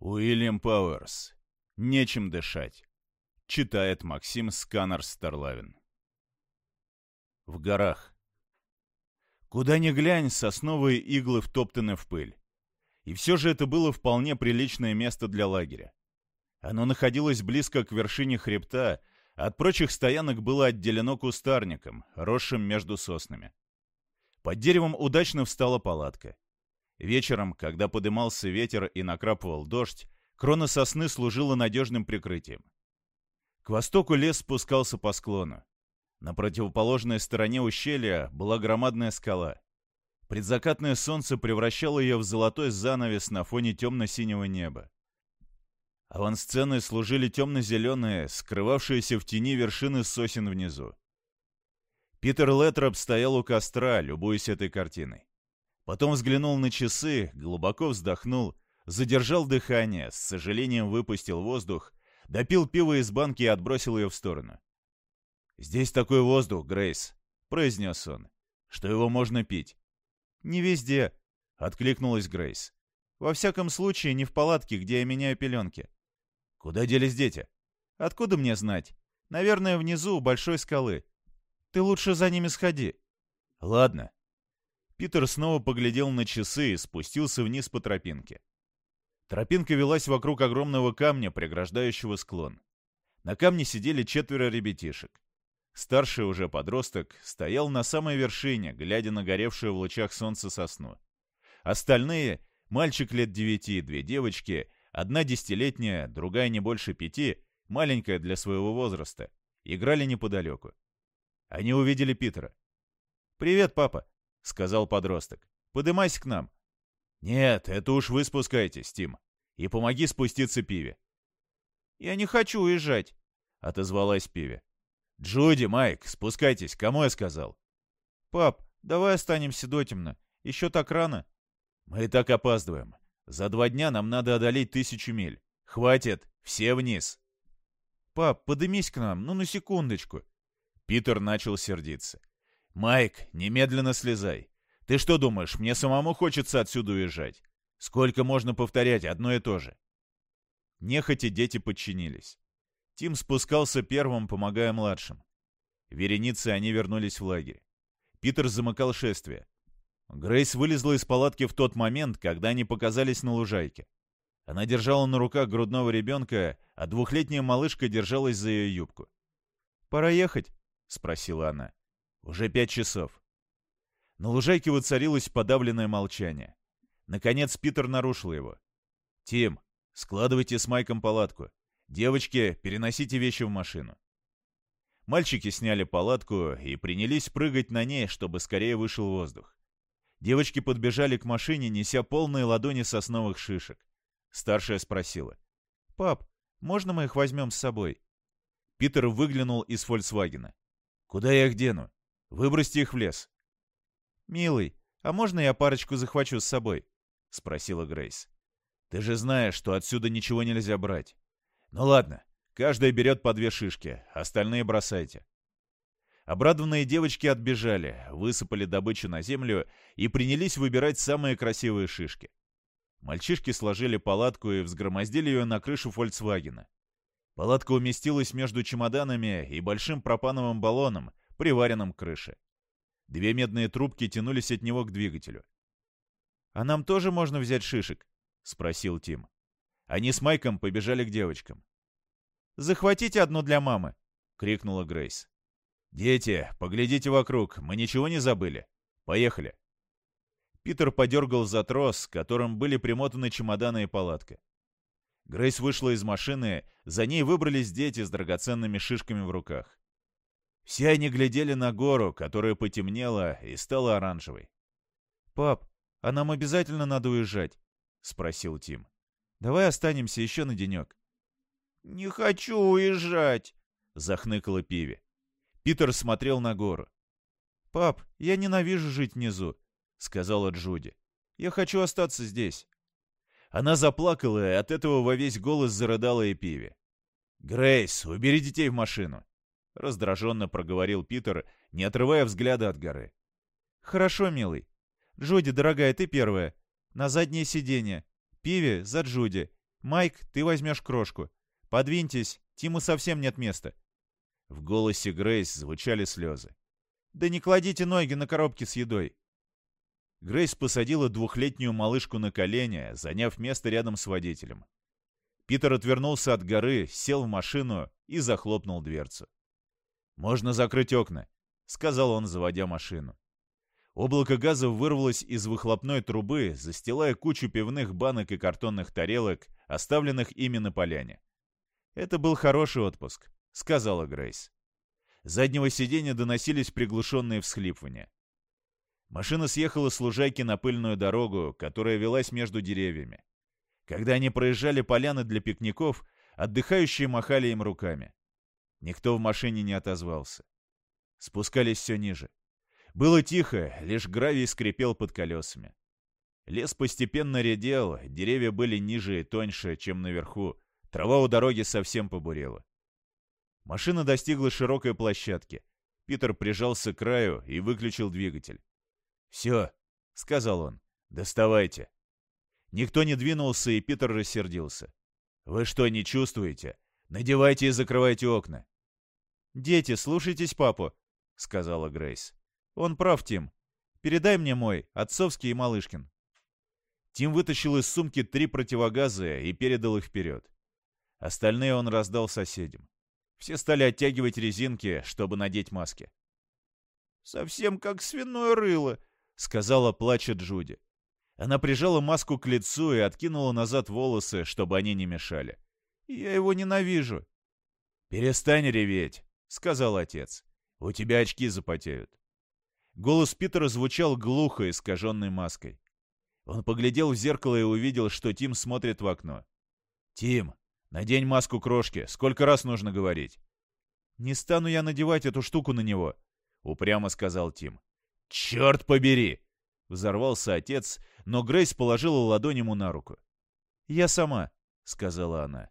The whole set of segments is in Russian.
Уильям Пауэрс. Нечем дышать. Читает Максим Сканер Старлавин. В горах. Куда ни глянь, сосновые иглы втоптаны в пыль. И все же это было вполне приличное место для лагеря. Оно находилось близко к вершине хребта, от прочих стоянок было отделено кустарником, росшим между соснами. Под деревом удачно встала палатка. Вечером, когда подымался ветер и накрапывал дождь, крона сосны служила надежным прикрытием. К востоку лес спускался по склону. На противоположной стороне ущелья была громадная скала. Предзакатное солнце превращало ее в золотой занавес на фоне темно-синего неба. Авансцены служили темно-зеленые, скрывавшиеся в тени вершины сосен внизу. Питер Летроп стоял у костра, любуясь этой картиной. Потом взглянул на часы, глубоко вздохнул, задержал дыхание, с сожалением выпустил воздух, допил пиво из банки и отбросил ее в сторону. «Здесь такой воздух, Грейс», — произнес он, — «что его можно пить». «Не везде», — откликнулась Грейс. «Во всяком случае, не в палатке, где я меняю пеленки». «Куда делись дети?» «Откуда мне знать? Наверное, внизу, у большой скалы. Ты лучше за ними сходи». «Ладно», Питер снова поглядел на часы и спустился вниз по тропинке. Тропинка велась вокруг огромного камня, преграждающего склон. На камне сидели четверо ребятишек. Старший уже подросток стоял на самой вершине, глядя на горевшую в лучах солнца сосну. Остальные — мальчик лет девяти, две девочки, одна десятилетняя, другая не больше пяти, маленькая для своего возраста, играли неподалеку. Они увидели Питера. «Привет, папа!» — сказал подросток. «Подымайся к нам». «Нет, это уж вы спускайтесь, Тим, и помоги спуститься Пиве». «Я не хочу уезжать», — отозвалась Пиве. «Джуди, Майк, спускайтесь, кому я сказал?» «Пап, давай останемся дотемно. Еще так рано». «Мы и так опаздываем. За два дня нам надо одолеть тысячу миль. Хватит, все вниз». «Пап, подымись к нам, ну на секундочку». Питер начал сердиться. «Майк, немедленно слезай. Ты что думаешь, мне самому хочется отсюда уезжать? Сколько можно повторять одно и то же?» Нехотя дети подчинились. Тим спускался первым, помогая младшим. Вереницы они вернулись в лагерь. Питер замыкал шествие. Грейс вылезла из палатки в тот момент, когда они показались на лужайке. Она держала на руках грудного ребенка, а двухлетняя малышка держалась за ее юбку. «Пора ехать?» — спросила она. Уже пять часов. На лужайке воцарилось подавленное молчание. Наконец Питер нарушил его. «Тим, складывайте с Майком палатку. Девочки, переносите вещи в машину». Мальчики сняли палатку и принялись прыгать на ней, чтобы скорее вышел воздух. Девочки подбежали к машине, неся полные ладони сосновых шишек. Старшая спросила. «Пап, можно мы их возьмем с собой?» Питер выглянул из «Фольксвагена». «Куда я их дену? Выбросьте их в лес». «Милый, а можно я парочку захвачу с собой?» — спросила Грейс. «Ты же знаешь, что отсюда ничего нельзя брать. Ну ладно, каждая берет по две шишки, остальные бросайте». Обрадованные девочки отбежали, высыпали добычу на землю и принялись выбирать самые красивые шишки. Мальчишки сложили палатку и взгромоздили ее на крышу «Фольксвагена». Палатка уместилась между чемоданами и большим пропановым баллоном, приваренном к крыше. Две медные трубки тянулись от него к двигателю. «А нам тоже можно взять шишек?» — спросил Тим. Они с Майком побежали к девочкам. «Захватите одну для мамы!» — крикнула Грейс. «Дети, поглядите вокруг, мы ничего не забыли. Поехали!» Питер подергал за трос, которым были примотаны чемоданы и палатка. Грейс вышла из машины, за ней выбрались дети с драгоценными шишками в руках. Все они глядели на гору, которая потемнела и стала оранжевой. «Пап, а нам обязательно надо уезжать?» — спросил Тим. «Давай останемся еще на денек». «Не хочу уезжать!» — захныкала Пиви. Питер смотрел на гору. «Пап, я ненавижу жить внизу», — сказала Джуди. «Я хочу остаться здесь». Она заплакала, и от этого во весь голос зарыдала и Пиви. «Грейс, убери детей в машину!» — раздраженно проговорил Питер, не отрывая взгляда от горы. «Хорошо, милый. Джуди, дорогая, ты первая. На заднее сиденье. Пиви за Джуди. «Майк, ты возьмешь крошку. Подвиньтесь, Тиму совсем нет места». В голосе Грейс звучали слезы. «Да не кладите ноги на коробки с едой». Грейс посадила двухлетнюю малышку на колени, заняв место рядом с водителем. Питер отвернулся от горы, сел в машину и захлопнул дверцу. «Можно закрыть окна», — сказал он, заводя машину. Облако газа вырвалось из выхлопной трубы, застилая кучу пивных банок и картонных тарелок, оставленных ими на поляне. «Это был хороший отпуск», — сказала Грейс. С заднего сиденья доносились приглушенные всхлипывания. Машина съехала с лужайки на пыльную дорогу, которая велась между деревьями. Когда они проезжали поляны для пикников, отдыхающие махали им руками. Никто в машине не отозвался. Спускались все ниже. Было тихо, лишь гравий скрипел под колесами. Лес постепенно редел, деревья были ниже и тоньше, чем наверху, трава у дороги совсем побурела. Машина достигла широкой площадки. Питер прижался к краю и выключил двигатель. «Все», — сказал он, — «доставайте». Никто не двинулся, и Питер рассердился. «Вы что, не чувствуете? Надевайте и закрывайте окна». «Дети, слушайтесь папу», — сказала Грейс. «Он прав, Тим. Передай мне мой, отцовский и малышкин». Тим вытащил из сумки три противогаза и передал их вперед. Остальные он раздал соседям. Все стали оттягивать резинки, чтобы надеть маски. «Совсем как свиное рыло», — сказала, плача Джуди. Она прижала маску к лицу и откинула назад волосы, чтобы они не мешали. «Я его ненавижу». «Перестань реветь», — сказал отец. «У тебя очки запотеют». Голос Питера звучал глухо, искаженной маской. Он поглядел в зеркало и увидел, что Тим смотрит в окно. «Тим, надень маску крошки. Сколько раз нужно говорить?» «Не стану я надевать эту штуку на него», — упрямо сказал Тим. «Черт побери!» Взорвался отец, но Грейс положила ладонь ему на руку. «Я сама», — сказала она.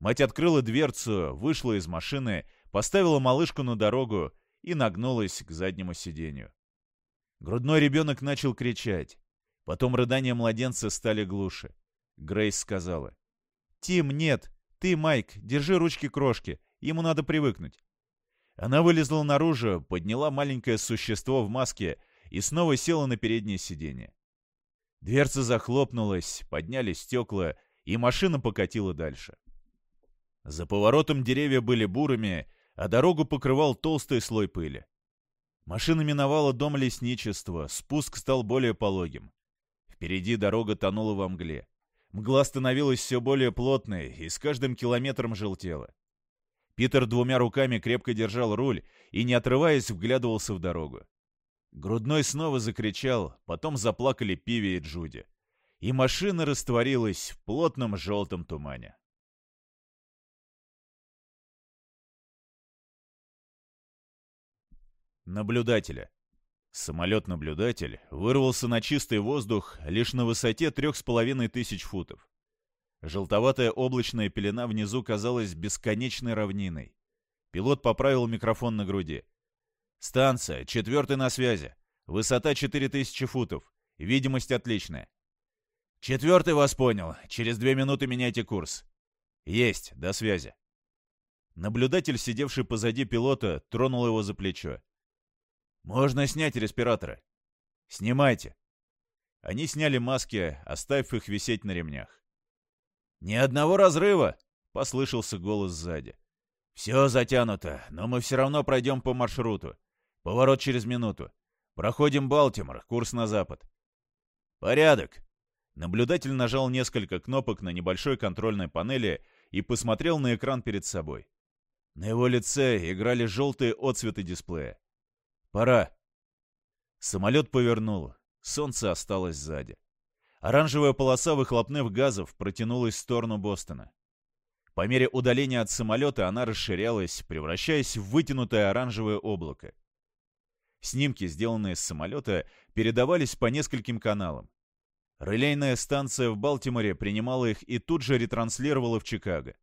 Мать открыла дверцу, вышла из машины, поставила малышку на дорогу и нагнулась к заднему сиденью. Грудной ребенок начал кричать. Потом рыдания младенца стали глуше. Грейс сказала. «Тим, нет! Ты, Майк, держи ручки крошки. Ему надо привыкнуть». Она вылезла наружу, подняла маленькое существо в маске и снова села на переднее сиденье. Дверца захлопнулась, подняли стекла, и машина покатила дальше. За поворотом деревья были бурыми, а дорогу покрывал толстый слой пыли. Машина миновала дом лесничества, спуск стал более пологим. Впереди дорога тонула во мгле. Мгла становилась все более плотной и с каждым километром желтела. Питер двумя руками крепко держал руль и, не отрываясь, вглядывался в дорогу. Грудной снова закричал, потом заплакали Пиви и Джуди. И машина растворилась в плотном желтом тумане. Наблюдателя. Самолет-наблюдатель вырвался на чистый воздух лишь на высоте трех с половиной тысяч футов. Желтоватая облачная пелена внизу казалась бесконечной равниной. Пилот поправил микрофон на груди. Станция, четвертый на связи. Высота 4000 футов. Видимость отличная. Четвертый вас понял. Через две минуты меняйте курс. Есть, до связи. Наблюдатель, сидевший позади пилота, тронул его за плечо. Можно снять респираторы. Снимайте. Они сняли маски, оставив их висеть на ремнях. «Ни одного разрыва!» — послышался голос сзади. «Все затянуто, но мы все равно пройдем по маршруту. Поворот через минуту. Проходим Балтимор, курс на запад. Порядок. Наблюдатель нажал несколько кнопок на небольшой контрольной панели и посмотрел на экран перед собой. На его лице играли желтые отцветы дисплея. Пора. Самолет повернул. Солнце осталось сзади. Оранжевая полоса выхлопных газов протянулась в сторону Бостона. По мере удаления от самолета она расширялась, превращаясь в вытянутое оранжевое облако. Снимки, сделанные с самолета, передавались по нескольким каналам. Релейная станция в Балтиморе принимала их и тут же ретранслировала в Чикаго.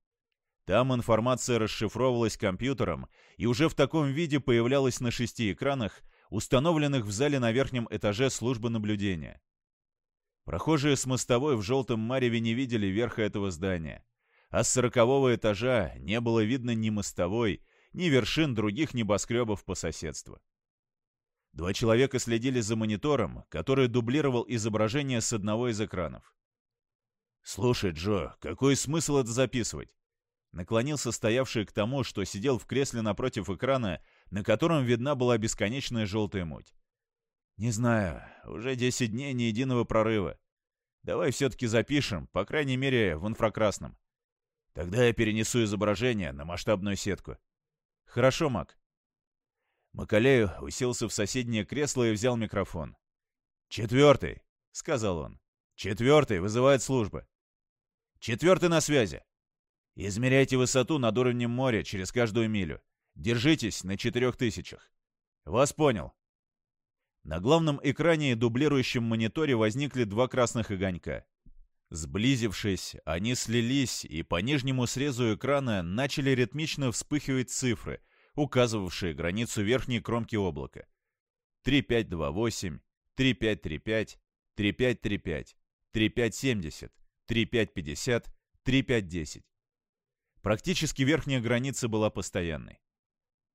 Там информация расшифровывалась компьютером и уже в таком виде появлялась на шести экранах, установленных в зале на верхнем этаже службы наблюдения. Прохожие с мостовой в желтом мареве не видели верха этого здания, а с сорокового этажа не было видно ни мостовой, ни вершин других небоскребов по соседству. Два человека следили за монитором, который дублировал изображение с одного из экранов. «Слушай, Джо, какой смысл это записывать?» Наклонился стоявший к тому, что сидел в кресле напротив экрана, на котором видна была бесконечная желтая муть. «Не знаю, уже десять дней ни единого прорыва. Давай все-таки запишем, по крайней мере, в инфракрасном. Тогда я перенесу изображение на масштабную сетку». «Хорошо, Мак». Макалею уселся в соседнее кресло и взял микрофон. «Четвертый», — сказал он. «Четвертый вызывает служба». «Четвертый на связи. Измеряйте высоту над уровнем моря через каждую милю. Держитесь на четырех тысячах». «Вас понял», на главном экране и дублирующем мониторе возникли два красных огонька. Сблизившись, они слились, и по нижнему срезу экрана начали ритмично вспыхивать цифры, указывавшие границу верхней кромки облака. 3528, 3535, 3535, 3570, 3550, 3510. Практически верхняя граница была постоянной.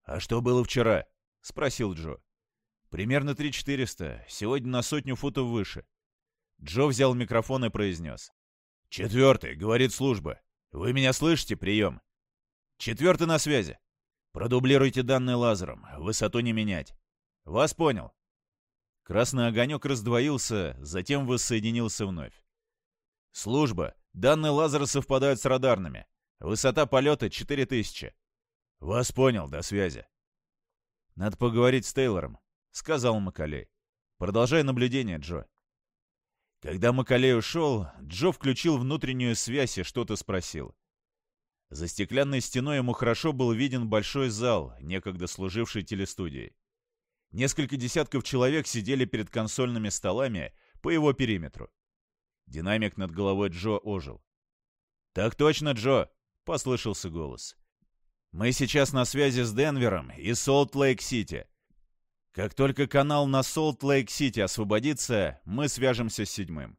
«А что было вчера?» — спросил Джо. «Примерно 3400. Сегодня на сотню футов выше». Джо взял микрофон и произнес. «Четвертый, — говорит служба. Вы меня слышите? Прием. Четвертый на связи. Продублируйте данные лазером. Высоту не менять. Вас понял». Красный огонек раздвоился, затем воссоединился вновь. «Служба. Данные лазера совпадают с радарными. Высота полета 4000. Вас понял, до связи. Надо поговорить с Тейлором. — сказал Макалей. «Продолжай наблюдение, Джо». Когда Макалей ушел, Джо включил внутреннюю связь и что-то спросил. За стеклянной стеной ему хорошо был виден большой зал, некогда служивший телестудией. Несколько десятков человек сидели перед консольными столами по его периметру. Динамик над головой Джо ожил. «Так точно, Джо!» — послышался голос. «Мы сейчас на связи с Денвером и Солт-Лейк-Сити. Как только канал на Солт-Лейк-Сити освободится, мы свяжемся с седьмым.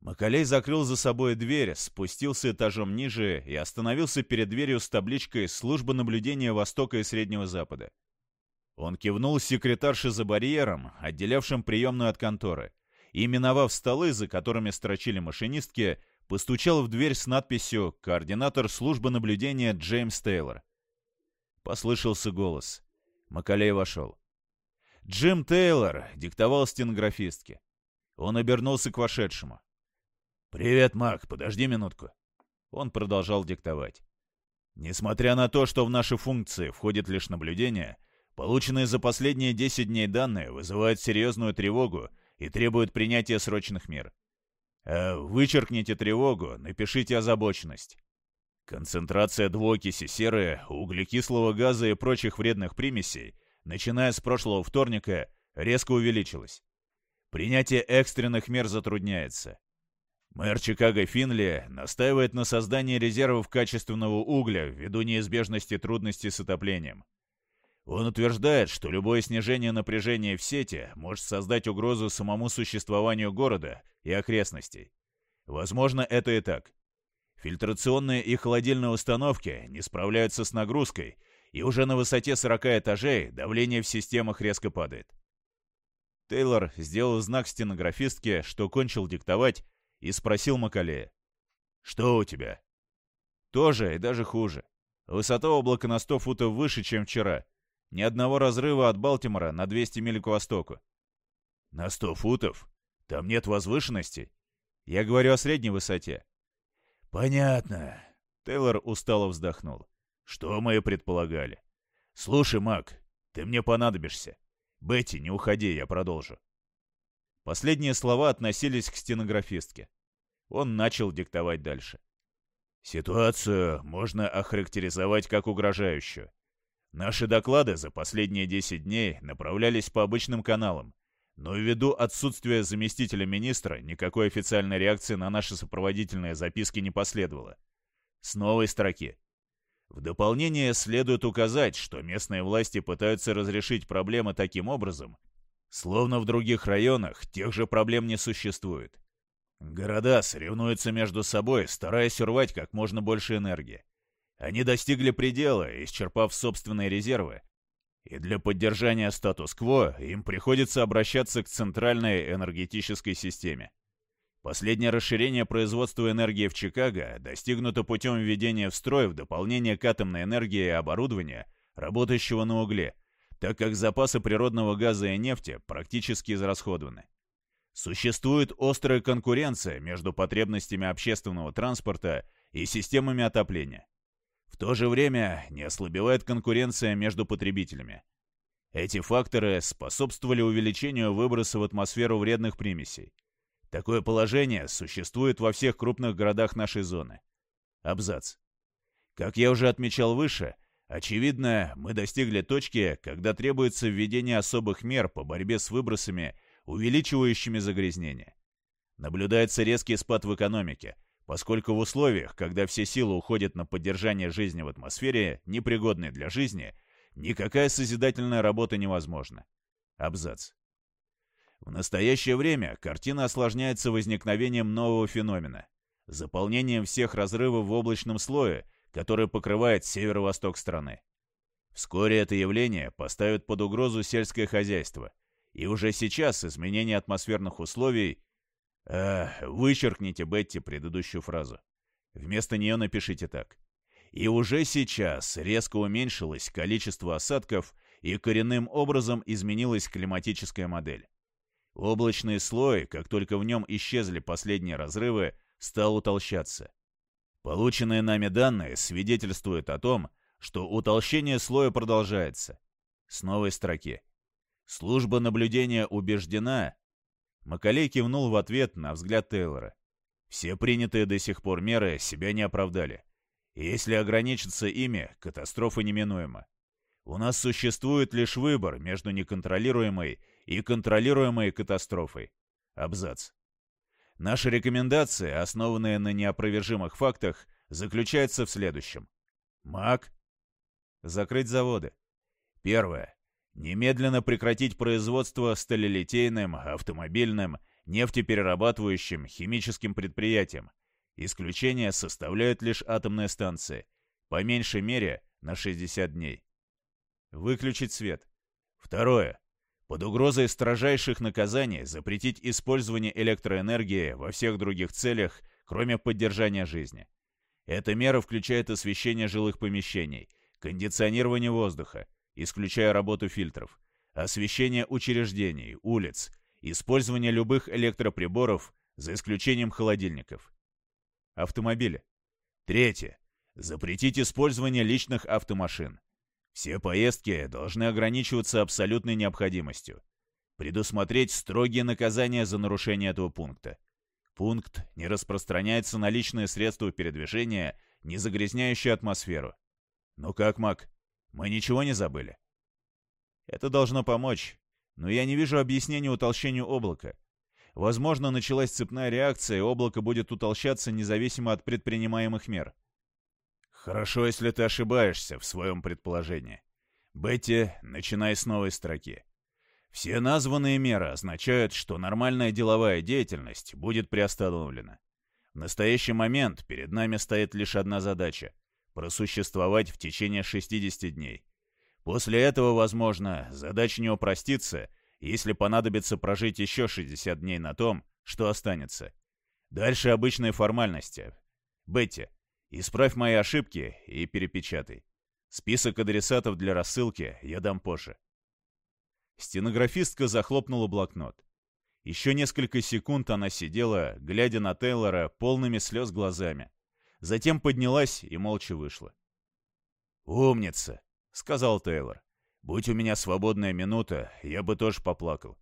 Макалей закрыл за собой дверь, спустился этажом ниже и остановился перед дверью с табличкой «Служба наблюдения Востока и Среднего Запада». Он кивнул секретарше за барьером, отделявшим приемную от конторы, и, миновав столы, за которыми строчили машинистки, постучал в дверь с надписью «Координатор службы наблюдения Джеймс Тейлор». Послышался голос. Макалей вошел. Джим Тейлор диктовал стенографистке. Он обернулся к вошедшему. «Привет, Мак, подожди минутку». Он продолжал диктовать. Несмотря на то, что в наши функции входит лишь наблюдение, полученные за последние 10 дней данные вызывают серьезную тревогу и требуют принятия срочных мер. А вычеркните тревогу, напишите озабоченность. Концентрация двуокиси серы, углекислого газа и прочих вредных примесей, начиная с прошлого вторника, резко увеличилась. Принятие экстренных мер затрудняется. Мэр Чикаго Финли настаивает на создании резервов качественного угля ввиду неизбежности трудностей с отоплением. Он утверждает, что любое снижение напряжения в сети может создать угрозу самому существованию города и окрестностей. Возможно, это и так. Фильтрационные и холодильные установки не справляются с нагрузкой, и уже на высоте 40 этажей давление в системах резко падает. Тейлор сделал знак стенографистке, что кончил диктовать, и спросил Макалея. «Что у тебя?» «Тоже и даже хуже. Высота облака на 100 футов выше, чем вчера. Ни одного разрыва от Балтимора на 200 миль к востоку». «На 100 футов? Там нет возвышенностей?» «Я говорю о средней высоте. «Понятно». Тейлор устало вздохнул. «Что мы и предполагали. Слушай, Мак, ты мне понадобишься. Бетти, не уходи, я продолжу». Последние слова относились к стенографистке. Он начал диктовать дальше. Ситуацию можно охарактеризовать как угрожающую. Наши доклады за последние 10 дней направлялись по обычным каналам, но ввиду отсутствия заместителя министра никакой официальной реакции на наши сопроводительные записки не последовало. С новой строки. В дополнение следует указать, что местные власти пытаются разрешить проблемы таким образом, Словно в других районах тех же проблем не существует. Города соревнуются между собой, стараясь урвать как можно больше энергии. Они достигли предела, исчерпав собственные резервы, и для поддержания статус-кво им приходится обращаться к центральной энергетической системе. Последнее расширение производства энергии в Чикаго достигнуто путем введения в строй в дополнение к атомной энергии и оборудования, работающего на угле, так как запасы природного газа и нефти практически израсходованы. Существует острая конкуренция между потребностями общественного транспорта и системами отопления. То же время не ослабевает конкуренция между потребителями. Эти факторы способствовали увеличению выброса в атмосферу вредных примесей. Такое положение существует во всех крупных городах нашей зоны. Абзац. Как я уже отмечал выше, очевидно, мы достигли точки, когда требуется введение особых мер по борьбе с выбросами увеличивающими загрязнение. Наблюдается резкий спад в экономике, поскольку в условиях, когда все силы уходят на поддержание жизни в атмосфере, непригодной для жизни, никакая созидательная работа невозможна. Абзац. В настоящее время картина осложняется возникновением нового феномена – заполнением всех разрывов в облачном слое, который покрывает северо-восток страны. Вскоре это явление поставит под угрозу сельское хозяйство, и уже сейчас изменение атмосферных условий... Э, вычеркните, Бетти, предыдущую фразу. Вместо нее напишите так. И уже сейчас резко уменьшилось количество осадков и коренным образом изменилась климатическая модель. Облачный слой, как только в нем исчезли последние разрывы, стал утолщаться. Полученные нами данные свидетельствуют о том, что утолщение слоя продолжается. С новой строки. Служба наблюдения убеждена. Макалей кивнул в ответ на взгляд Тейлора. Все принятые до сих пор меры себя не оправдали. И если ограничиться ими, катастрофа неминуема. У нас существует лишь выбор между неконтролируемой и контролируемой катастрофой. Абзац. Наша рекомендация, основанная на неопровержимых фактах, заключается в следующем. МАК. Закрыть заводы. Первое. Немедленно прекратить производство сталелитейным, автомобильным, нефтеперерабатывающим, химическим предприятиям. Исключение составляют лишь атомные станции. По меньшей мере на 60 дней. Выключить свет. Второе. Под угрозой строжайших наказаний запретить использование электроэнергии во всех других целях, кроме поддержания жизни. Эта мера включает освещение жилых помещений, кондиционирование воздуха, исключая работу фильтров, освещение учреждений, улиц, использование любых электроприборов, за исключением холодильников. Автомобили. Третье. Запретить использование личных автомашин. Все поездки должны ограничиваться абсолютной необходимостью. Предусмотреть строгие наказания за нарушение этого пункта. Пункт не распространяется на личные средства передвижения, не загрязняющие атмосферу. Ну как, Мак, мы ничего не забыли? Это должно помочь, но я не вижу объяснения утолщению облака. Возможно, началась цепная реакция, и облако будет утолщаться независимо от предпринимаемых мер. Хорошо, если ты ошибаешься в своем предположении. Бетти, начинай с новой строки. Все названные меры означают, что нормальная деловая деятельность будет приостановлена. В настоящий момент перед нами стоит лишь одна задача просуществовать в течение 60 дней. После этого, возможно, задача не упростится, если понадобится прожить еще 60 дней на том, что останется. Дальше обычные формальности. Бетти, исправь мои ошибки и перепечатай. Список адресатов для рассылки я дам позже. Стенографистка захлопнула блокнот. Еще несколько секунд она сидела, глядя на Тейлора полными слез глазами. Затем поднялась и молча вышла. «Умница!» — сказал Тейлор. «Будь у меня свободная минута, я бы тоже поплакал».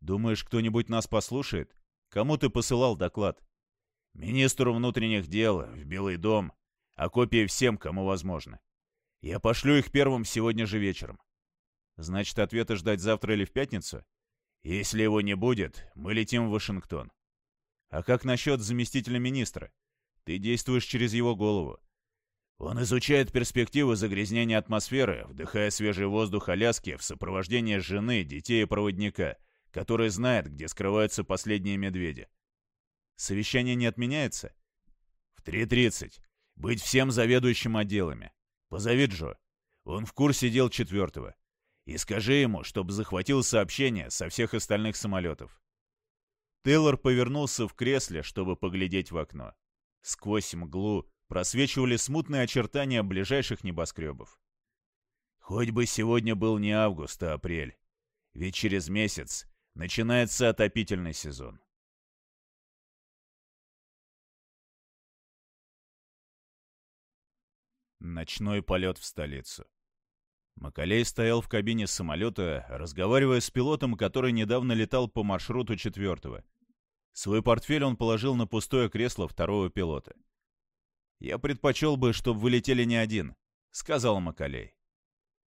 «Думаешь, кто-нибудь нас послушает? Кому ты посылал доклад?» «Министру внутренних дел, в Белый дом, а копии всем, кому возможно. Я пошлю их первым сегодня же вечером». «Значит, ответа ждать завтра или в пятницу?» «Если его не будет, мы летим в Вашингтон». «А как насчет заместителя министра?» Ты действуешь через его голову. Он изучает перспективы загрязнения атмосферы, вдыхая свежий воздух Аляски в сопровождении жены, детей и проводника, который знает, где скрываются последние медведи. Совещание не отменяется? В 3.30. Быть всем заведующим отделами. Позови Джо. Он в курсе дел четвертого. И скажи ему, чтобы захватил сообщение со всех остальных самолетов. Тейлор повернулся в кресле, чтобы поглядеть в окно. Сквозь мглу просвечивали смутные очертания ближайших небоскребов. Хоть бы сегодня был не август, а апрель. Ведь через месяц начинается отопительный сезон. Ночной полет в столицу. Макалей стоял в кабине самолета, разговаривая с пилотом, который недавно летал по маршруту четвертого. Свой портфель он положил на пустое кресло второго пилота. «Я предпочел бы, чтобы вы летели не один», — сказал Макалей.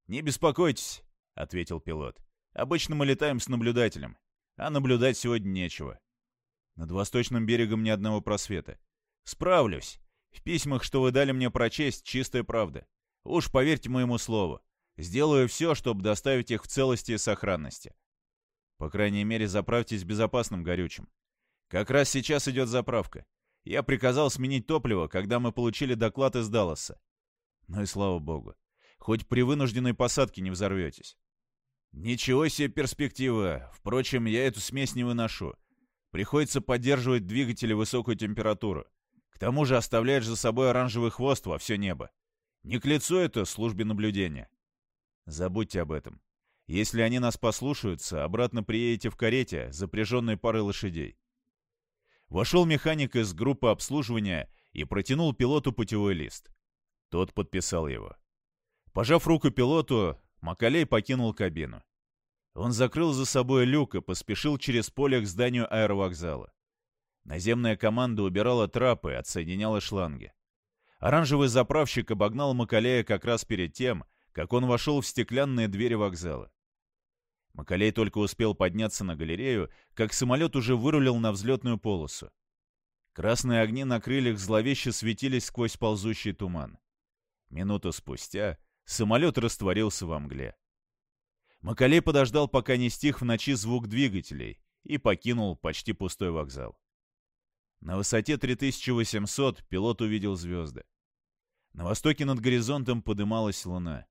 «Не беспокойтесь», — ответил пилот. «Обычно мы летаем с наблюдателем, а наблюдать сегодня нечего. Над восточным берегом ни одного просвета. Справлюсь. В письмах, что вы дали мне прочесть, чистая правда. Уж поверьте моему слову. Сделаю все, чтобы доставить их в целости и сохранности. По крайней мере, заправьтесь безопасным горючим. Как раз сейчас идет заправка. Я приказал сменить топливо, когда мы получили доклад из Далласа. Ну и слава богу. Хоть при вынужденной посадке не взорветесь. Ничего себе перспектива. Впрочем, я эту смесь не выношу. Приходится поддерживать двигатели высокую температуру. К тому же оставляешь за собой оранжевый хвост во все небо. Не к лицу это службе наблюдения. Забудьте об этом. Если они нас послушаются, обратно приедете в карете, запряженной парой лошадей. Вошел механик из группы обслуживания и протянул пилоту путевой лист. Тот подписал его. Пожав руку пилоту, Макалей покинул кабину. Он закрыл за собой люк и поспешил через поле к зданию аэровокзала. Наземная команда убирала трапы, отсоединяла шланги. Оранжевый заправщик обогнал Макалея как раз перед тем, как он вошел в стеклянные двери вокзала. Макалей только успел подняться на галерею, как самолет уже вырулил на взлетную полосу. Красные огни на крыльях зловеще светились сквозь ползущий туман. Минуту спустя самолет растворился во мгле. Макалей подождал, пока не стих в ночи звук двигателей, и покинул почти пустой вокзал. На высоте 3800 пилот увидел звезды. На востоке над горизонтом подымалась луна.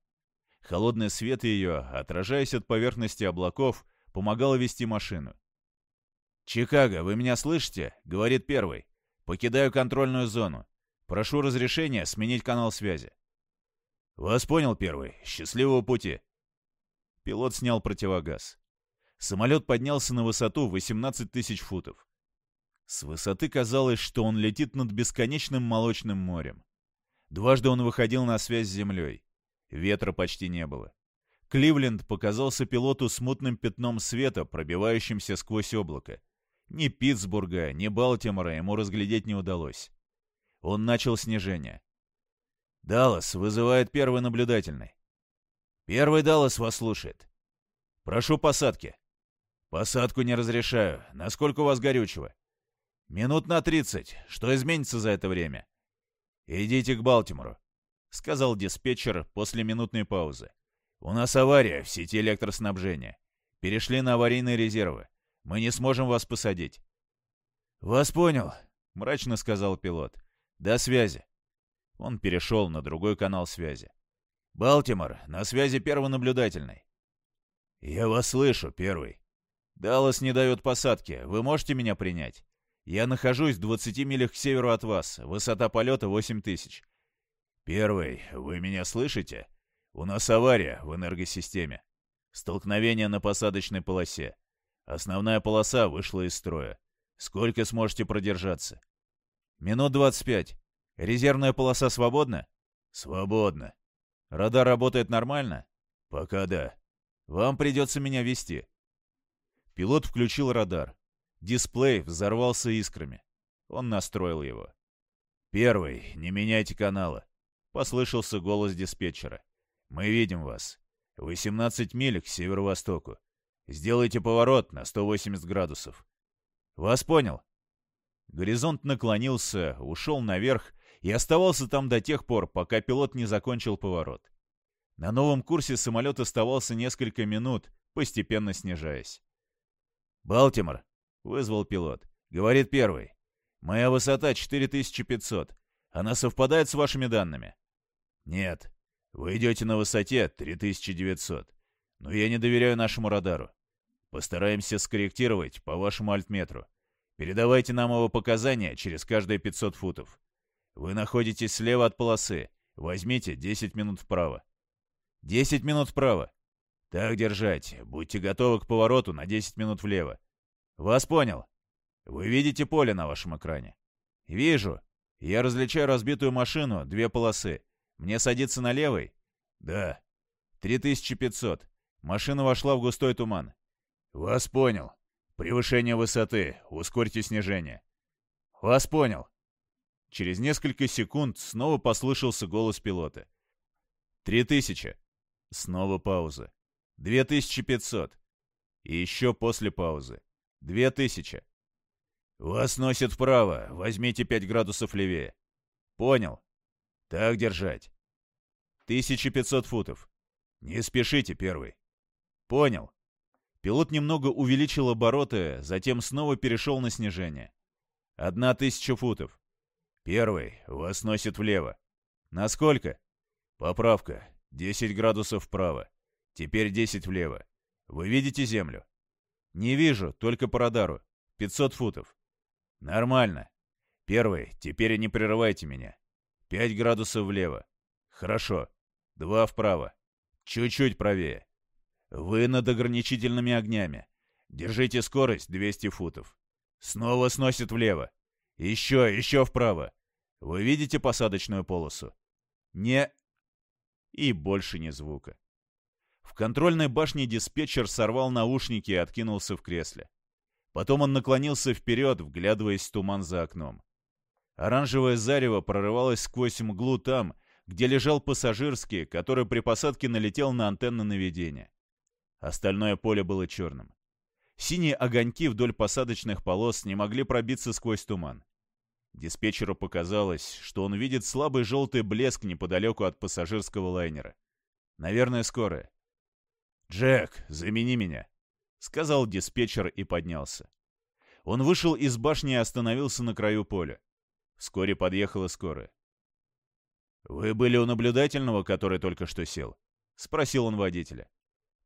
Холодный свет ее, отражаясь от поверхности облаков, помогал вести машину. «Чикаго, вы меня слышите?» — говорит первый. «Покидаю контрольную зону. Прошу разрешения сменить канал связи». «Вас понял, первый. Счастливого пути». Пилот снял противогаз. Самолет поднялся на высоту 18 тысяч футов. С высоты казалось, что он летит над бесконечным молочным морем. Дважды он выходил на связь с землей. Ветра почти не было. Кливленд показался пилоту смутным пятном света, пробивающимся сквозь облако. Ни Питтсбурга, ни Балтимора ему разглядеть не удалось. Он начал снижение. «Даллас вызывает первый наблюдательный». «Первый Даллас вас слушает». «Прошу посадки». «Посадку не разрешаю. Насколько у вас горючего?» «Минут на тридцать. Что изменится за это время?» «Идите к Балтимору. — сказал диспетчер после минутной паузы. «У нас авария в сети электроснабжения. Перешли на аварийные резервы. Мы не сможем вас посадить». «Вас понял», — мрачно сказал пилот. «До связи». Он перешел на другой канал связи. «Балтимор, на связи первонаблюдательный». «Я вас слышу, первый». «Даллас не дает посадки. Вы можете меня принять?» «Я нахожусь в 20 милях к северу от вас. Высота полета 8 тысяч. «Первый, вы меня слышите? У нас авария в энергосистеме. Столкновение на посадочной полосе. Основная полоса вышла из строя. Сколько сможете продержаться?» «Минут двадцать пять. Резервная полоса свободна?» «Свободно. Радар работает нормально?» «Пока да. Вам придется меня вести». Пилот включил радар. Дисплей взорвался искрами. Он настроил его. «Первый, не меняйте канала. — послышался голос диспетчера. «Мы видим вас. 18 миль к северо-востоку. Сделайте поворот на 180 градусов». «Вас понял». Горизонт наклонился, ушел наверх и оставался там до тех пор, пока пилот не закончил поворот. На новом курсе самолет оставался несколько минут, постепенно снижаясь. «Балтимор», — вызвал пилот, — говорит первый. «Моя высота 4500. Она совпадает с вашими данными?» «Нет. Вы идете на высоте 3900. Но я не доверяю нашему радару. Постараемся скорректировать по вашему альтметру. Передавайте нам его показания через каждые 500 футов. Вы находитесь слева от полосы. Возьмите 10 минут вправо. 10 минут вправо. Так держать. Будьте готовы к повороту на 10 минут влево. Вас понял. Вы видите поле на вашем экране? Вижу. Я различаю разбитую машину, две полосы. Мне садиться на левой? Да. 3500. Машина вошла в густой туман. Вас понял. Превышение высоты. Ускорьте снижение. Вас понял. Через несколько секунд снова послышался голос пилота. «Три тысячи». Снова пауза. «Две тысячи пятьсот». И еще после паузы. «Две тысячи». «Вас носит вправо. Возьмите пять градусов левее». «Понял. Так держать». «Тысяча пятьсот футов». «Не спешите, первый». «Понял». Пилот немного увеличил обороты, затем снова перешел на снижение. «Одна тысяча футов». Первый. Вас носит влево. Насколько? Поправка. 10 градусов вправо. Теперь 10 влево. Вы видите землю? Не вижу, только по радару. 500 футов. Нормально. Первый. Теперь не прерывайте меня. 5 градусов влево. Хорошо. Два вправо. Чуть-чуть правее. Вы над ограничительными огнями. Держите скорость 200 футов. Снова сносит влево. Еще, еще вправо. Вы видите посадочную полосу? Не... И больше ни звука. В контрольной башне диспетчер сорвал наушники и откинулся в кресле. Потом он наклонился вперед, вглядываясь в туман за окном. Оранжевое зарево прорывалось сквозь мглу там, где лежал пассажирский, который при посадке налетел на антенны наведения. Остальное поле было черным. Синие огоньки вдоль посадочных полос не могли пробиться сквозь туман. Диспетчеру показалось, что он видит слабый желтый блеск неподалеку от пассажирского лайнера. Наверное, скорая. «Джек, замени меня», — сказал диспетчер и поднялся. Он вышел из башни и остановился на краю поля. Вскоре подъехала скорая. «Вы были у наблюдательного, который только что сел?» — спросил он водителя.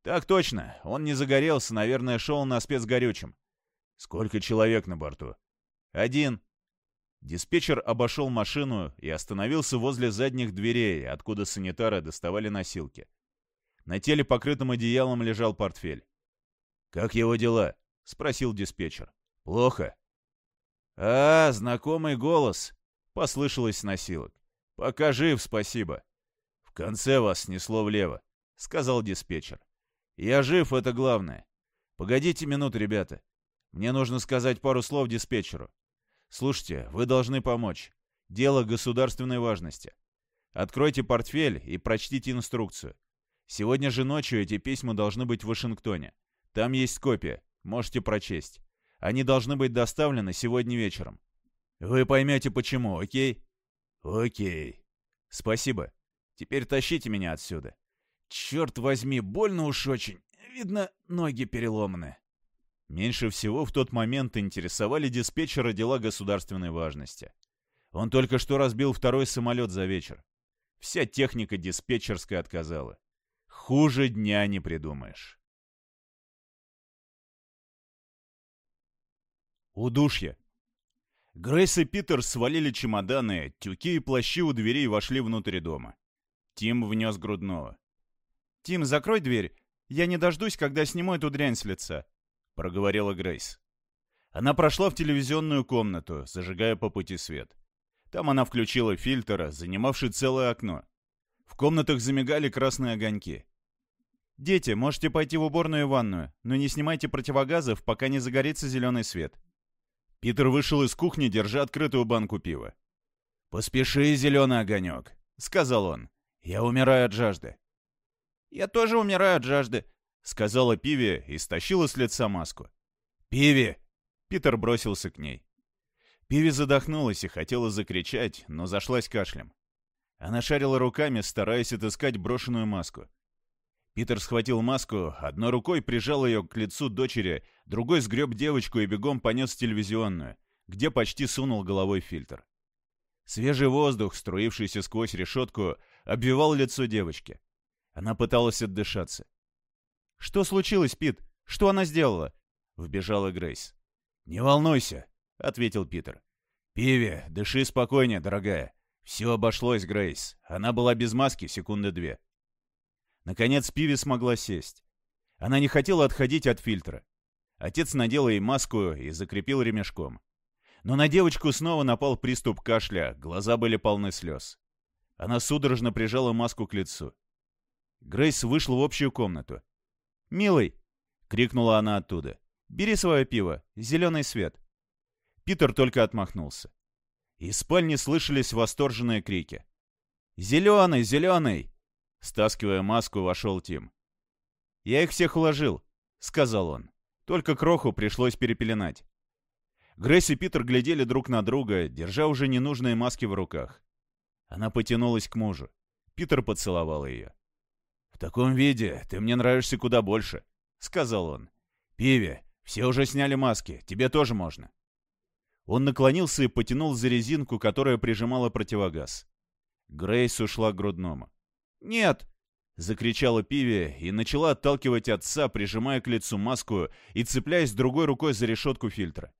«Так точно. Он не загорелся, наверное, шел на спецгорючем». «Сколько человек на борту?» «Один», Диспетчер обошел машину и остановился возле задних дверей, откуда санитары доставали носилки. На теле, покрытом одеялом, лежал портфель. «Как его дела?» — спросил диспетчер. «Плохо». «А, знакомый голос!» — послышалось с носилок. «Пока жив, спасибо». «В конце вас снесло влево», — сказал диспетчер. «Я жив, это главное. Погодите минуту, ребята. Мне нужно сказать пару слов диспетчеру. Слушайте, вы должны помочь. Дело государственной важности. Откройте портфель и прочтите инструкцию. Сегодня же ночью эти письма должны быть в Вашингтоне. Там есть копия, можете прочесть. Они должны быть доставлены сегодня вечером. Вы поймете почему, окей? Окей. Спасибо. Теперь тащите меня отсюда. Черт возьми, больно уж очень. Видно, ноги переломаны. Меньше всего в тот момент интересовали диспетчера дела государственной важности. Он только что разбил второй самолет за вечер. Вся техника диспетчерская отказала. Хуже дня не придумаешь. Удушье. Грейс и Питер свалили чемоданы, тюки и плащи у дверей и вошли внутрь дома. Тим внес грудного. «Тим, закрой дверь. Я не дождусь, когда сниму эту дрянь с лица», — проговорила Грейс. Она прошла в телевизионную комнату, зажигая по пути свет. Там она включила фильтр, занимавший целое окно. В комнатах замигали красные огоньки. «Дети, можете пойти в уборную и ванную, но не снимайте противогазов, пока не загорится зеленый свет». Питер вышел из кухни, держа открытую банку пива. «Поспеши, зеленый огонек», — сказал он. «Я умираю от жажды». «Я тоже умираю от жажды», — сказала Пиви и стащила с лица маску. «Пиви!» — Питер бросился к ней. Пиви задохнулась и хотела закричать, но зашлась кашлем. Она шарила руками, стараясь отыскать брошенную маску. Питер схватил маску, одной рукой прижал ее к лицу дочери, другой сгреб девочку и бегом понес телевизионную, где почти сунул головой фильтр. Свежий воздух, струившийся сквозь решетку, обвивал лицо девочки. Она пыталась отдышаться. «Что случилось, Пит? Что она сделала?» — вбежала Грейс. «Не волнуйся», — ответил Питер. «Пиви, дыши спокойнее, дорогая. Все обошлось, Грейс. Она была без маски секунды две». Наконец Пиви смогла сесть. Она не хотела отходить от фильтра. Отец надел ей маску и закрепил ремешком. Но на девочку снова напал приступ кашля, глаза были полны слез. Она судорожно прижала маску к лицу. Грейс вышла в общую комнату. «Милый!» — крикнула она оттуда. «Бери свое пиво, зеленый свет!» Питер только отмахнулся. Из спальни слышались восторженные крики. «Зеленый, зеленый!» Стаскивая маску, вошел Тим. «Я их всех уложил», — сказал он. «Только кроху пришлось перепеленать». Грейс и Питер глядели друг на друга, держа уже ненужные маски в руках. Она потянулась к мужу. Питер поцеловал ее. «В таком виде ты мне нравишься куда больше», — сказал он. «Пиви, все уже сняли маски, тебе тоже можно». Он наклонился и потянул за резинку, которая прижимала противогаз. Грейс ушла к грудному. «Нет!» — закричала Пиви и начала отталкивать отца, прижимая к лицу маску и цепляясь другой рукой за решетку фильтра.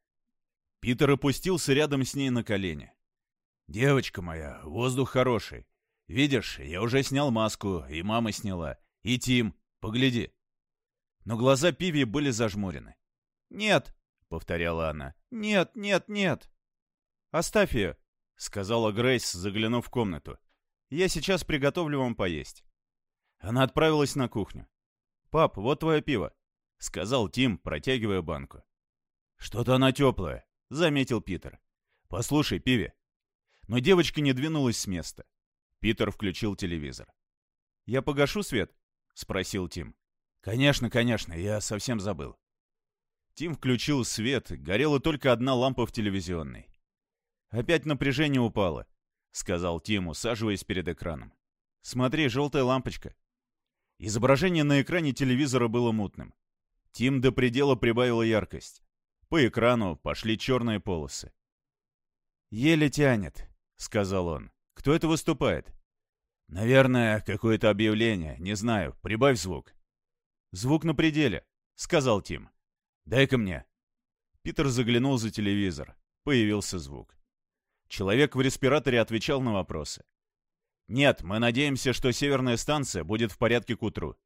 Питер опустился рядом с ней на колени. «Девочка моя, воздух хороший. Видишь, я уже снял маску, и мама сняла. И Тим, погляди». Но глаза Пиви были зажмурены. «Нет», — повторяла она, — «нет, нет, нет». «Оставь ее», — сказала Грейс, заглянув в комнату. «Я сейчас приготовлю вам поесть». Она отправилась на кухню. «Пап, вот твое пиво», — сказал Тим, протягивая банку. «Что-то она теплая», — заметил Питер. «Послушай, Пиви». Но девочка не двинулась с места. Питер включил телевизор. «Я погашу свет?» — спросил Тим. «Конечно, конечно, я совсем забыл». Тим включил свет, горела только одна лампа в телевизионной. «Опять напряжение упало», — сказал Тим, усаживаясь перед экраном. «Смотри, желтая лампочка». Изображение на экране телевизора было мутным. Тим до предела прибавила яркость. По экрану пошли черные полосы. «Еле тянет», — сказал он. «Кто это выступает?» «Наверное, какое-то объявление. Не знаю. Прибавь звук». «Звук на пределе», — сказал Тим. «Дай-ка мне». Питер заглянул за телевизор. Появился звук. Человек в респираторе отвечал на вопросы. «Нет, мы надеемся, что северная станция будет в порядке к утру».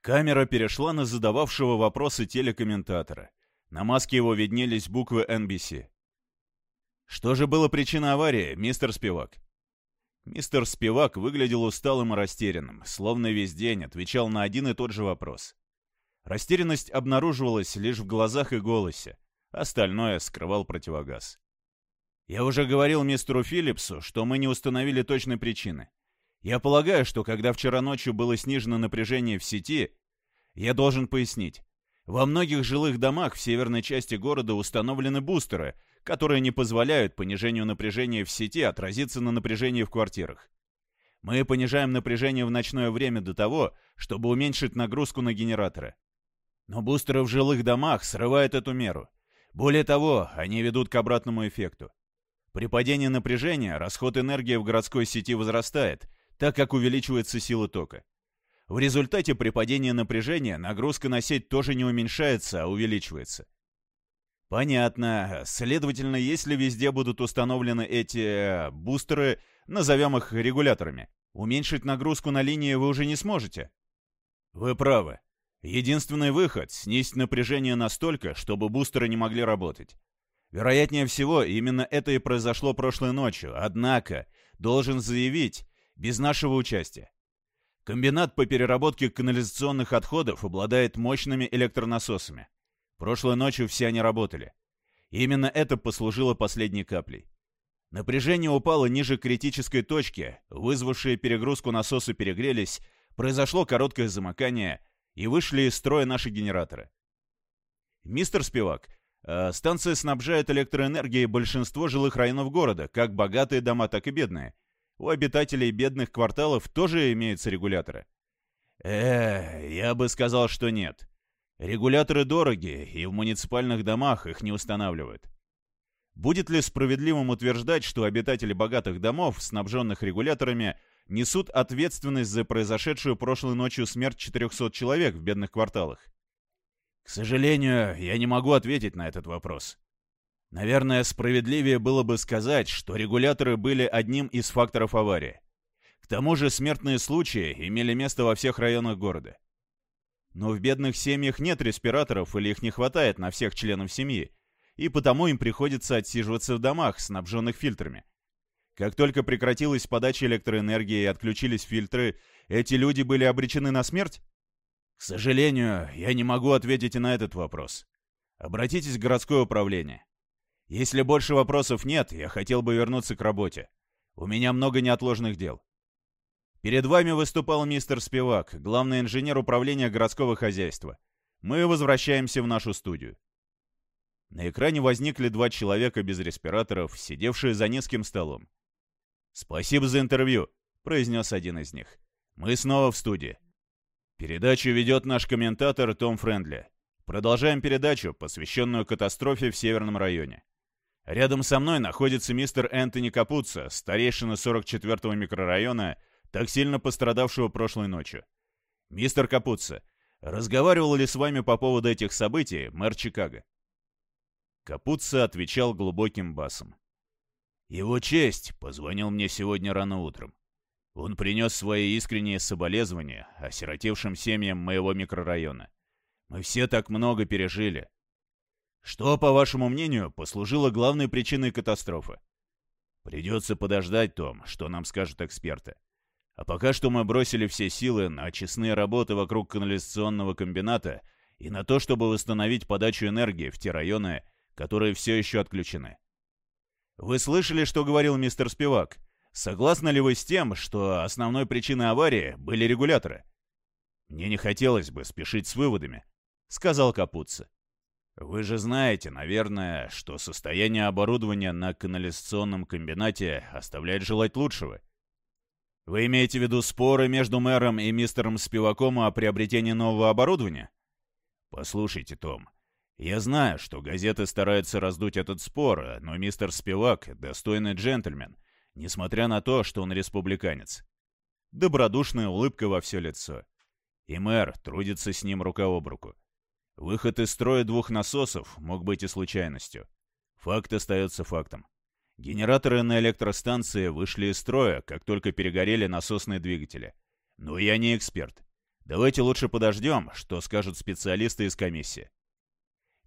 Камера перешла на задававшего вопросы телекомментатора. На маске его виднелись буквы NBC. «Что же было причиной аварии, мистер Спивак?» Мистер Спивак выглядел усталым и растерянным, словно весь день отвечал на один и тот же вопрос. Растерянность обнаруживалась лишь в глазах и голосе, остальное скрывал противогаз. «Я уже говорил мистеру Филлипсу, что мы не установили точной причины. Я полагаю, что когда вчера ночью было снижено напряжение в сети, я должен пояснить, во многих жилых домах в северной части города установлены бустеры, которые не позволяют понижению напряжения в сети отразиться на напряжении в квартирах. Мы понижаем напряжение в ночное время до того, чтобы уменьшить нагрузку на генераторы. Но бустеры в жилых домах срывают эту меру. Более того, они ведут к обратному эффекту. При падении напряжения расход энергии в городской сети возрастает, так как увеличивается сила тока. В результате при падении напряжения нагрузка на сеть тоже не уменьшается, а увеличивается. Понятно. Следовательно, если везде будут установлены эти э, бустеры, назовем их регуляторами, уменьшить нагрузку на линии вы уже не сможете. Вы правы. Единственный выход — снизить напряжение настолько, чтобы бустеры не могли работать. Вероятнее всего, именно это и произошло прошлой ночью, однако, должен заявить, без нашего участия. Комбинат по переработке канализационных отходов обладает мощными электронасосами. Прошлой ночью все они работали. Именно это послужило последней каплей. Напряжение упало ниже критической точки, вызвавшие перегрузку насосы перегрелись, произошло короткое замыкание, и вышли из строя наши генераторы. «Мистер Спивак, станция снабжает электроэнергией большинство жилых районов города, как богатые дома, так и бедные. У обитателей бедных кварталов тоже имеются регуляторы. Э, я бы сказал, что нет. Регуляторы дороги, и в муниципальных домах их не устанавливают. Будет ли справедливым утверждать, что обитатели богатых домов, снабженных регуляторами, несут ответственность за произошедшую прошлой ночью смерть 400 человек в бедных кварталах? К сожалению, я не могу ответить на этот вопрос. Наверное, справедливее было бы сказать, что регуляторы были одним из факторов аварии. К тому же смертные случаи имели место во всех районах города. Но в бедных семьях нет респираторов или их не хватает на всех членов семьи, и потому им приходится отсиживаться в домах, снабженных фильтрами. Как только прекратилась подача электроэнергии и отключились фильтры, эти люди были обречены на смерть? К сожалению, я не могу ответить и на этот вопрос. Обратитесь в городское управление. Если больше вопросов нет, я хотел бы вернуться к работе. У меня много неотложных дел. Перед вами выступал мистер Спивак, главный инженер управления городского хозяйства. Мы возвращаемся в нашу студию. На экране возникли два человека без респираторов, сидевшие за низким столом. «Спасибо за интервью», — произнес один из них. «Мы снова в студии. Передачу ведет наш комментатор Том Френдли. Продолжаем передачу, посвященную катастрофе в Северном районе. Рядом со мной находится мистер Энтони Капуца, старейшина 44-го микрорайона, так сильно пострадавшего прошлой ночью. Мистер Капуца, разговаривал ли с вами по поводу этих событий мэр Чикаго? Капуца отвечал глубоким басом. Его честь позвонил мне сегодня рано утром. Он принес свои искренние соболезнования осиротевшим семьям моего микрорайона. Мы все так много пережили. Что, по вашему мнению, послужило главной причиной катастрофы? Придется подождать, Том, что нам скажут эксперты. А пока что мы бросили все силы на очистные работы вокруг канализационного комбината и на то, чтобы восстановить подачу энергии в те районы, которые все еще отключены. Вы слышали, что говорил мистер Спивак? Согласны ли вы с тем, что основной причиной аварии были регуляторы? Мне не хотелось бы спешить с выводами, сказал Капуцци. Вы же знаете, наверное, что состояние оборудования на канализационном комбинате оставляет желать лучшего. Вы имеете в виду споры между мэром и мистером Спиваком о приобретении нового оборудования? Послушайте, Том, я знаю, что газеты стараются раздуть этот спор, но мистер Спивак — достойный джентльмен, несмотря на то, что он республиканец. Добродушная улыбка во все лицо. И мэр трудится с ним рука об руку. Выход из строя двух насосов мог быть и случайностью. Факт остается фактом. Генераторы на электростанции вышли из строя, как только перегорели насосные двигатели. Но я не эксперт. Давайте лучше подождем, что скажут специалисты из комиссии.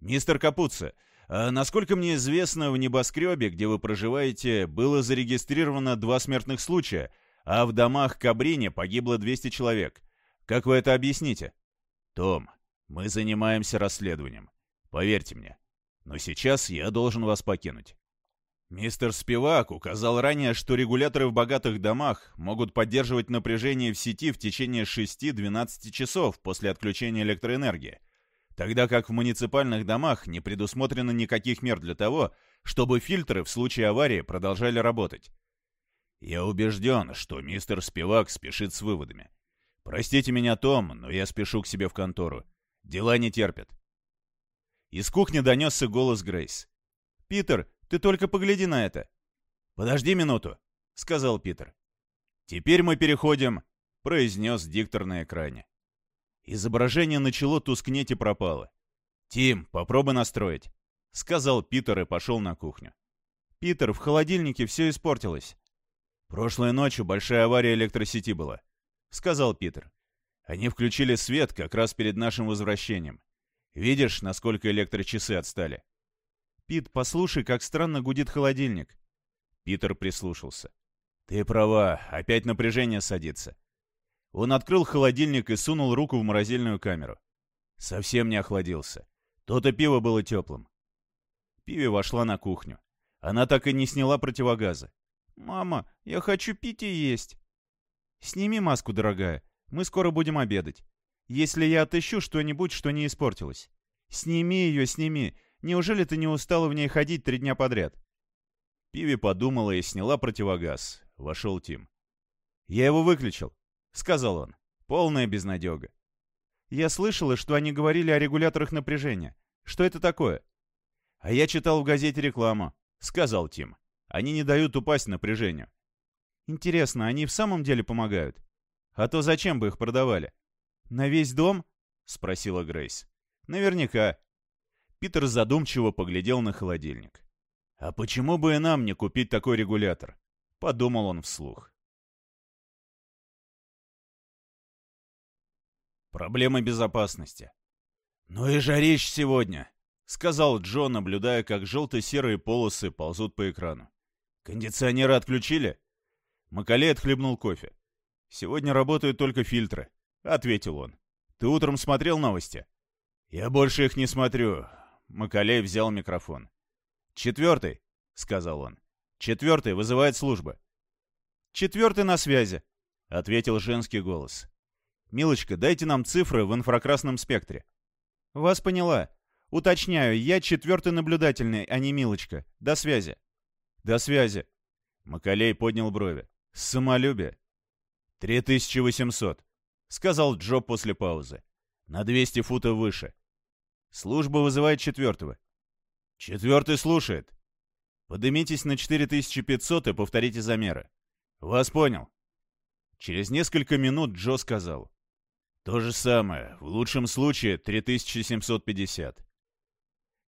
Мистер Капуцци, а насколько мне известно, в небоскребе, где вы проживаете, было зарегистрировано два смертных случая, а в домах Кабрине погибло 200 человек. Как вы это объясните? Том, мы занимаемся расследованием. Поверьте мне. Но сейчас я должен вас покинуть. Мистер Спивак указал ранее, что регуляторы в богатых домах могут поддерживать напряжение в сети в течение 6-12 часов после отключения электроэнергии, тогда как в муниципальных домах не предусмотрено никаких мер для того, чтобы фильтры в случае аварии продолжали работать. Я убежден, что мистер Спивак спешит с выводами. Простите меня, Том, но я спешу к себе в контору. Дела не терпят. Из кухни донесся голос Грейс. «Питер, ты только погляди на это!» «Подожди минуту», — сказал Питер. «Теперь мы переходим», — произнес диктор на экране. Изображение начало тускнеть и пропало. «Тим, попробуй настроить», — сказал Питер и пошел на кухню. «Питер, в холодильнике все испортилось». «Прошлой ночью большая авария электросети была», — сказал Питер. Они включили свет как раз перед нашим возвращением. Видишь, насколько электрочасы отстали? Пит, послушай, как странно гудит холодильник. Питер прислушался. Ты права, опять напряжение садится. Он открыл холодильник и сунул руку в морозильную камеру. Совсем не охладился. То-то пиво было теплым. Пиви вошла на кухню. Она так и не сняла противогаза. «Мама, я хочу пить и есть». «Сними маску, дорогая. Мы скоро будем обедать. Если я отыщу что-нибудь, что не испортилось. Сними ее, сними. Неужели ты не устала в ней ходить три дня подряд?» Пиви подумала и сняла противогаз. Вошел Тим. «Я его выключил», — сказал он. «Полная безнадега». «Я слышала, что они говорили о регуляторах напряжения. Что это такое?» «А я читал в газете рекламу», — сказал Тим. «Они не дают упасть напряжению». «Интересно, они в самом деле помогают? А то зачем бы их продавали?» «На весь дом?» — спросила Грейс. «Наверняка. Питер задумчиво поглядел на холодильник. «А почему бы и нам не купить такой регулятор?» — подумал он вслух. Проблемы безопасности. «Ну и жарищ сегодня!» — сказал Джо, наблюдая, как желто-серые полосы ползут по экрану. «Кондиционеры отключили?» Макалей отхлебнул кофе. «Сегодня работают только фильтры», — ответил он. «Ты утром смотрел новости?» «Я больше их не смотрю. Макалей взял микрофон. «Четвертый», — сказал он. «Четвертый вызывает служба». «Четвертый на связи», — ответил женский голос. «Милочка, дайте нам цифры в инфракрасном спектре». «Вас поняла. Уточняю, я четвертый наблюдательный, а не Милочка. До связи». «До связи». Макалей поднял брови. «Самолюбие». «Три тысячи восемьсот», — сказал Джо после паузы. «На двести футов выше». Служба вызывает четвертого. Четвертый слушает. Поднимитесь на 4500 и повторите замеры. Вас понял. Через несколько минут Джо сказал. То же самое. В лучшем случае 3750.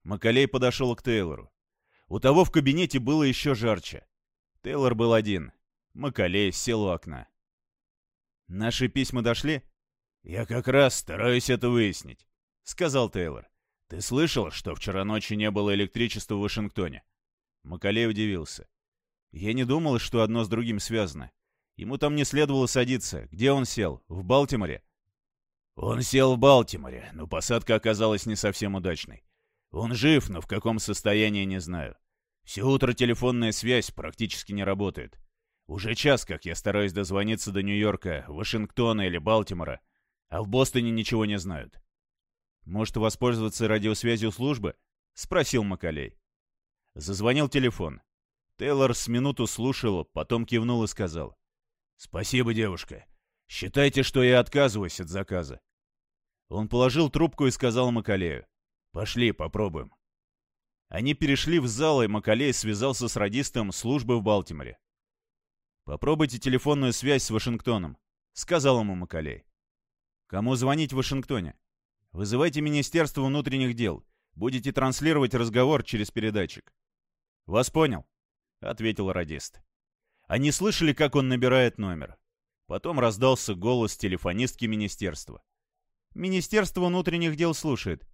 Макалей подошел к Тейлору. У того в кабинете было еще жарче. Тейлор был один. Макалей сел у окна. «Наши письма дошли?» «Я как раз стараюсь это выяснить», — сказал Тейлор. «Ты слышал, что вчера ночью не было электричества в Вашингтоне?» Макалей удивился. «Я не думал, что одно с другим связано. Ему там не следовало садиться. Где он сел? В Балтиморе?» «Он сел в Балтиморе, но посадка оказалась не совсем удачной. Он жив, но в каком состоянии не знаю. Все утро телефонная связь практически не работает. Уже час, как я стараюсь дозвониться до Нью-Йорка, Вашингтона или Балтимора, а в Бостоне ничего не знают. «Может, воспользоваться радиосвязью службы?» — спросил Макалей. Зазвонил телефон. Тейлор с минуту слушал, потом кивнул и сказал. «Спасибо, девушка. Считайте, что я отказываюсь от заказа». Он положил трубку и сказал Макалею. «Пошли, попробуем». Они перешли в зал, и Макалей связался с радистом службы в Балтиморе. «Попробуйте телефонную связь с Вашингтоном», — сказал ему Макалей. «Кому звонить в Вашингтоне?» Вызывайте Министерство внутренних дел. Будете транслировать разговор через передатчик. Вас понял, ответил радист. Они слышали, как он набирает номер. Потом раздался голос телефонистки министерства. Министерство внутренних дел слушает.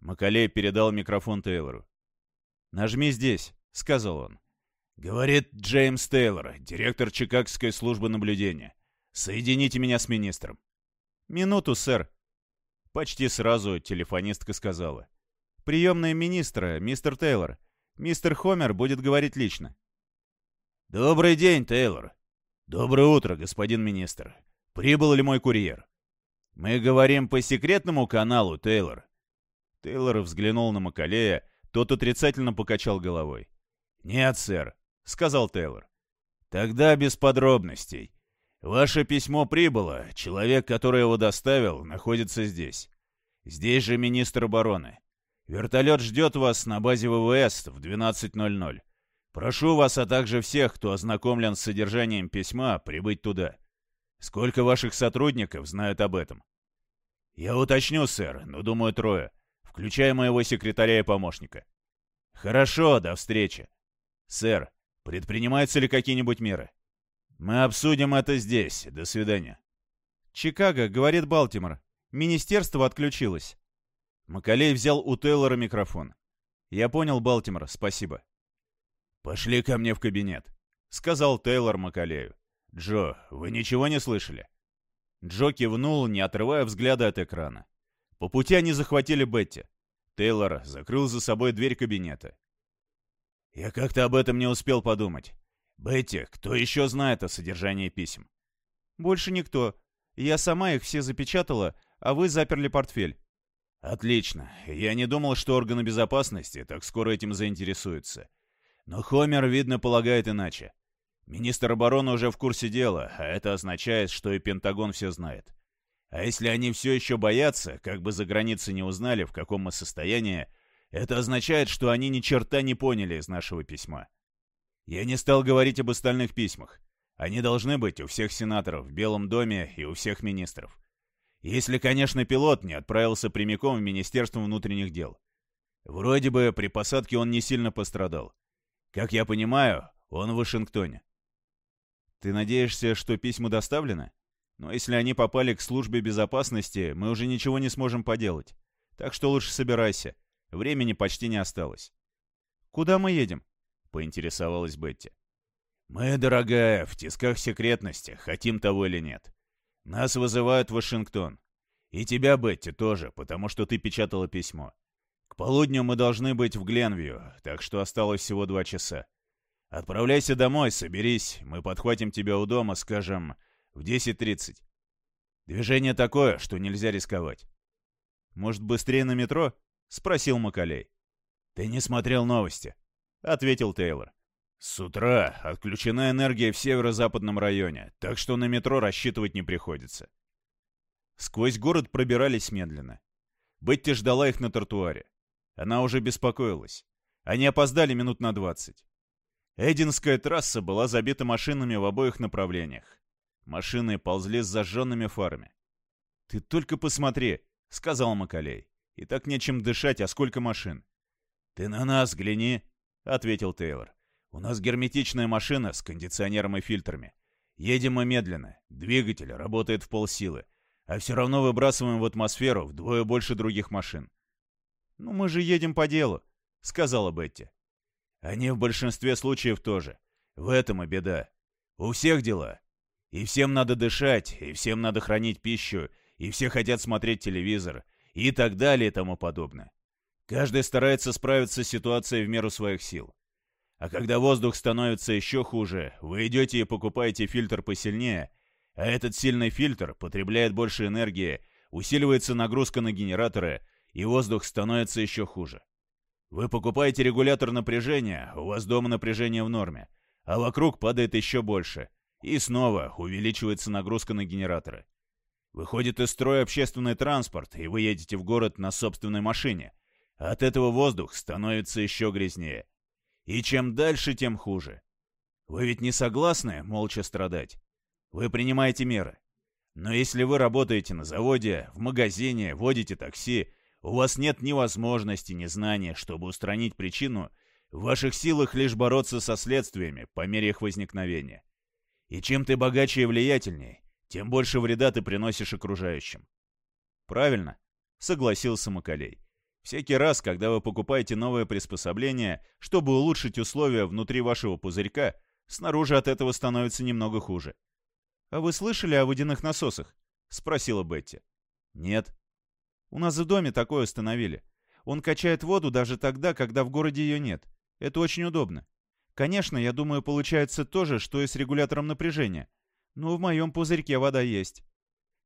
Макалей передал микрофон Тейлору. «Нажми здесь», — сказал он. «Говорит Джеймс Тейлор, директор Чикагской службы наблюдения. Соедините меня с министром». «Минуту, сэр», Почти сразу телефонистка сказала. «Приемная министра, мистер Тейлор. Мистер Хомер будет говорить лично». «Добрый день, Тейлор». «Доброе утро, господин министр. Прибыл ли мой курьер?» «Мы говорим по секретному каналу, Тейлор». Тейлор взглянул на Макалея, тот отрицательно покачал головой. «Нет, сэр», — сказал Тейлор. «Тогда без подробностей. Ваше письмо прибыло. Человек, который его доставил, находится здесь. Здесь же министр обороны. Вертолет ждет вас на базе ВВС в 12.00. Прошу вас, а также всех, кто ознакомлен с содержанием письма, прибыть туда. Сколько ваших сотрудников знают об этом? Я уточню, сэр, но думаю трое, включая моего секретаря и помощника. Хорошо, до встречи. Сэр, предпринимаются ли какие-нибудь меры? Мы обсудим это здесь. До свидания. Чикаго, говорит Балтимор. Министерство отключилось. Макалей взял у Тейлора микрофон. Я понял, Балтимор, спасибо. Пошли ко мне в кабинет, сказал Тейлор Макалею. Джо, вы ничего не слышали? Джо кивнул, не отрывая взгляда от экрана. По пути они захватили Бетти. Тейлор закрыл за собой дверь кабинета. «Я как-то об этом не успел подумать. «Бетти, кто еще знает о содержании писем?» «Больше никто. Я сама их все запечатала, а вы заперли портфель». Отлично. Я не думал, что органы безопасности так скоро этим заинтересуются. Но Хомер, видно, полагает иначе. Министр обороны уже в курсе дела, а это означает, что и Пентагон все знает. А если они все еще боятся, как бы за границей не узнали, в каком мы состоянии, это означает, что они ни черта не поняли из нашего письма. Я не стал говорить об остальных письмах. Они должны быть у всех сенаторов в Белом доме и у всех министров. Если, конечно, пилот не отправился прямиком в Министерство внутренних дел. Вроде бы при посадке он не сильно пострадал. Как я понимаю, он в Вашингтоне. Ты надеешься, что письма доставлены? Но если они попали к службе безопасности, мы уже ничего не сможем поделать. Так что лучше собирайся. Времени почти не осталось. Куда мы едем? Поинтересовалась Бетти. Мы, дорогая, в тисках секретности, хотим того или нет. Нас вызывают в Вашингтон. И тебя, Бетти, тоже, потому что ты печатала письмо. К полудню мы должны быть в Гленвью, так что осталось всего два часа. Отправляйся домой, соберись, мы подхватим тебя у дома, скажем, в 10.30. Движение такое, что нельзя рисковать. Может, быстрее на метро? Спросил Макалей. Ты не смотрел новости? Ответил Тейлор. С утра отключена энергия в северо-западном районе, так что на метро рассчитывать не приходится. Сквозь город пробирались медленно. Бетти ждала их на тротуаре. Она уже беспокоилась. Они опоздали минут на двадцать. Эдинская трасса была забита машинами в обоих направлениях. Машины ползли с зажженными фарами. «Ты только посмотри», — сказал Макалей. «И так нечем дышать, а сколько машин». «Ты на нас гляни», — ответил Тейлор. У нас герметичная машина с кондиционером и фильтрами. Едем мы медленно, двигатель работает в полсилы, а все равно выбрасываем в атмосферу вдвое больше других машин. «Ну мы же едем по делу», — сказала Бетти. «Они в большинстве случаев тоже. В этом и беда. У всех дела. И всем надо дышать, и всем надо хранить пищу, и все хотят смотреть телевизор, и так далее и тому подобное. Каждый старается справиться с ситуацией в меру своих сил. А когда воздух становится еще хуже, вы идете и покупаете фильтр посильнее, а этот сильный фильтр потребляет больше энергии, усиливается нагрузка на генераторы, и воздух становится еще хуже. Вы покупаете регулятор напряжения, у вас дома напряжение в норме, а вокруг падает еще больше, и снова увеличивается нагрузка на генераторы. Выходит из строя общественный транспорт, и вы едете в город на собственной машине. От этого воздух становится еще грязнее. И чем дальше, тем хуже. Вы ведь не согласны молча страдать? Вы принимаете меры. Но если вы работаете на заводе, в магазине, водите такси, у вас нет ни возможности, ни знания, чтобы устранить причину, в ваших силах лишь бороться со следствиями по мере их возникновения. И чем ты богаче и влиятельнее, тем больше вреда ты приносишь окружающим. Правильно, согласился Макалей. Всякий раз, когда вы покупаете новое приспособление, чтобы улучшить условия внутри вашего пузырька, снаружи от этого становится немного хуже. «А вы слышали о водяных насосах?» — спросила Бетти. «Нет». «У нас в доме такое установили. Он качает воду даже тогда, когда в городе ее нет. Это очень удобно. Конечно, я думаю, получается то же, что и с регулятором напряжения. Но в моем пузырьке вода есть».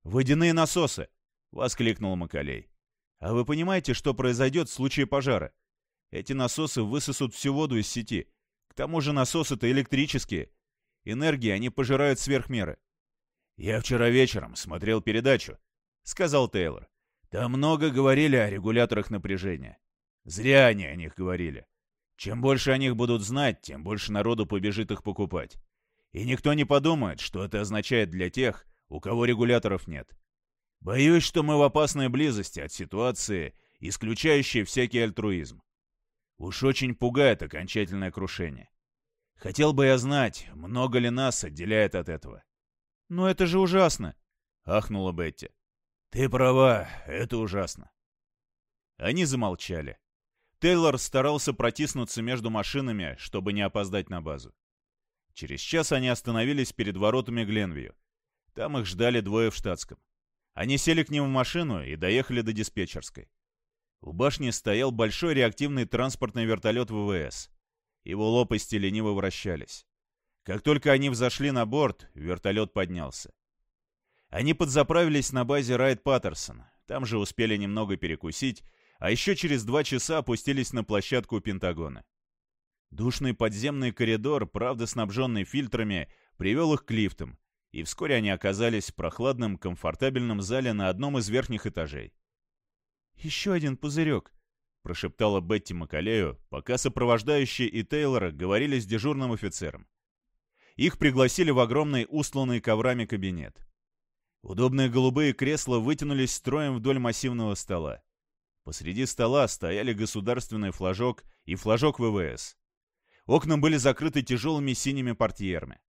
«Водяные насосы!» — воскликнул Макалей. А вы понимаете, что произойдет в случае пожара? Эти насосы высосут всю воду из сети. К тому же насосы-то электрические. Энергии они пожирают сверх меры. «Я вчера вечером смотрел передачу», — сказал Тейлор. «Там много говорили о регуляторах напряжения. Зря они о них говорили. Чем больше о них будут знать, тем больше народу побежит их покупать. И никто не подумает, что это означает для тех, у кого регуляторов нет. Боюсь, что мы в опасной близости от ситуации, исключающей всякий альтруизм. Уж очень пугает окончательное крушение. Хотел бы я знать, много ли нас отделяет от этого. «Но это же ужасно!» — ахнула Бетти. «Ты права, это ужасно». Они замолчали. Тейлор старался протиснуться между машинами, чтобы не опоздать на базу. Через час они остановились перед воротами Гленвью. Там их ждали двое в штатском. Они сели к ним в машину и доехали до диспетчерской. У башни стоял большой реактивный транспортный вертолет ВВС. Его лопасти лениво вращались. Как только они взошли на борт, вертолет поднялся. Они подзаправились на базе Райт Паттерсон, там же успели немного перекусить, а еще через два часа опустились на площадку Пентагона. Душный подземный коридор, правда снабженный фильтрами, привел их к лифтам, и вскоре они оказались в прохладном, комфортабельном зале на одном из верхних этажей. «Еще один пузырек», — прошептала Бетти Макалею, пока сопровождающие и Тейлора говорили с дежурным офицером. Их пригласили в огромный устланный коврами кабинет. Удобные голубые кресла вытянулись строем вдоль массивного стола. Посреди стола стояли государственный флажок и флажок ВВС. Окна были закрыты тяжелыми синими портьерами.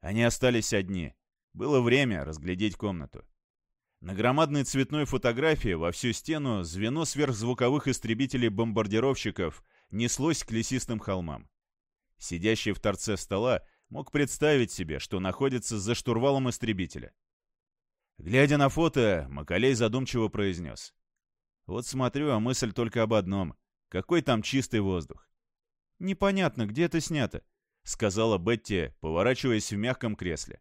Они остались одни. Было время разглядеть комнату. На громадной цветной фотографии во всю стену звено сверхзвуковых истребителей-бомбардировщиков неслось к лесистым холмам. Сидящий в торце стола мог представить себе, что находится за штурвалом истребителя. Глядя на фото, Макалей задумчиво произнес. «Вот смотрю, а мысль только об одном. Какой там чистый воздух?» «Непонятно, где это снято», — сказала Бетти, поворачиваясь в мягком кресле.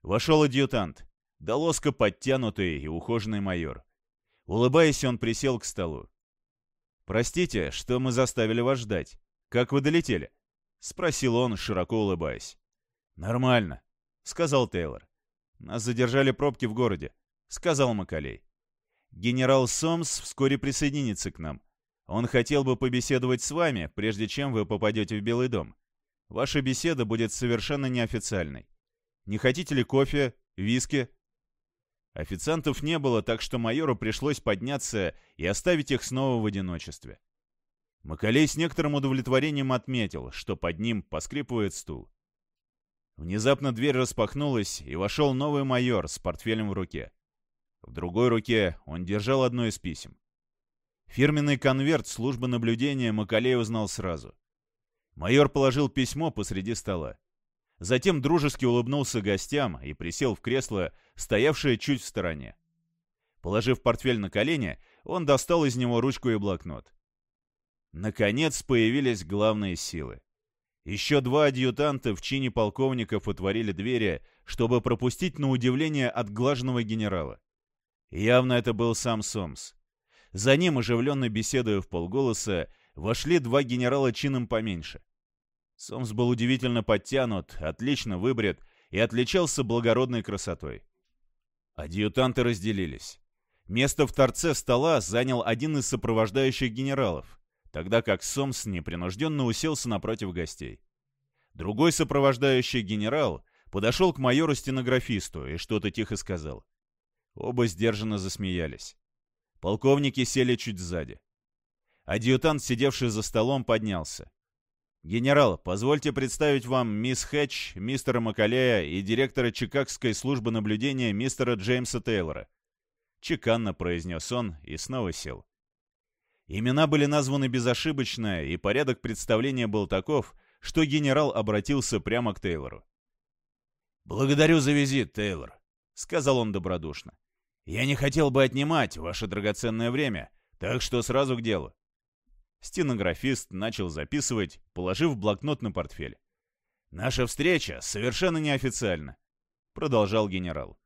Вошел адъютант, долоско подтянутый и ухоженный майор. Улыбаясь, он присел к столу. «Простите, что мы заставили вас ждать. Как вы долетели?» — спросил он, широко улыбаясь. «Нормально», — сказал Тейлор. «Нас задержали пробки в городе», — сказал Макалей. «Генерал Сомс вскоре присоединится к нам. Он хотел бы побеседовать с вами, прежде чем вы попадете в Белый дом. Ваша беседа будет совершенно неофициальной. Не хотите ли кофе, виски?» Официантов не было, так что майору пришлось подняться и оставить их снова в одиночестве. Макалей с некоторым удовлетворением отметил, что под ним поскрипывает стул. Внезапно дверь распахнулась, и вошел новый майор с портфелем в руке. В другой руке он держал одно из писем. Фирменный конверт службы наблюдения Макалей узнал сразу. Майор положил письмо посреди стола. Затем дружески улыбнулся гостям и присел в кресло, стоявшее чуть в стороне. Положив портфель на колени, он достал из него ручку и блокнот. Наконец появились главные силы. Еще два адъютанта в чине полковников отворили двери, чтобы пропустить на удивление отглаженного генерала. Явно это был сам Сомс. За ним, оживленно беседуя в полголоса, вошли два генерала чином поменьше. Сомс был удивительно подтянут, отлично выбрит и отличался благородной красотой. Адъютанты разделились. Место в торце стола занял один из сопровождающих генералов, тогда как Сомс непринужденно уселся напротив гостей. Другой сопровождающий генерал подошел к майору-стенографисту и что-то тихо сказал. Оба сдержанно засмеялись. Полковники сели чуть сзади. Адъютант, сидевший за столом, поднялся. «Генерал, позвольте представить вам мисс Хэтч, мистера Макалея и директора Чикагской службы наблюдения мистера Джеймса Тейлора». Чеканно произнес он и снова сел. Имена были названы безошибочно, и порядок представления был таков, что генерал обратился прямо к Тейлору. «Благодарю за визит, Тейлор», — сказал он добродушно. «Я не хотел бы отнимать ваше драгоценное время, так что сразу к делу. Стенографист начал записывать, положив блокнот на портфель. «Наша встреча совершенно неофициальна», — продолжал генерал.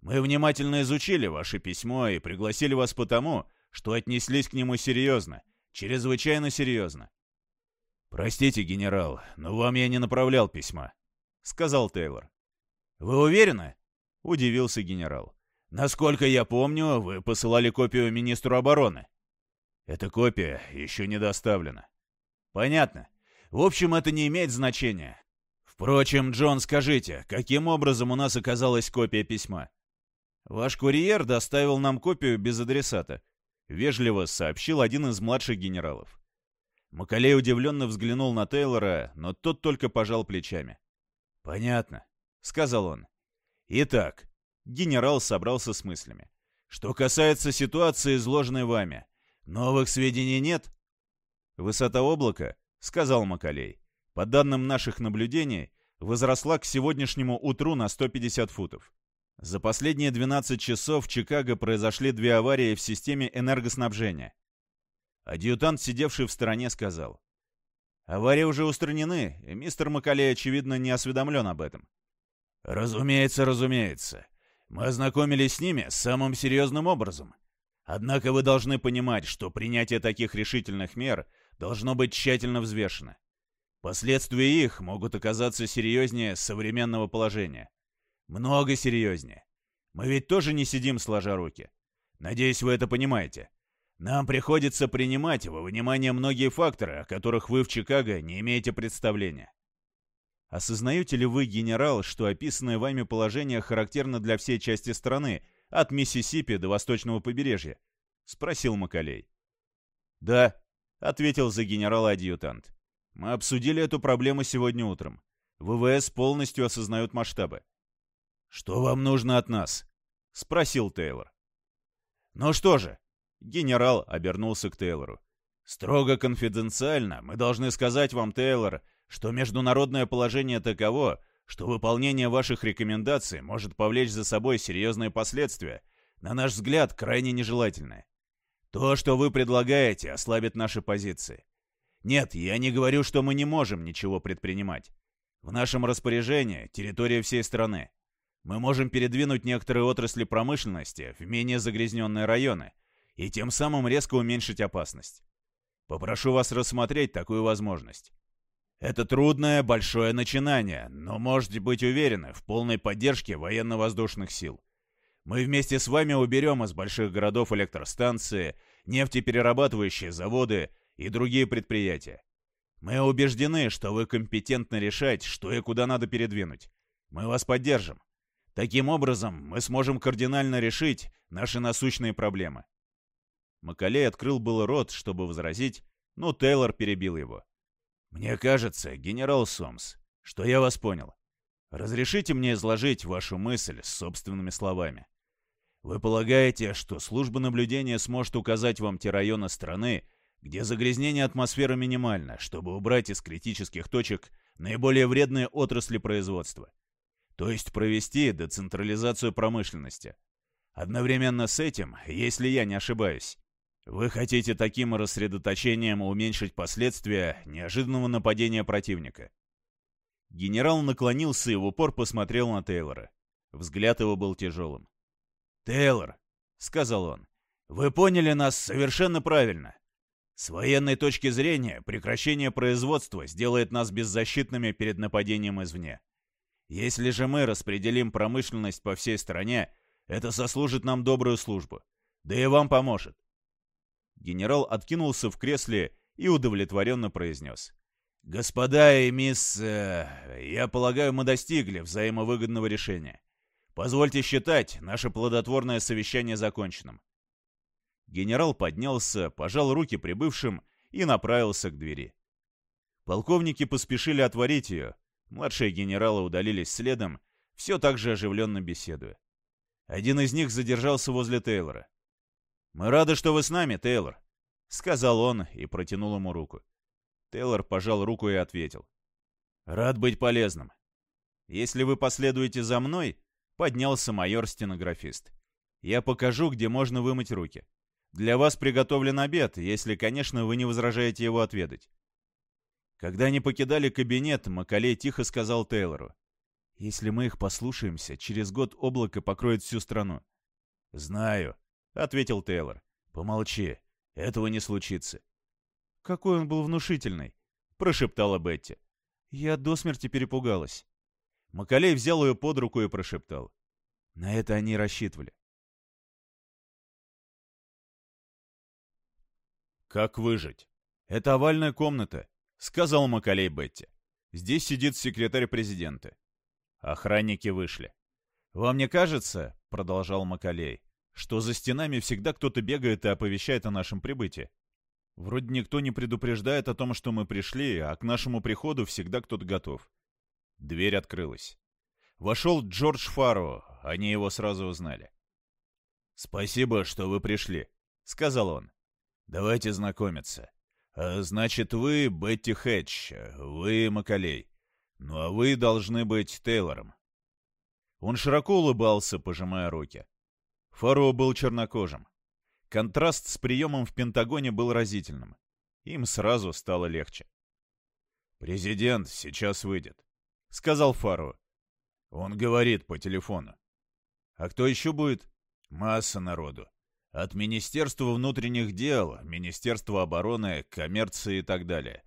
«Мы внимательно изучили ваше письмо и пригласили вас потому, что отнеслись к нему серьезно, чрезвычайно серьезно». «Простите, генерал, но вам я не направлял письма», — сказал Тейлор. «Вы уверены?» — удивился генерал. «Насколько я помню, вы посылали копию министру обороны». Эта копия еще не доставлена. Понятно. В общем, это не имеет значения. Впрочем, Джон, скажите, каким образом у нас оказалась копия письма? Ваш курьер доставил нам копию без адресата. Вежливо сообщил один из младших генералов. Макалей удивленно взглянул на Тейлора, но тот только пожал плечами. «Понятно», — сказал он. «Итак», — генерал собрался с мыслями. «Что касается ситуации, изложенной вами, «Новых сведений нет?» «Высота облака», — сказал Макалей, «по данным наших наблюдений, возросла к сегодняшнему утру на 150 футов. За последние 12 часов в Чикаго произошли две аварии в системе энергоснабжения. Адъютант, сидевший в стороне, сказал. «Аварии уже устранены, и мистер Макалей, очевидно, не осведомлен об этом». «Разумеется, разумеется. Мы ознакомились с ними самым серьезным образом. Однако вы должны понимать, что принятие таких решительных мер должно быть тщательно взвешено. Последствия их могут оказаться серьезнее современного положения. Много серьезнее. Мы ведь тоже не сидим сложа руки. Надеюсь, вы это понимаете. Нам приходится принимать во внимание многие факторы, о которых вы в Чикаго не имеете представления. Осознаете ли вы, генерал, что описанное вами положение характерно для всей части страны, от Миссисипи до восточного побережья? Спросил Макалей. Да, ответил за генерала адъютант. Мы обсудили эту проблему сегодня утром. ВВС полностью осознают масштабы. «Что вам нужно от нас?» — спросил Тейлор. «Ну что же?» — генерал обернулся к Тейлору. «Строго конфиденциально мы должны сказать вам, Тейлор, что международное положение таково, что выполнение ваших рекомендаций может повлечь за собой серьезные последствия, на наш взгляд, крайне нежелательные. То, что вы предлагаете, ослабит наши позиции. Нет, я не говорю, что мы не можем ничего предпринимать. В нашем распоряжении территория всей страны. Мы можем передвинуть некоторые отрасли промышленности в менее загрязненные районы и тем самым резко уменьшить опасность. Попрошу вас рассмотреть такую возможность. Это трудное, большое начинание, но можете быть уверены в полной поддержке военно-воздушных сил. Мы вместе с вами уберем из больших городов электростанции, нефтеперерабатывающие заводы и другие предприятия. Мы убеждены, что вы компетентны решать, что и куда надо передвинуть. Мы вас поддержим. Таким образом, мы сможем кардинально решить наши насущные проблемы. Макалей открыл было рот, чтобы возразить, но Тейлор перебил его. «Мне кажется, генерал Сомс, что я вас понял. Разрешите мне изложить вашу мысль собственными словами. Вы полагаете, что служба наблюдения сможет указать вам те районы страны, где загрязнение атмосферы минимально, чтобы убрать из критических точек наиболее вредные отрасли производства? То есть провести децентрализацию промышленности. Одновременно с этим, если я не ошибаюсь, вы хотите таким рассредоточением уменьшить последствия неожиданного нападения противника. Генерал наклонился и в упор посмотрел на Тейлора. Взгляд его был тяжелым. «Тейлор», — сказал он, — «вы поняли нас совершенно правильно. С военной точки зрения прекращение производства сделает нас беззащитными перед нападением извне. Если же мы распределим промышленность по всей стране, это сослужит нам добрую службу. Да и вам поможет. Генерал откинулся в кресле и удовлетворенно произнес. «Господа и мисс... Э, я полагаю, мы достигли взаимовыгодного решения. Позвольте считать наше плодотворное совещание законченным». Генерал поднялся, пожал руки прибывшим и направился к двери. Полковники поспешили отворить ее. Младшие генералы удалились следом, все так же оживленно беседуя. Один из них задержался возле Тейлора. «Мы рады, что вы с нами, Тейлор», — сказал он и протянул ему руку. Тейлор пожал руку и ответил. «Рад быть полезным. Если вы последуете за мной, — поднялся майор-стенографист. Я покажу, где можно вымыть руки. Для вас приготовлен обед, если, конечно, вы не возражаете его отведать. Когда они покидали кабинет, Макалей тихо сказал Тейлору. «Если мы их послушаемся, через год облако покроет всю страну». «Знаю», — ответил Тейлор. «Помолчи. Этого не случится». «Какой он был внушительный», — прошептала Бетти. Я до смерти перепугалась. Макалей взял ее под руку и прошептал. На это они рассчитывали. «Как выжить? Это овальная комната», — сказал Макалей Бетти. «Здесь сидит секретарь президента». Охранники вышли. «Вам не кажется, — продолжал Макалей, что за стенами всегда кто-то бегает и оповещает о нашем прибытии. Вроде никто не предупреждает о том, что мы пришли, а к нашему приходу всегда кто-то готов. Дверь открылась. Вошел Джордж Фарро, они его сразу узнали. «Спасибо, что вы пришли», — сказал он. «Давайте знакомиться. А, значит, вы Бетти Хэтч, вы Макалей. Ну а вы должны быть Тейлором». Он широко улыбался, пожимая руки. Фаро был чернокожим. Контраст с приемом в Пентагоне был разительным. Им сразу стало легче. «Президент сейчас выйдет», — сказал Фаро. «Он говорит по телефону». А кто еще будет? Масса народу. От Министерства внутренних дел, Министерства обороны, коммерции и так далее.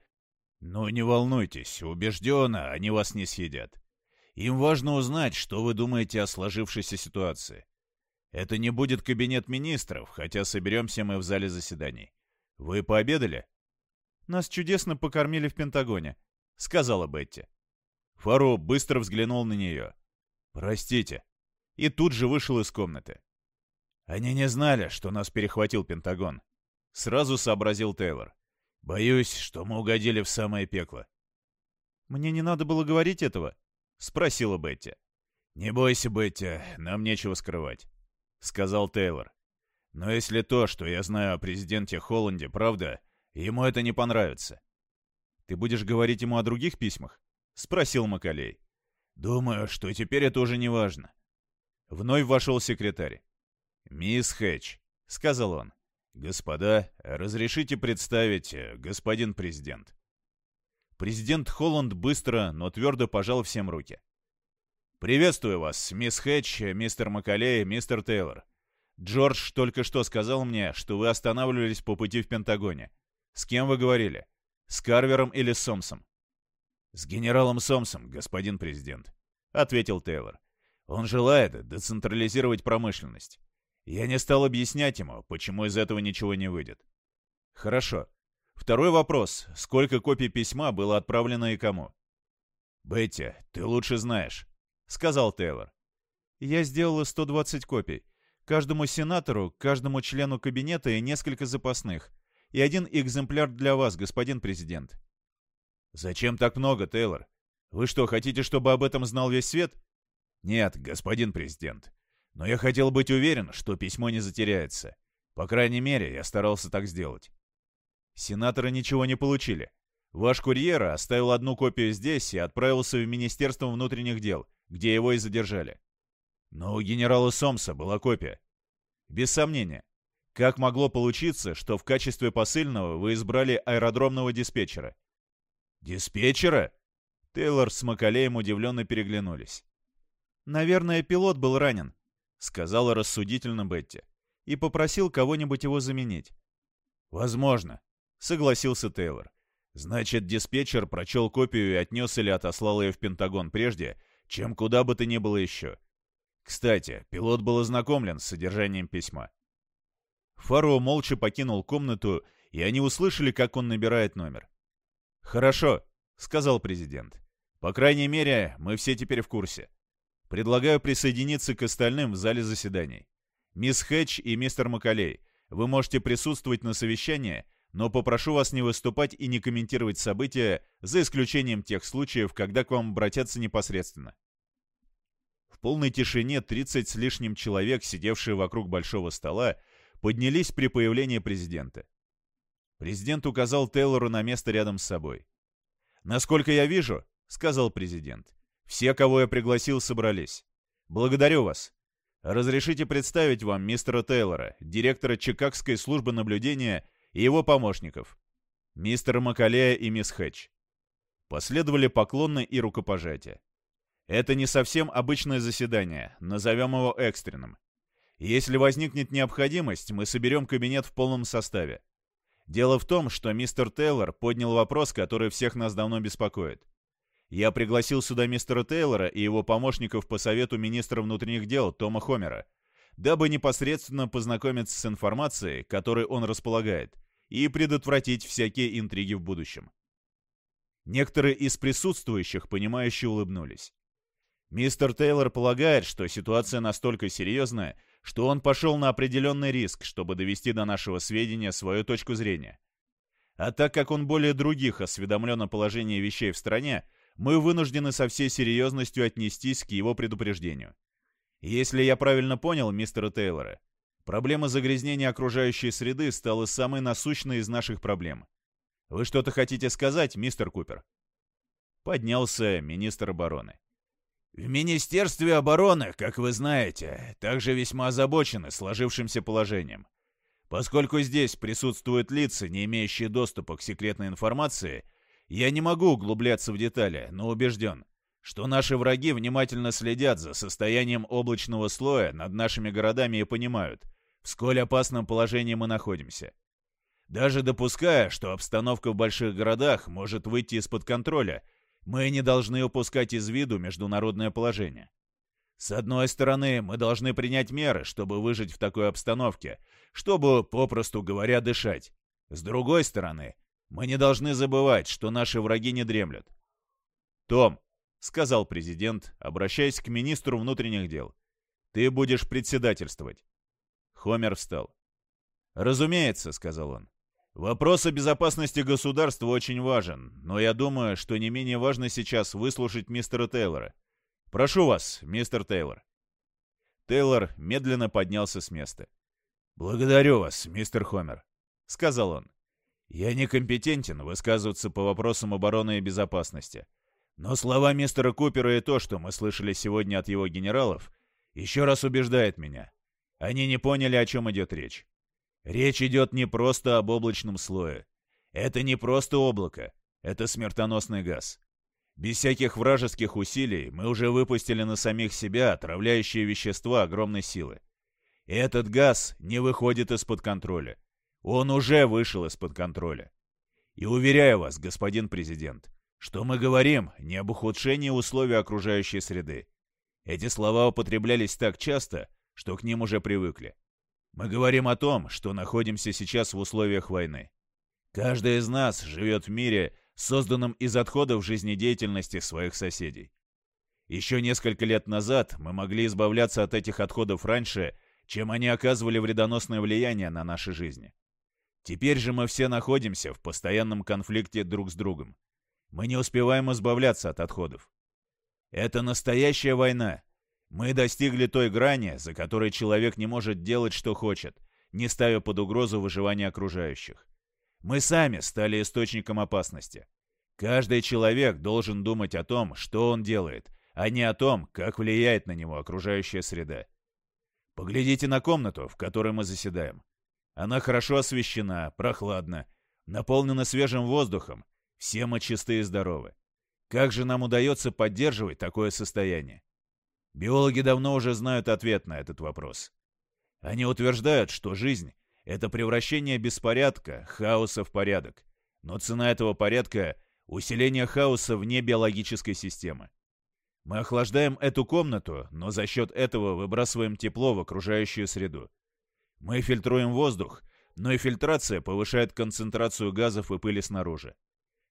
Но не волнуйтесь, убежденно, они вас не съедят. Им важно узнать, что вы думаете о сложившейся ситуации. Это не будет кабинет министров, хотя соберемся мы в зале заседаний. Вы пообедали? Нас чудесно покормили в Пентагоне, сказала Бетти. Фаро быстро взглянул на нее. Простите. И тут же вышел из комнаты. Они не знали, что нас перехватил Пентагон. Сразу сообразил Тейлор. Боюсь, что мы угодили в самое пекло. Мне не надо было говорить этого, спросила Бетти. Не бойся, Бетти, нам нечего скрывать, сказал Тейлор. Но если то, что я знаю о президенте Холланде, правда, ему это не понравится. Ты будешь говорить ему о других письмах? спросил Макалей. Думаю, что теперь это уже не важно. Вновь вошел секретарь. «Мисс Хэтч», — сказал он, — «господа, разрешите представить, э, господин президент». Президент Холланд быстро, но твердо пожал всем руки. «Приветствую вас, мисс Хэтч, мистер Макалей, мистер Тейлор. Джордж только что сказал мне, что вы останавливались по пути в Пентагоне. С кем вы говорили? С Карвером или с Сомсом?» «С генералом Сомсом, господин президент», — ответил Тейлор. «Он желает децентрализировать промышленность. Я не стал объяснять ему, почему из этого ничего не выйдет. Хорошо. Второй вопрос. Сколько копий письма было отправлено и кому? «Бетти, ты лучше знаешь», — сказал Тейлор. «Я сделала 120 копий. Каждому сенатору, каждому члену кабинета и несколько запасных. И один экземпляр для вас, господин президент». «Зачем так много, Тейлор? Вы что, хотите, чтобы об этом знал весь свет?» «Нет, господин президент. Но я хотел быть уверен, что письмо не затеряется. По крайней мере, я старался так сделать. Сенаторы ничего не получили. Ваш курьер оставил одну копию здесь и отправился в Министерство внутренних дел, где его и задержали. Но у генерала Сомса была копия. Без сомнения. Как могло получиться, что в качестве посыльного вы избрали аэродромного диспетчера? Диспетчера? Тейлор с Макалеем удивленно переглянулись. Наверное, пилот был ранен, сказала рассудительно Бетти, и попросил кого-нибудь его заменить. «Возможно», — согласился Тейлор. «Значит, диспетчер прочел копию и отнес или отослал ее в Пентагон прежде, чем куда бы то ни было еще. Кстати, пилот был ознакомлен с содержанием письма». Фаро молча покинул комнату, и они услышали, как он набирает номер. «Хорошо», — сказал президент. «По крайней мере, мы все теперь в курсе. Предлагаю присоединиться к остальным в зале заседаний. Мисс Хэтч и мистер Макалей, вы можете присутствовать на совещании, но попрошу вас не выступать и не комментировать события, за исключением тех случаев, когда к вам обратятся непосредственно. В полной тишине 30 с лишним человек, сидевшие вокруг большого стола, поднялись при появлении президента. Президент указал Тейлору на место рядом с собой. «Насколько я вижу», — сказал президент, все, кого я пригласил, собрались. Благодарю вас. Разрешите представить вам мистера Тейлора, директора Чикагской службы наблюдения и его помощников. Мистера Макалея и мисс Хэтч. Последовали поклоны и рукопожатия. Это не совсем обычное заседание, назовем его экстренным. Если возникнет необходимость, мы соберем кабинет в полном составе. Дело в том, что мистер Тейлор поднял вопрос, который всех нас давно беспокоит. Я пригласил сюда мистера Тейлора и его помощников по совету министра внутренних дел Тома Хомера, дабы непосредственно познакомиться с информацией, которой он располагает, и предотвратить всякие интриги в будущем. Некоторые из присутствующих, понимающе улыбнулись. Мистер Тейлор полагает, что ситуация настолько серьезная, что он пошел на определенный риск, чтобы довести до нашего сведения свою точку зрения. А так как он более других осведомлен о положении вещей в стране, мы вынуждены со всей серьезностью отнестись к его предупреждению. Если я правильно понял мистера Тейлора, проблема загрязнения окружающей среды стала самой насущной из наших проблем. Вы что-то хотите сказать, мистер Купер? Поднялся министр обороны. В Министерстве обороны, как вы знаете, также весьма озабочены сложившимся положением. Поскольку здесь присутствуют лица, не имеющие доступа к секретной информации, я не могу углубляться в детали, но убежден. что наши враги внимательно следят за состоянием облачного слоя над нашими городами и понимают, в сколь опасном положении мы находимся. Даже допуская, что обстановка в больших городах может выйти из-под контроля, мы не должны упускать из виду международное положение. С одной стороны, мы должны принять меры, чтобы выжить в такой обстановке, чтобы, попросту говоря, дышать. С другой стороны, мы не должны забывать, что наши враги не дремлют. «Том», — сказал президент, обращаясь к министру внутренних дел, — «ты будешь председательствовать». Хомер встал. «Разумеется», — сказал он. «Вопрос о безопасности государства очень важен, но я думаю, что не менее важно сейчас выслушать мистера Тейлора. Прошу вас, мистер Тейлор». Тейлор медленно поднялся с места. «Благодарю вас, мистер Хомер», — сказал он. «Я некомпетентен высказываться по вопросам обороны и безопасности. Но слова мистера Купера и то, что мы слышали сегодня от его генералов, еще раз убеждает меня. Они не поняли, о чем идет речь. Речь идет не просто об облачном слое. Это не просто облако, это смертоносный газ. Без всяких вражеских усилий мы уже выпустили на самих себя отравляющие вещества огромной силы. Этот газ не выходит из-под контроля. Он уже вышел из-под контроля. И уверяю вас, господин президент, что мы говорим не об ухудшении условий окружающей среды. Эти слова употреблялись так часто, что к ним уже привыкли. Мы говорим о том, что находимся сейчас в условиях войны. Каждый из нас живет в мире, созданном из отходов жизнедеятельности своих соседей. Еще несколько лет назад мы могли избавляться от этих отходов раньше, чем они оказывали вредоносное влияние на наши жизни. Теперь же мы все находимся в постоянном конфликте друг с другом. Мы не успеваем избавляться от отходов. Это настоящая война. Мы достигли той грани, за которой человек не может делать, что хочет, не ставя под угрозу выживание окружающих. Мы сами стали источником опасности. Каждый человек должен думать о том, что он делает, а не о том, как влияет на него окружающая среда. Поглядите на комнату, в которой мы заседаем. Она хорошо освещена, прохладна, наполнена свежим воздухом, все мы чисты и здоровы. Как же нам удается поддерживать такое состояние? Биологи давно уже знают ответ на этот вопрос. Они утверждают, что жизнь — это превращение беспорядка, хаоса в порядок. Но цена этого порядка — усиление хаоса вне биологической системы. Мы охлаждаем эту комнату, но за счет этого выбрасываем тепло в окружающую среду. Мы фильтруем воздух, но и фильтрация повышает концентрацию газов и пыли снаружи.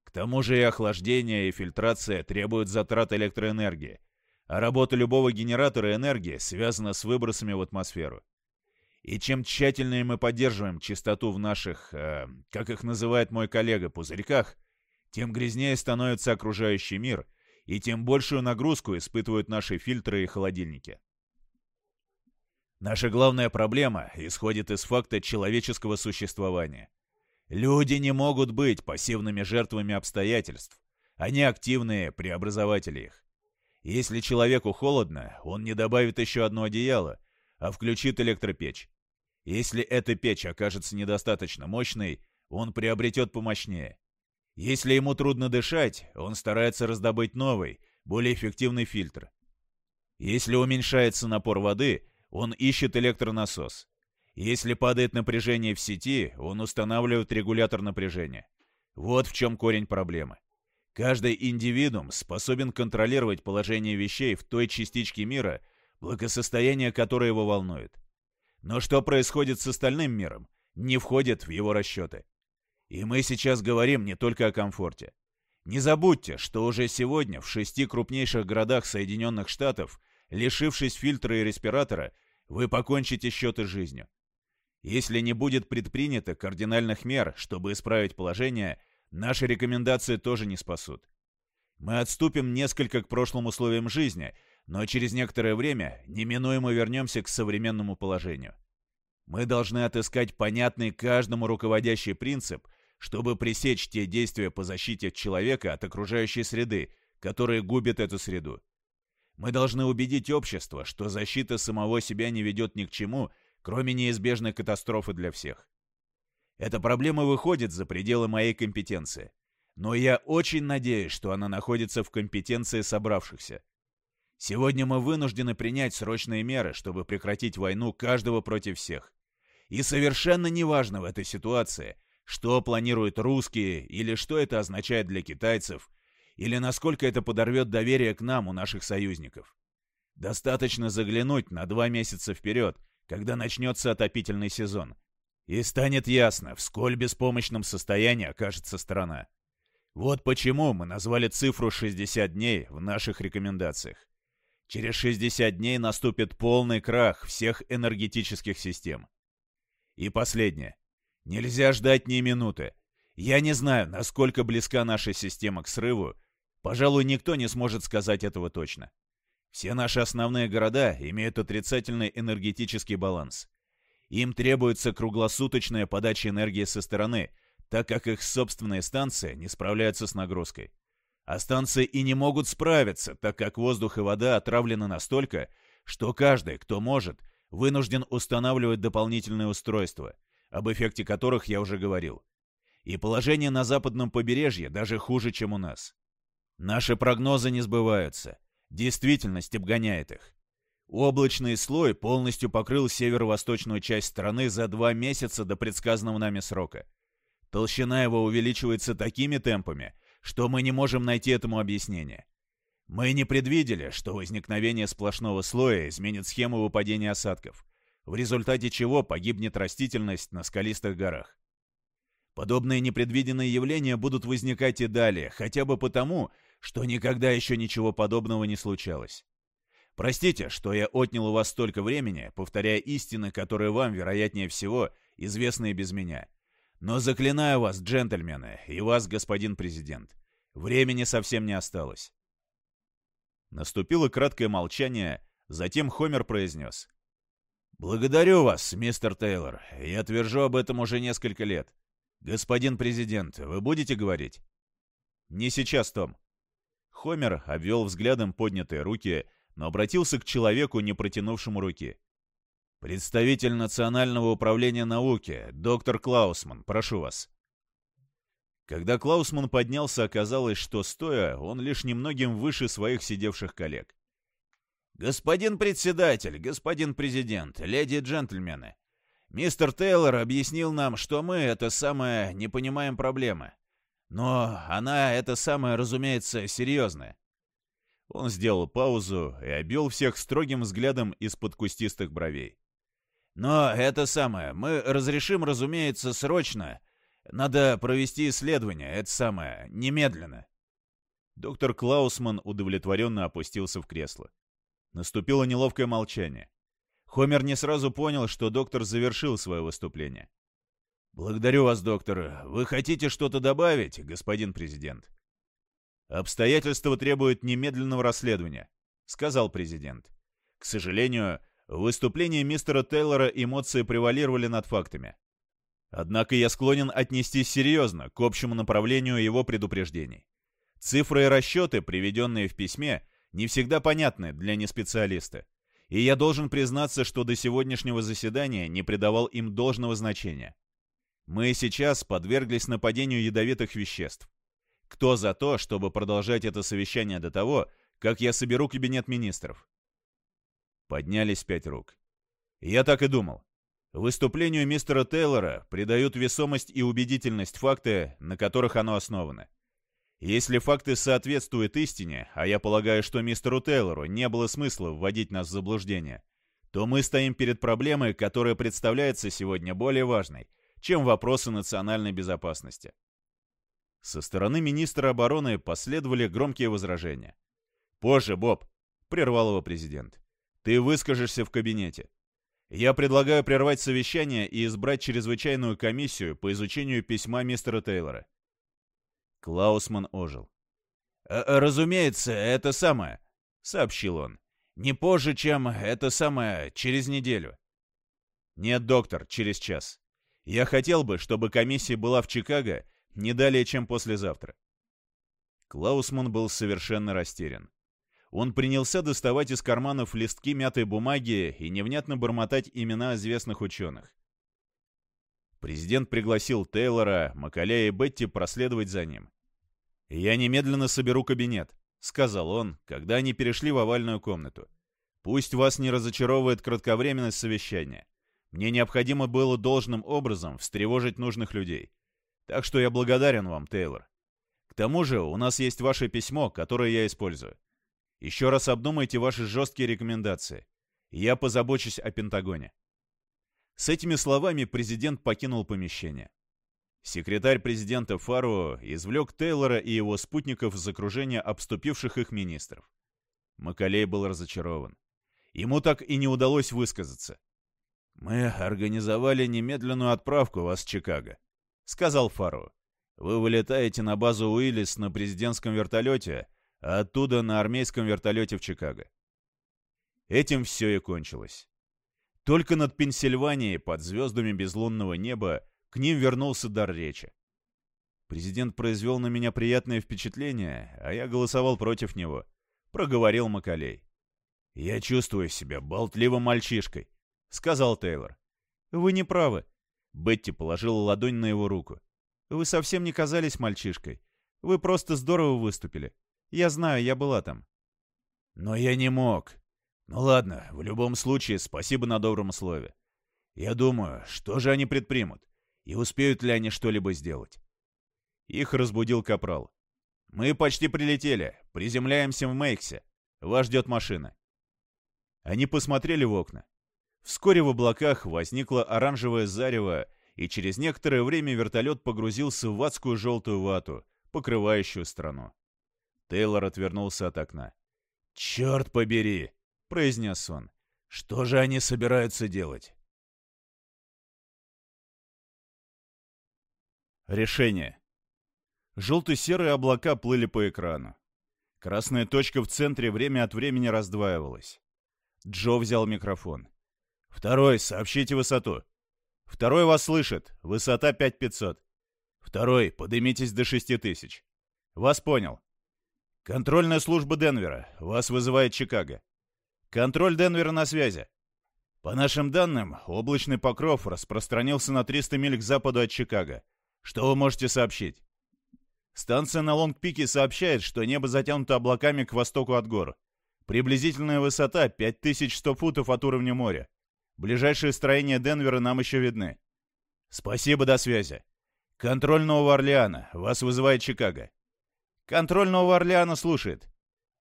К тому же и охлаждение, и фильтрация требуют затрат электроэнергии, а работа любого генератора энергии связана с выбросами в атмосферу. И чем тщательнее мы поддерживаем чистоту в наших, э, как их называет мой коллега, пузырьках, тем грязнее становится окружающий мир, и тем большую нагрузку испытывают наши фильтры и холодильники. Наша главная проблема исходит из факта человеческого существования – Люди не могут быть пассивными жертвами обстоятельств. Они активные преобразователи их. Если человеку холодно, он не добавит еще одно одеяло, а включит электропечь. Если эта печь окажется недостаточно мощной, он приобретет помощнее. Если ему трудно дышать, он старается раздобыть новый, более эффективный фильтр. Если уменьшается напор воды, он ищет электронасос. Если падает напряжение в сети, он устанавливает регулятор напряжения. Вот в чем корень проблемы. Каждый индивидуум способен контролировать положение вещей в той частичке мира, благосостояние которой его волнует. Но что происходит с остальным миром, не входит в его расчеты. И мы сейчас говорим не только о комфорте. Не забудьте, что уже сегодня в шести крупнейших городах Соединенных Штатов, лишившись фильтра и респиратора, вы покончите счеты жизнью. Если не будет предпринято кардинальных мер, чтобы исправить положение, наши рекомендации тоже не спасут. Мы отступим несколько к прошлым условиям жизни, но через некоторое время неминуемо вернемся к современному положению. Мы должны отыскать понятный каждому руководящий принцип, чтобы пресечь те действия по защите человека от окружающей среды, которые губят эту среду. Мы должны убедить общество, что защита самого себя не ведет ни к чему кроме неизбежной катастрофы для всех. Эта проблема выходит за пределы моей компетенции. но я очень надеюсь, что она находится в компетенции собравшихся. Сегодня мы вынуждены принять срочные меры, чтобы прекратить войну каждого против всех. И совершенно неважно в этой ситуации, что планируют русские, или что это означает для китайцев, или насколько это подорвет доверие к нам у наших союзников. Достаточно заглянуть на два месяца вперед, когда начнется отопительный сезон, и станет ясно, в сколь беспомощном состоянии окажется страна. Вот почему мы назвали цифру 60 дней в наших рекомендациях. Через 60 дней наступит полный крах всех энергетических систем. И последнее. Нельзя ждать ни минуты. Я не знаю, насколько близка наша система к срыву. Пожалуй, никто не сможет сказать этого точно. Все наши основные города имеют отрицательный энергетический баланс. Им требуется круглосуточная подача энергии со стороны, так как их собственные станции не справляются с нагрузкой. А станции и не могут справиться, так как воздух и вода отравлены настолько, что каждый, кто может, вынужден устанавливать дополнительные устройства, об эффекте которых я уже говорил. И положение на западном побережье даже хуже, чем у нас. Наши прогнозы не сбываются. Действительность обгоняет их. Облачный слой полностью покрыл северо-восточную часть страны за два месяца до предсказанного нами срока. Толщина его увеличивается такими темпами, что мы не можем найти этому объяснение. Мы не предвидели, что возникновение сплошного слоя изменит схему выпадения осадков, в результате чего погибнет растительность на скалистых горах. Подобные непредвиденные явления будут возникать и далее, хотя бы потому, что никогда еще ничего подобного не случалось. Простите, что я отнял у вас столько времени, повторяя истины, которые вам, вероятнее всего, известны и без меня. Но заклинаю вас, джентльмены, и вас, господин президент, времени совсем не осталось. Наступило краткое молчание, затем Хомер произнес. «Благодарю вас, мистер Тейлор. Я твержу об этом уже несколько лет. Господин президент, вы будете говорить?» «Не сейчас, Том». Хомер обвел взглядом поднятые руки, но обратился к человеку, не протянувшему руки. «Представитель Национального управления науки, доктор Клаусман, прошу вас». Когда Клаусман поднялся, оказалось, что стоя, он лишь немногим выше своих сидевших коллег. «Господин председатель, господин президент, леди и джентльмены, мистер Тейлор объяснил нам, что мы, это самое, не понимаем проблемы. Но она, это самое, разумеется, серьезная. Он сделал паузу и обвел всех строгим взглядом из-под кустистых бровей. Но это самое, мы разрешим, разумеется, срочно. Надо провести исследование, это самое, немедленно. Доктор Клаусман удовлетворенно опустился в кресло. Наступило неловкое молчание. Хомер не сразу понял, что доктор завершил свое выступление. «Благодарю вас, доктор. Вы хотите что-то добавить, господин президент?» «Обстоятельства требуют немедленного расследования», — сказал президент. «К сожалению, в выступлении мистера Тейлора эмоции превалировали над фактами. Однако я склонен отнестись серьезно к общему направлению его предупреждений. Цифры и расчеты, приведенные в письме, не всегда понятны для неспециалиста, и я должен признаться, что до сегодняшнего заседания не придавал им должного значения. Мы сейчас подверглись нападению ядовитых веществ. Кто за то, чтобы продолжать это совещание до того, как я соберу кабинет министров? Поднялись пять рук. Я так и думал. Выступлению мистера Тейлора придают весомость и убедительность факты, на которых оно основано. Если факты соответствуют истине, а я полагаю, что мистеру Тейлору не было смысла вводить нас в заблуждение, то мы стоим перед проблемой, которая представляется сегодня более важной, чем вопросы национальной безопасности. Со стороны министра обороны последовали громкие возражения. «Позже, Боб», — прервал его президент. Ты выскажешься в кабинете. Я предлагаю прервать совещание и избрать чрезвычайную комиссию по изучению письма мистера Тейлора. Клаусман ожил. «Э, э, «Разумеется, это самое», — сообщил он. «Не позже, чем это самое, через неделю». «Нет, доктор, через час. Я хотел бы, чтобы комиссия была в Чикаго не далее, чем послезавтра». Клаусман был совершенно растерян. Он принялся доставать из карманов листки мятой бумаги и невнятно бормотать имена известных ученых. Президент пригласил Тейлора, Макаля и Бетти проследовать за ним. «Я немедленно соберу кабинет», — сказал он, когда они перешли в овальную комнату. «Пусть вас не разочаровывает кратковременность совещания. Мне необходимо было должным образом встревожить нужных людей. Так что я благодарен вам, Тейлор. К тому же у нас есть ваше письмо, которое я использую. Еще раз обдумайте ваши жесткие рекомендации. Я позабочусь о Пентагоне. С этими словами президент покинул помещение. Секретарь президента Фаро извлек Тейлора и его спутников из окружения обступивших их министров. Макалей был разочарован. Ему так и не удалось высказаться. «Мы организовали немедленную отправку вас в Чикаго», — сказал Фаро. «Вы вылетаете на базу Уиллис на президентском вертолете, а оттуда на армейском вертолете в Чикаго». Этим все и кончилось. Только над Пенсильванией, под звездами безлунного неба, к ним вернулся дар речи. Президент произвел на меня приятное впечатление, а я голосовал против него. Проговорил Макалей. «Я чувствую себя болтливым мальчишкой», — сказал Тейлор. «Вы не правы». Бетти положила ладонь на его руку. «Вы совсем не казались мальчишкой. Вы просто здорово выступили. Я знаю, я была там». «Но я не мог. Ну ладно, в любом случае, спасибо на добром слове. Я думаю, что же они предпримут? И успеют ли они что-либо сделать?» Их разбудил Капрал. «Мы почти прилетели. Приземляемся в Мейксе. Вас ждет машина». Они посмотрели в окна. Вскоре в облаках возникло оранжевое зарево, и через некоторое время вертолет погрузился в адскую желтую вату, покрывающую страну. Тейлор отвернулся от окна. «Черт побери!» — произнес он. «Что же они собираются делать?» Решение. Желто-серые облака плыли по экрану. Красная точка в центре время от времени раздваивалась. Джо взял микрофон. «Второй, сообщите высоту». «Второй вас слышит. Высота 5500». «Второй, поднимитесь до 6000». «Вас понял». «Контрольная служба Денвера. Вас вызывает Чикаго». «Контроль Денвера на связи». По нашим данным, облачный покров распространился на 300 миль к западу от Чикаго. Что вы можете сообщить? Станция на Лонг-Пике сообщает, что небо затянуто облаками к востоку от гор. Приблизительная высота 5100 футов от уровня моря. Ближайшие строения Денвера нам еще видны. Спасибо, до связи. Контроль Нового Орлеана. Вас вызывает Чикаго. Контроль Нового Орлеана слушает.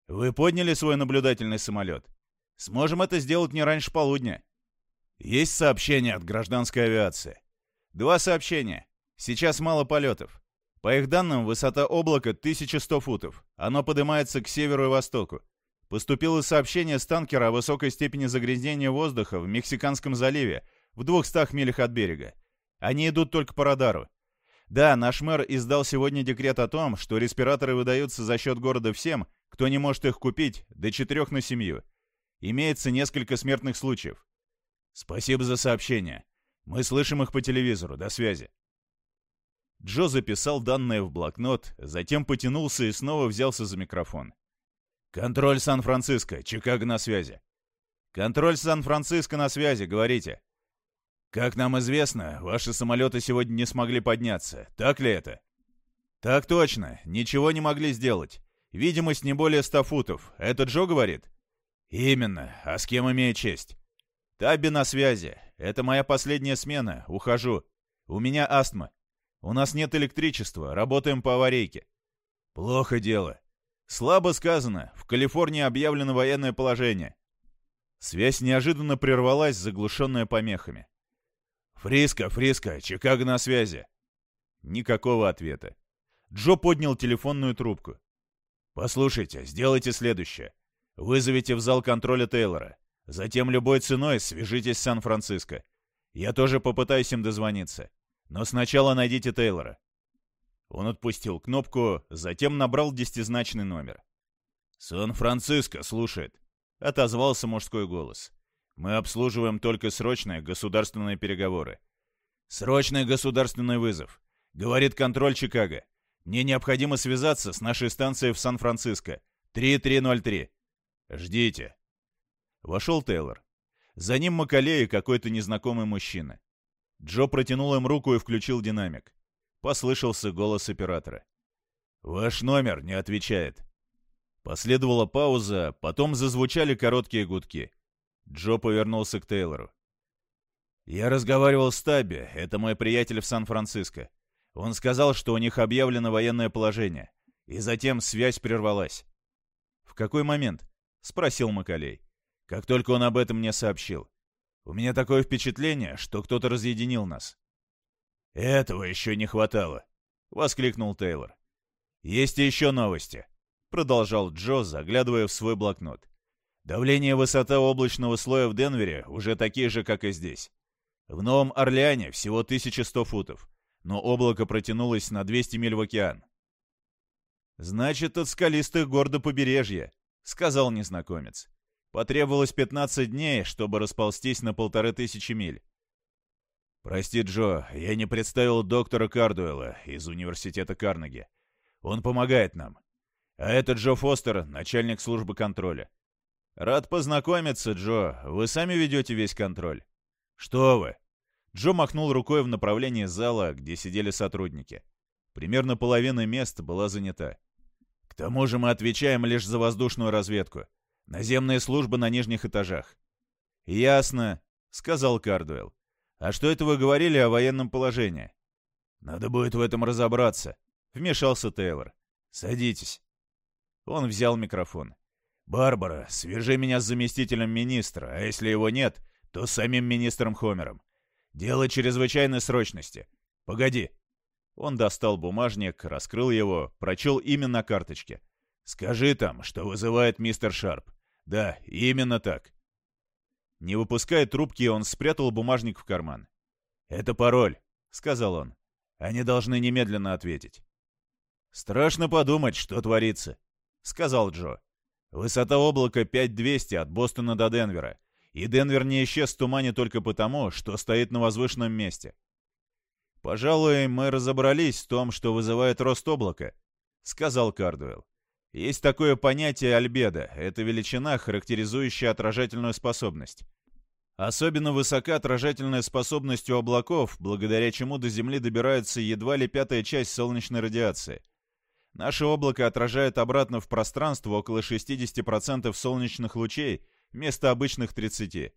Вы подняли свой наблюдательный самолет? Сможем это сделать не раньше полудня. Есть сообщение от гражданской авиации. Два сообщения. Сейчас мало полетов. По их данным, высота облака 1100 футов. Оно поднимается к северу и востоку. Поступило сообщение с танкера о высокой степени загрязнения воздуха в Мексиканском заливе, в 200 милях от берега. Они идут только по радару. Да, наш мэр издал сегодня декрет о том, что респираторы выдаются за счет города всем, кто не может их купить, до четырех на семью. Имеется несколько смертных случаев. Спасибо за сообщение. Мы слышим их по телевизору. До связи. Джо записал данные в блокнот, затем потянулся и снова взялся за микрофон. «Контроль Сан-Франциско, Чикаго на связи». «Контроль Сан-Франциско на связи, говорите». «Как нам известно, ваши самолеты сегодня не смогли подняться, так ли это?» «Так точно, ничего не могли сделать. Видимость не более ста футов. Это Джо говорит?» «Именно. А с кем имею честь?» «Табби на связи. Это моя последняя смена. Ухожу. У меня астма. У нас нет электричества, работаем по аварийке. Плохо дело. Слабо сказано, в Калифорнии объявлено военное положение. Связь неожиданно прервалась, заглушенная помехами. «Фриско, Фриско, Чикаго на связи!» Никакого ответа. Джо поднял телефонную трубку. «Послушайте, сделайте следующее. Вызовите в зал контроля Тейлора. Затем любой ценой свяжитесь с Сан-Франциско. Я тоже попытаюсь им дозвониться. Но сначала найдите Тейлора». Он отпустил кнопку, затем набрал десятизначный номер. «Сан-Франциско слушает», — отозвался мужской голос. «Мы обслуживаем только срочные государственные переговоры». «Срочный государственный вызов», — говорит контроль Чикаго. «Мне необходимо связаться с нашей станцией в Сан-Франциско. 3303». «Ждите». Вошел Тейлор. За ним Макалей и какой-то незнакомый мужчина. Джо протянул им руку и включил динамик. Послышался голос оператора. «Ваш номер не отвечает». Последовала пауза, потом зазвучали короткие гудки. Джо повернулся к Тейлору. «Я разговаривал с Таби, это мой приятель в Сан-Франциско. Он сказал, что у них объявлено военное положение, и затем связь прервалась». «В какой момент?» — спросил Макалей. «Как только он об этом мне сообщил. У меня такое впечатление, что кто-то разъединил нас». «Этого еще не хватало», — воскликнул Тейлор. «Есть еще новости», — продолжал Джо, заглядывая в свой блокнот. «Давление и высота облачного слоя в Денвере уже такие же, как и здесь. В Новом Орлеане всего 1100 футов, но облако протянулось на 200 миль в океан. «Значит, от скалистых гор до побережья», — сказал незнакомец. «Потребовалось 15 дней, чтобы расползтись на полторы тысячи миль». «Прости, Джо, я не представил доктора Кардуэлла из университета Карнеги. Он помогает нам. А это Джо Фостер, начальник службы контроля. Рад познакомиться, Джо. Вы сами ведете весь контроль?» «Что вы?» Джо махнул рукой в направлении зала, где сидели сотрудники. Примерно половина мест была занята. «К тому же мы отвечаем лишь за воздушную разведку. Наземные службы на нижних этажах». «Ясно», — сказал Кардуэлл. «А что это вы говорили о военном положении?» «Надо будет в этом разобраться», — вмешался Тейлор. «Садитесь». Он взял микрофон. «Барбара, свяжи меня с заместителем министра, а если его нет, то с самим министром Хомером. Дело чрезвычайной срочности. Погоди. Он достал бумажник, раскрыл его, прочел имя на карточке. Скажи там, что вызывает мистер Шарп. Да, именно так. Не выпуская трубки, он спрятал бумажник в карман. «Это пароль», — сказал он. «Они должны немедленно ответить». «Страшно подумать, что творится», — сказал Джо. «Высота облака 5200 от Бостона до Денвера и Денвер не исчез в тумане только потому, что стоит на возвышенном месте. «Пожалуй, мы разобрались в том, что вызывает рост облака», — сказал Кардуэлл. «Есть такое понятие альбедо. Это величина, характеризующая отражательную способность. Особенно высока отражательная способность у облаков, благодаря чему до Земли добирается едва ли пятая часть солнечной радиации. Наше облако отражает обратно в пространство около 60% солнечных лучей — вместо обычных 30.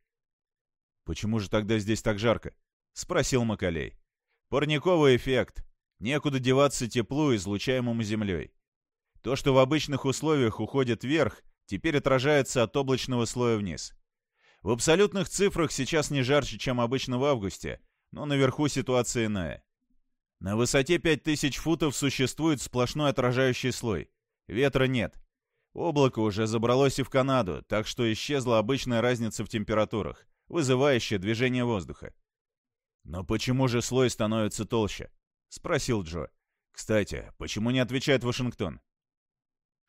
«Почему же тогда здесь так жарко?» — спросил Макалей. «Парниковый эффект. Некуда деваться теплу, излучаемому Землей. То, что в обычных условиях уходит вверх, теперь отражается от облачного слоя вниз. В абсолютных цифрах сейчас не жарче, чем обычно в августе, но наверху ситуация иная. На высоте 5000 футов существует сплошной отражающий слой. Ветра нет. Облако уже забралось и в Канаду, так что исчезла обычная разница в температурах, вызывающая движение воздуха. «Но почему же слой становится толще?» — спросил Джо. «Кстати, почему не отвечает Вашингтон?»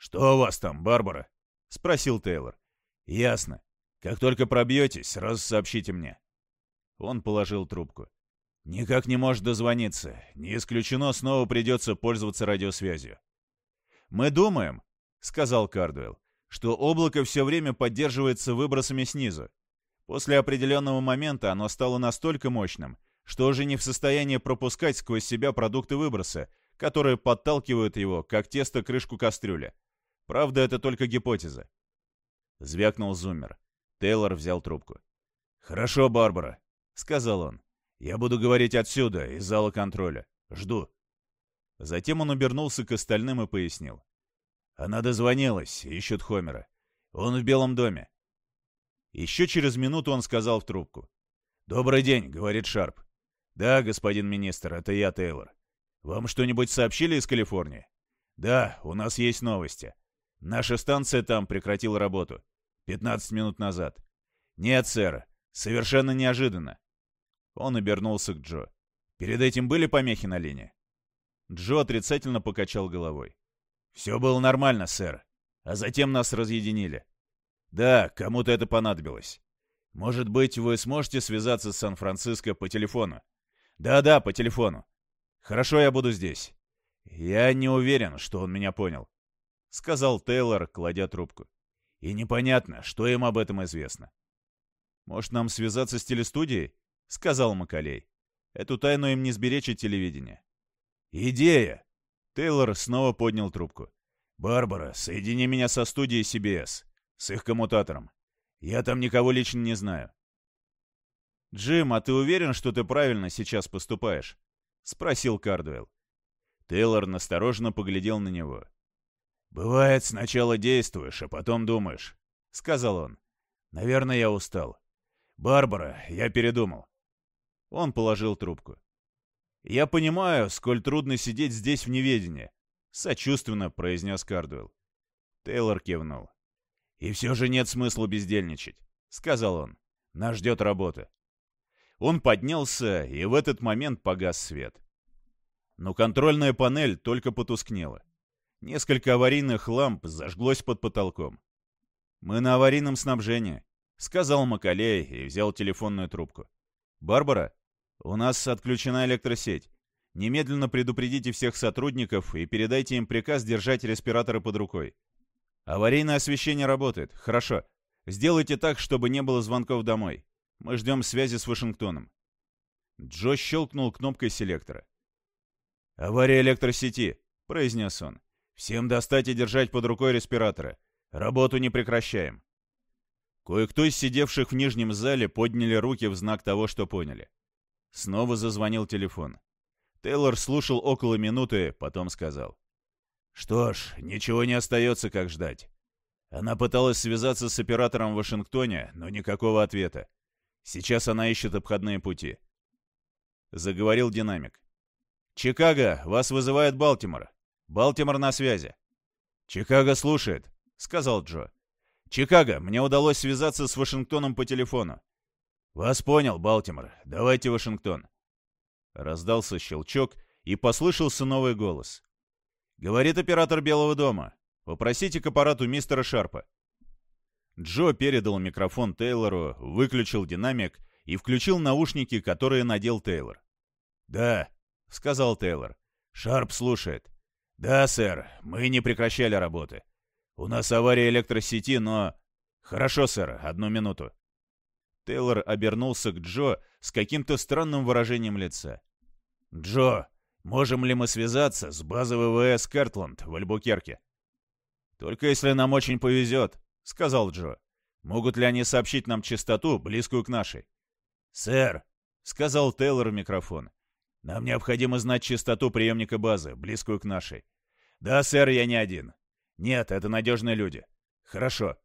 «Что у вас там, Барбара?» — спросил Тейлор. «Ясно. Как только пробьетесь, сразу сообщите мне». Он положил трубку. «Никак не может дозвониться. Не исключено, снова придется пользоваться радиосвязью». «Мы думаем», — сказал Кардуэлл, — что облако все время поддерживается выбросами снизу. После определенного момента оно стало настолько мощным, что уже не в состоянии пропускать сквозь себя продукты выброса, которые подталкивают его, как тесто крышку кастрюли. Правда, это только гипотеза. Звякнул зуммер. Тейлор взял трубку. «Хорошо, Барбара», — сказал он. «Я буду говорить отсюда, из зала контроля. Жду». Затем он обернулся к остальным и пояснил. Она дозвонилась, ищут Хомера. Он в Белом доме. Еще через минуту он сказал в трубку. «Добрый день», — говорит Шарп. «Да, господин министр, это я, Тейлор. Вам что-нибудь сообщили из Калифорнии?» «Да, у нас есть новости. Наша станция там прекратила работу. 15 минут назад». «Нет, сэр, совершенно неожиданно». Он обернулся к Джо. «Перед этим были помехи на линии?» Джо отрицательно покачал головой. «Все было нормально, сэр. А затем нас разъединили. Да, кому-то это понадобилось. Может быть, вы сможете связаться с Сан-Франциско по телефону? Да-да, по телефону. Хорошо, я буду здесь. Я не уверен, что он меня понял», — сказал Тейлор, кладя трубку. «И непонятно, что им об этом известно». «Может, нам связаться с телестудией?» — сказал Макалей. «Эту тайну им не сберечь от телевидения». «Идея!» Тейлор снова поднял трубку. «Барбара, соедини меня со студией CBS, с их коммутатором. Я там никого лично не знаю». «Джим, а ты уверен, что ты правильно сейчас поступаешь?» — спросил Кардуэлл. Тейлор настороженно поглядел на него. «Бывает, сначала действуешь, а потом думаешь», — сказал он. «Наверное, я устал. Барбара, я передумал». Он положил трубку. «Я понимаю, сколь трудно сидеть здесь в неведении», — сочувственно произнес Кардуэлл. Тейлор кивнул. «И все же нет смысла бездельничать», — сказал он. «Нас ждет работа». Он поднялся, и в этот момент погас свет. Но контрольная панель только потускнела. Несколько аварийных ламп зажглось под потолком. «Мы на аварийном снабжении», — сказал Макалей и взял телефонную трубку. «Барбара, у нас отключена электросеть. Немедленно предупредите всех сотрудников и передайте им приказ держать респираторы под рукой. Аварийное освещение работает. Хорошо. Сделайте так, чтобы не было звонков домой. Мы ждем связи с Вашингтоном. Джо щелкнул кнопкой селектора. «Авария электросети», — произнес он. «Всем достать и держать под рукой респираторы. Работу не прекращаем». Кое-кто из сидевших в нижнем зале подняли руки в знак того, что поняли. Снова зазвонил телефон. Тейлор слушал около минуты, потом сказал. «Что ж, ничего не остается, как ждать». Она пыталась связаться с оператором в Вашингтоне, но никакого ответа. Сейчас она ищет обходные пути. Заговорил динамик. «Чикаго, вас вызывает Балтимор. Балтимор на связи». «Чикаго слушает», — сказал Джо. «Чикаго, мне удалось связаться с Вашингтоном по телефону. «Вас понял, Балтимор. Давайте Вашингтон». Раздался щелчок, и послышался новый голос. «Говорит оператор Белого дома. Попросите к аппарату мистера Шарпа». Джо передал микрофон Тейлору, выключил динамик и включил наушники, которые надел Тейлор. «Да», — сказал Тейлор. «Шарп слушает». «Да, сэр, мы не прекращали работы. У нас авария электросети, но...» «Хорошо, сэр, одну минуту». Тейлор обернулся к Джо с каким-то странным выражением лица. «Джо, можем ли мы связаться с базой ВВС Кертланд в Альбукерке?» «Только если нам очень повезет», — сказал Джо. «Могут ли они сообщить нам частоту, близкую к нашей?» «Сэр», — сказал Тейлор в микрофон, — «нам необходимо знать частоту приемника базы, близкую к нашей». «Да, сэр, я не один. Нет, это надежные люди. Хорошо».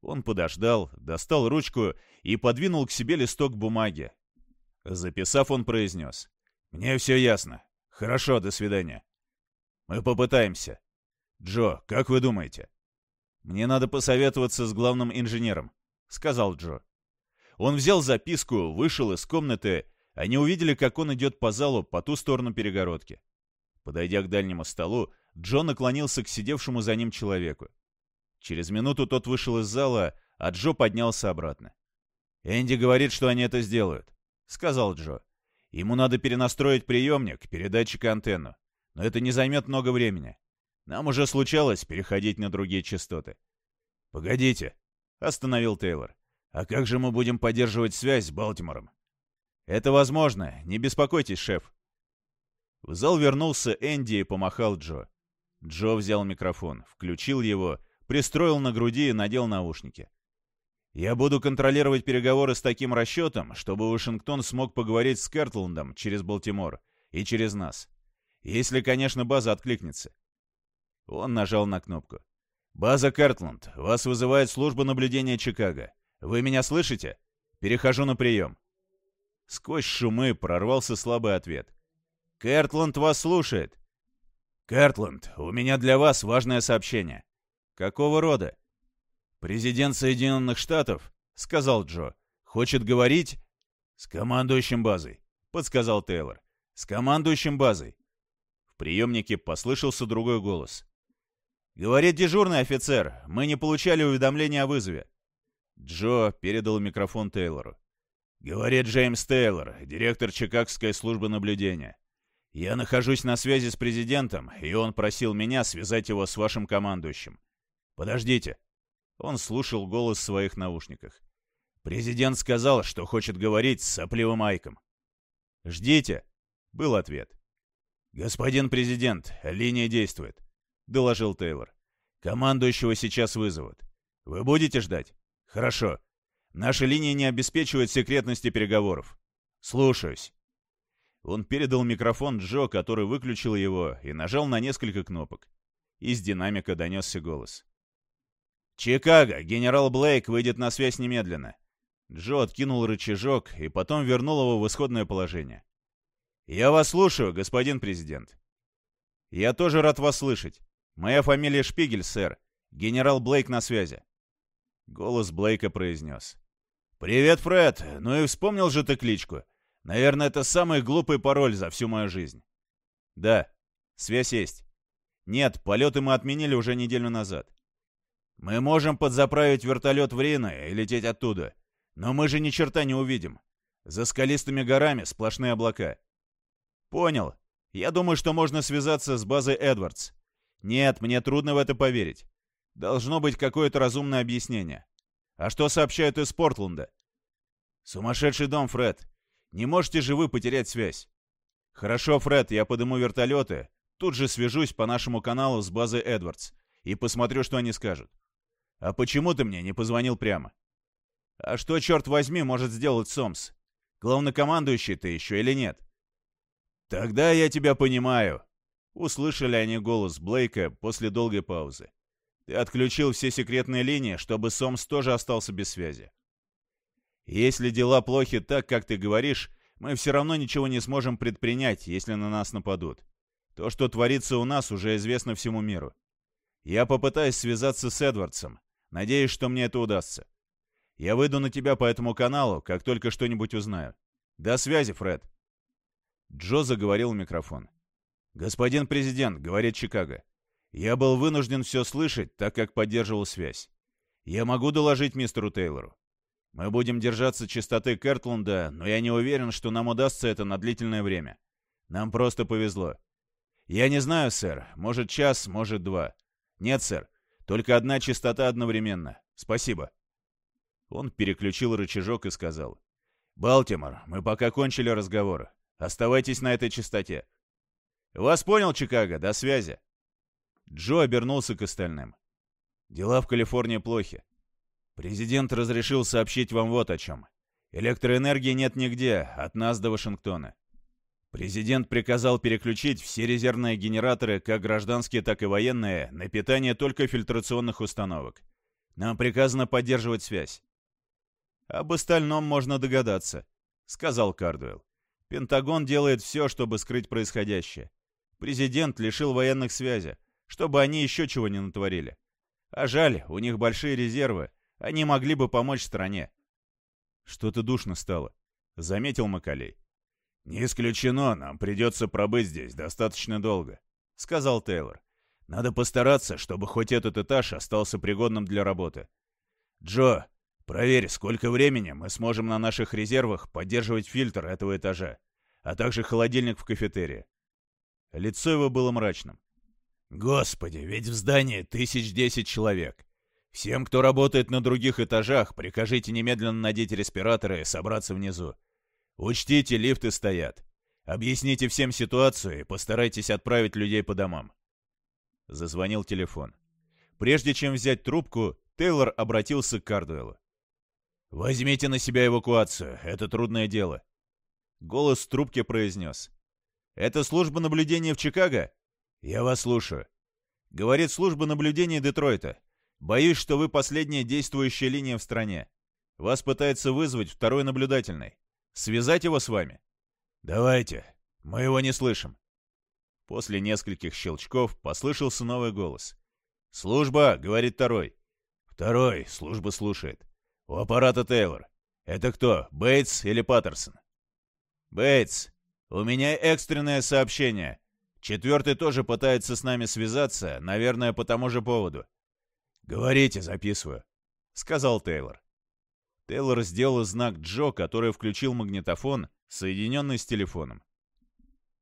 Он подождал, достал ручку и подвинул к себе листок бумаги. Записав, он произнес. «Мне все ясно. Хорошо, до свидания». «Мы попытаемся. Джо, как вы думаете?» «Мне надо посоветоваться с главным инженером», — сказал Джо. Он взял записку, вышел из комнаты. Они увидели, как он идет по залу по ту сторону перегородки. Подойдя к дальнему столу, Джо наклонился к сидевшему за ним человеку. Через минуту тот вышел из зала, а Джо поднялся обратно. «Энди говорит, что они это сделают», — сказал Джо. «Ему надо перенастроить приемник, передатчик и антенну. Но это не займет много времени. Нам уже случалось переходить на другие частоты». «Погодите», — остановил Тейлор. «А как же мы будем поддерживать связь с Балтимором?» «Это возможно. Не беспокойтесь, шеф». В зал вернулся Энди и помахал Джо. Джо взял микрофон, включил его, пристроил на груди и надел наушники. Я буду контролировать переговоры с таким расчетом, чтобы Вашингтон смог поговорить с Кертландом через Балтимор и через нас. Если, конечно, база откликнется. Он нажал на кнопку. «База Кертланд, вас вызывает служба наблюдения Чикаго. Вы меня слышите? Перехожу на прием». Сквозь шумы прорвался слабый ответ. «Кертланд вас слушает». «Кертланд, у меня для вас важное сообщение». «Какого рода?» «Президент Соединенных Штатов», — сказал Джо, — «хочет говорить...» «С командующим базой», — подсказал Тейлор. «С командующим базой». В приемнике послышался другой голос. «Говорит дежурный офицер, мы не получали уведомления о вызове». Джо передал микрофон Тейлору. «Говорит Джеймс Тейлор, директор Чикагской службы наблюдения. Я нахожусь на связи с президентом, и он просил меня связать его с вашим командующим. Подождите». Он слушал голос в своих наушниках. «Президент сказал, что хочет говорить с сопливым Айком». «Ждите», — был ответ. «Господин президент, линия действует», — доложил Тейлор. «Командующего сейчас вызовут. Вы будете ждать? Хорошо. Наша линия не обеспечивает секретности переговоров. Слушаюсь». Он передал микрофон Джо, который выключил его, и нажал на несколько кнопок. Из динамика донесся голос. «Чикаго! Генерал Блейк выйдет на связь немедленно!» Джо откинул рычажок и потом вернул его в исходное положение. «Я вас слушаю, господин президент». «Я тоже рад вас слышать. Моя фамилия Шпигель, сэр. Генерал Блейк на связи». Голос Блейка произнес. «Привет, Фред! Ну и вспомнил же ты кличку. Наверное, это самый глупый пароль за всю мою жизнь». «Да, связь есть. Нет, полеты мы отменили уже неделю назад. Мы можем подзаправить вертолет в Рино и лететь оттуда. Но мы же ни черта не увидим. За скалистыми горами сплошные облака. Понял. Я думаю, что можно связаться с базой Эдвардс. Нет, мне трудно в это поверить. Должно быть какое-то разумное объяснение. А что сообщают из Портленда? Сумасшедший дом, Фред. Не можете же вы потерять связь? Хорошо, Фред, я подыму вертолеты. Тут же свяжусь по нашему каналу с базой Эдвардс и посмотрю, что они скажут. А почему ты мне не позвонил прямо? А что, черт возьми, может сделать Сомс? Главнокомандующий ты еще или нет? Тогда я тебя понимаю. Услышали они голос Блейка после долгой паузы. Ты отключил все секретные линии, чтобы Сомс тоже остался без связи. Если дела плохи так, как ты говоришь, мы все равно ничего не сможем предпринять, если на нас нападут. То, что творится у нас, уже известно всему миру. Я попытаюсь связаться с Эдвардсом, Надеюсь, что мне это удастся. Я выйду на тебя по этому каналу, как только что-нибудь узнаю. До связи, Фред. Джо заговорил в микрофон. «Господин президент», — говорит Чикаго, — «я был вынужден все слышать, так как поддерживал связь. Я могу доложить мистеру Тейлору. Мы будем держаться чистоты Кертланда, но я не уверен, что нам удастся это на длительное время. Нам просто повезло. Я не знаю, сэр, может час, может два. Нет, сэр, только одна частота одновременно. Спасибо». Он переключил рычажок и сказал. «Балтимор, мы пока кончили разговор. Оставайтесь на этой частоте». «Вас понял, Чикаго. До связи». Джо обернулся к остальным. «Дела в Калифорнии плохи. Президент разрешил сообщить вам вот о чем. Электроэнергии нет нигде, от нас до Вашингтона. Президент приказал переключить все резервные генераторы, как гражданские, так и военные, на питание только фильтрационных установок. Нам приказано поддерживать связь. «Об остальном можно догадаться», — сказал Кардуэлл. «Пентагон делает все, чтобы скрыть происходящее. Президент лишил военных связи, чтобы они еще чего не натворили. А жаль, у них большие резервы, они могли бы помочь стране». «Что-то душно стало», — заметил Макалей. «Не исключено, нам придется пробыть здесь достаточно долго», — сказал Тейлор. «Надо постараться, чтобы хоть этот этаж остался пригодным для работы. Джо, проверь, сколько времени мы сможем на наших резервах поддерживать фильтр этого этажа, а также холодильник в кафетерии». Лицо его было мрачным. «Господи, ведь в здании тысяч десять человек. Всем, кто работает на других этажах, прикажите немедленно надеть респираторы и собраться внизу. Учтите, лифты стоят. Объясните всем ситуацию и постарайтесь отправить людей по домам. Зазвонил телефон. Прежде чем взять трубку, Тейлор обратился к Кардуэллу. «Возьмите на себя эвакуацию, это трудное дело». Голос в трубке произнес. «Это служба наблюдения в Чикаго?» «Я вас слушаю». Говорит служба наблюдения Детройта. «Боюсь, что вы последняя действующая линия в стране. Вас пытается вызвать второй наблюдательный. Связать его с вами?» «Давайте. Мы его не слышим». После нескольких щелчков послышался новый голос. «Служба!» — говорит второй. «Второй. Служба слушает. У аппарата Тейлор. Это кто, Бейтс или Паттерсон?» «Бейтс, у меня экстренное сообщение. Четвертый тоже пытается с нами связаться, наверное, по тому же поводу». «Говорите, записываю», — сказал Тейлор. Тейлор сделал знак Джо, который включил магнитофон, соединенный с телефоном.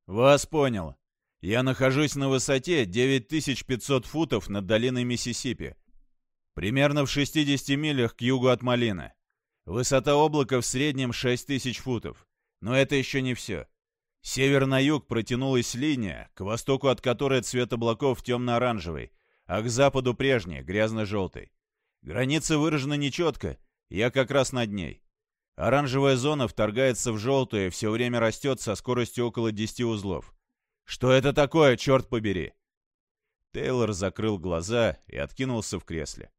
«Вас понял. Я нахожусь на высоте 9500 футов над долиной Миссисипи. Примерно в 60 милях к югу от Малина. Высота облака в среднем 6000 футов. Но это еще не все. С севера на юг протянулась линия, к востоку от которой цвет облаков темно-оранжевый, а к западу прежний, грязно-желтый. Граница выражена нечетко, я как раз над ней. Оранжевая зона вторгается в желтую и все время растет со скоростью около 10 узлов. Что это такое, черт побери? Тейлор закрыл глаза и откинулся в кресле.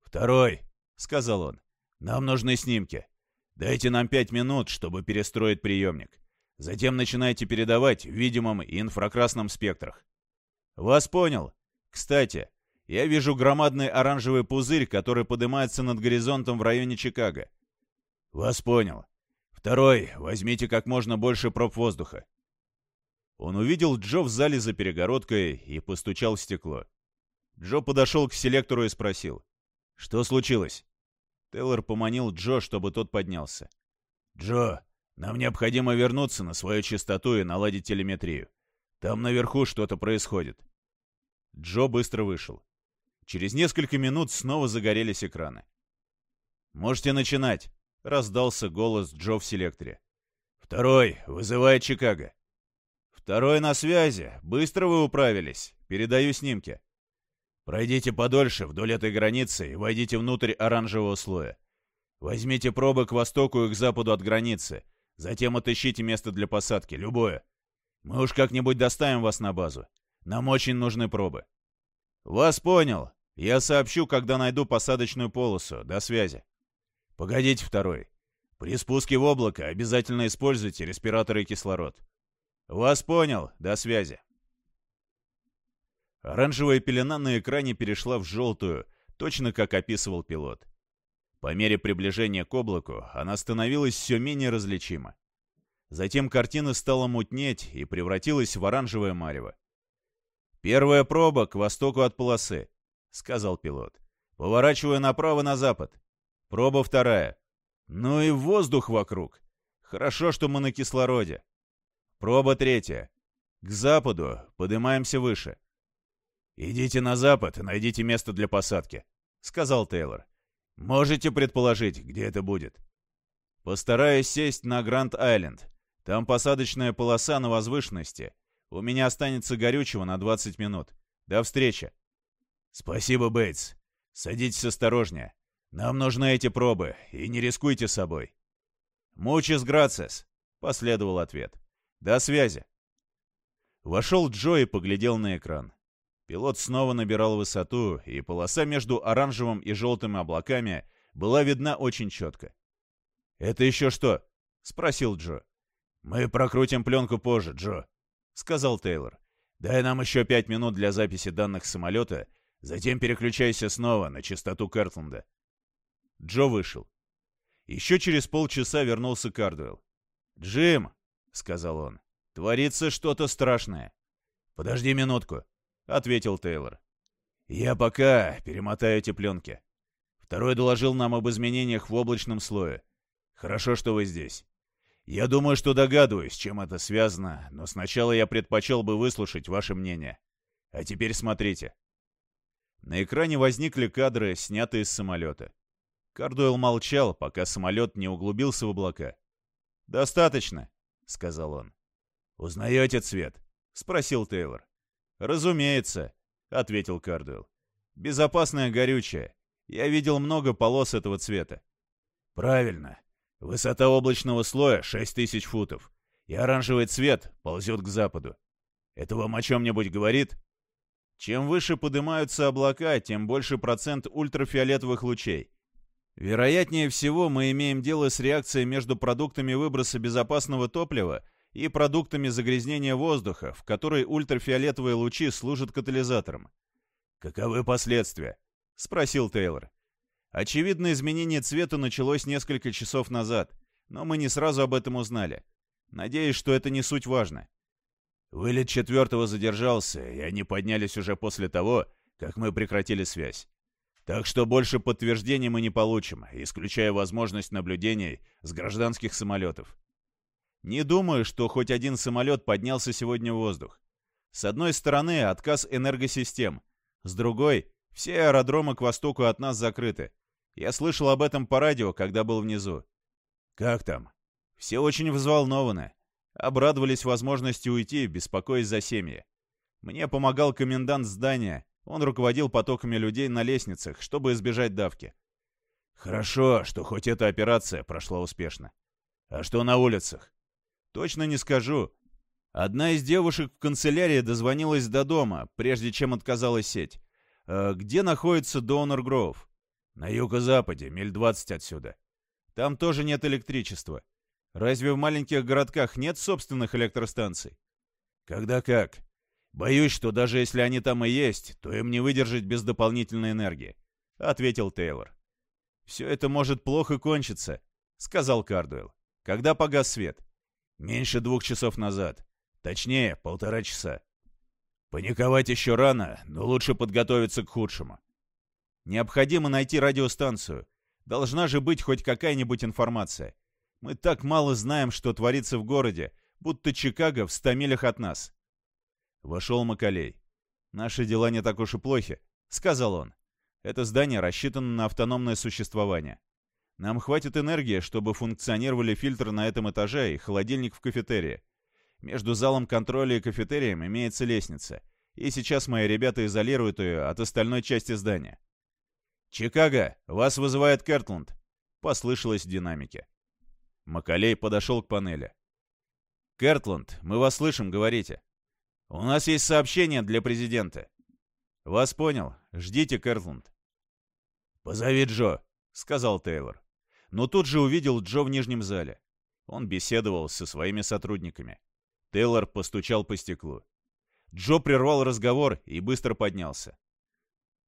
«Второй», — сказал он, — «нам нужны снимки. Дайте нам пять минут, чтобы перестроить приемник. Затем начинайте передавать в видимом и инфракрасном спектрах». «Вас понял. Кстати, я вижу громадный оранжевый пузырь, который поднимается над горизонтом в районе Чикаго. Вас понял. Второй, возьмите как можно больше проб воздуха. Он увидел Джо в зале за перегородкой и постучал в стекло. Джо подошел к селектору и спросил. «Что случилось?» Тейлор поманил Джо, чтобы тот поднялся. «Джо, нам необходимо вернуться на свою частоту и наладить телеметрию. Там наверху что-то происходит». Джо быстро вышел. Через несколько минут снова загорелись экраны. «Можете начинать», — раздался голос Джо в селекторе. «Второй, вызывает Чикаго». «Второй на связи. Быстро вы управились. Передаю снимки». «Пройдите подольше вдоль этой границы и войдите внутрь оранжевого слоя. Возьмите пробы к востоку и к западу от границы. Затем отыщите место для посадки, любое. Мы уж как-нибудь доставим вас на базу. Нам очень нужны пробы». «Вас понял. Я сообщу, когда найду посадочную полосу. До связи. Погодите, второй. При спуске в облако обязательно используйте респираторы и кислород. Вас понял. До связи. Оранжевая пелена на экране перешла в желтую, точно как описывал пилот. По мере приближения к облаку она становилась все менее различима. Затем картина стала мутнеть и превратилась в оранжевое марево. «Первая проба к востоку от полосы. — сказал пилот. «Поворачиваю направо на запад. Проба вторая. Ну и воздух вокруг. Хорошо, что мы на кислороде. Проба третья. К западу поднимаемся выше». «Идите на запад найдите место для посадки», — сказал Тейлор. «Можете предположить, где это будет?» «Постараюсь сесть на Гранд-Айленд. Там посадочная полоса на возвышенности. У меня останется горючего на 20 минут. До встречи!» «Спасибо, Бейтс. Садитесь осторожнее. Нам нужны эти пробы, и не рискуйте собой». «Мучис грацес», — последовал ответ. «До связи». Вошел Джо и поглядел на экран. Пилот снова набирал высоту, и полоса между оранжевым и желтым облаками была видна очень четко. «Это еще что?» — спросил Джо. «Мы прокрутим пленку позже, Джо», — сказал Тейлор. «Дай нам еще пять минут для записи данных самолета Затем переключайся снова на частоту Кэртленда. Джо вышел. Еще через полчаса вернулся Кардуэлл. «Джим», — сказал он, — «творится что-то страшное». «Подожди минутку», — ответил Тейлор. «Я пока перемотаю эти пленки. Второй доложил нам об изменениях в облачном слое. Хорошо, что вы здесь. Я думаю, что догадываюсь, чем это связано, но сначала я предпочел бы выслушать ваше мнение. А теперь смотрите». На экране возникли кадры, снятые с самолета. Кардуэлл молчал, пока самолет не углубился в облака. «Достаточно», — сказал он. «Узнаете цвет?» — спросил Тейлор. «Разумеется», — ответил Кардуэлл. «Безопасное горючее. Я видел много полос этого цвета». «Правильно. Высота облачного слоя — 6000 футов, и оранжевый цвет ползет к западу. Это вам о чем-нибудь говорит?» Чем выше поднимаются облака, тем больше процент ультрафиолетовых лучей. Вероятнее всего, мы имеем дело с реакцией между продуктами выброса безопасного топлива и продуктами загрязнения воздуха, в которой ультрафиолетовые лучи служат катализатором. «Каковы последствия?» — спросил Тейлор. Очевидно, изменение цвета началось несколько часов назад, но мы не сразу об этом узнали. Надеюсь, что это не суть важно. Вылет четвертого задержался, и они поднялись уже после того, как мы прекратили связь. Так что больше подтверждений мы не получим, исключая возможность наблюдений с гражданских самолетов. Не думаю, что хоть один самолет поднялся сегодня в воздух. С одной стороны, отказ энергосистем. С другой, все аэродромы к востоку от нас закрыты. Я слышал об этом по радио, когда был внизу. Как там? Все очень взволнованы. Обрадовались возможности уйти, беспокоясь за семьи. Мне помогал комендант здания, он руководил потоками людей на лестницах, чтобы избежать давки. Хорошо, что хоть эта операция прошла успешно. А что на улицах? Точно не скажу. Одна из девушек в канцелярии дозвонилась до дома, прежде чем отказалась сеть. «Э, где находится Донор Гроув? На юго-западе, миль 20 отсюда. Там тоже нет электричества. Разве в маленьких городках нет собственных электростанций? Когда как. Боюсь, что даже если они там и есть, то им не выдержать без дополнительной энергии, — ответил Тейлор. Все это может плохо кончиться, — сказал Кардуэлл. Когда погас свет? Меньше двух часов назад. Точнее, полтора часа. Паниковать еще рано, но лучше подготовиться к худшему. Необходимо найти радиостанцию. Должна же быть хоть какая-нибудь информация. Мы так мало знаем, что творится в городе, будто Чикаго в ста милях от нас. Вошел Макалей. «Наши дела не так уж и плохи», — сказал он. «Это здание рассчитано на автономное существование. Нам хватит энергии, чтобы функционировали фильтры на этом этаже и холодильник в кафетерии. Между залом контроля и кафетерием имеется лестница, и сейчас мои ребята изолируют ее от остальной части здания. «Чикаго, вас вызывает Кертланд», — послышалось в динамике. Макалей подошел к панели. «Кертланд, мы вас слышим, говорите. У нас есть сообщение для президента». «Вас понял. Ждите, Кертланд». «Позови Джо», — сказал Тейлор. Но тут же увидел Джо в нижнем зале. Он беседовал со своими сотрудниками. Тейлор постучал по стеклу. Джо прервал разговор и быстро поднялся.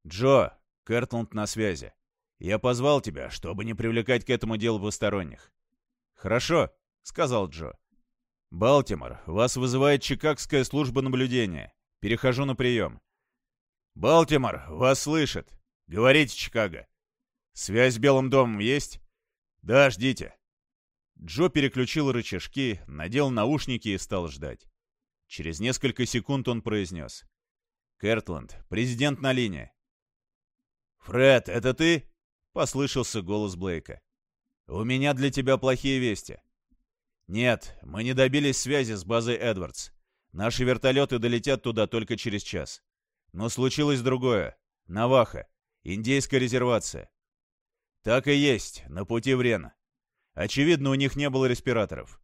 «Джо, Кертланд на связи. Я позвал тебя, чтобы не привлекать к этому делу посторонних». «Хорошо», — сказал Джо. «Балтимор, вас вызывает Чикагская служба наблюдения. Перехожу на прием». «Балтимор, вас слышит. Говорите, Чикаго. Связь с Белым домом есть?» «Да, ждите». Джо переключил рычажки, надел наушники и стал ждать. Через несколько секунд он произнес. «Кертланд, президент на линии». «Фред, это ты?» — послышался голос Блейка. «У меня для тебя плохие вести». «Нет, мы не добились связи с базой Эдвардс. Наши вертолеты долетят туда только через час. Но случилось другое. Наваха. Индейская резервация. Так и есть, на пути в Рено. Очевидно, у них не было респираторов.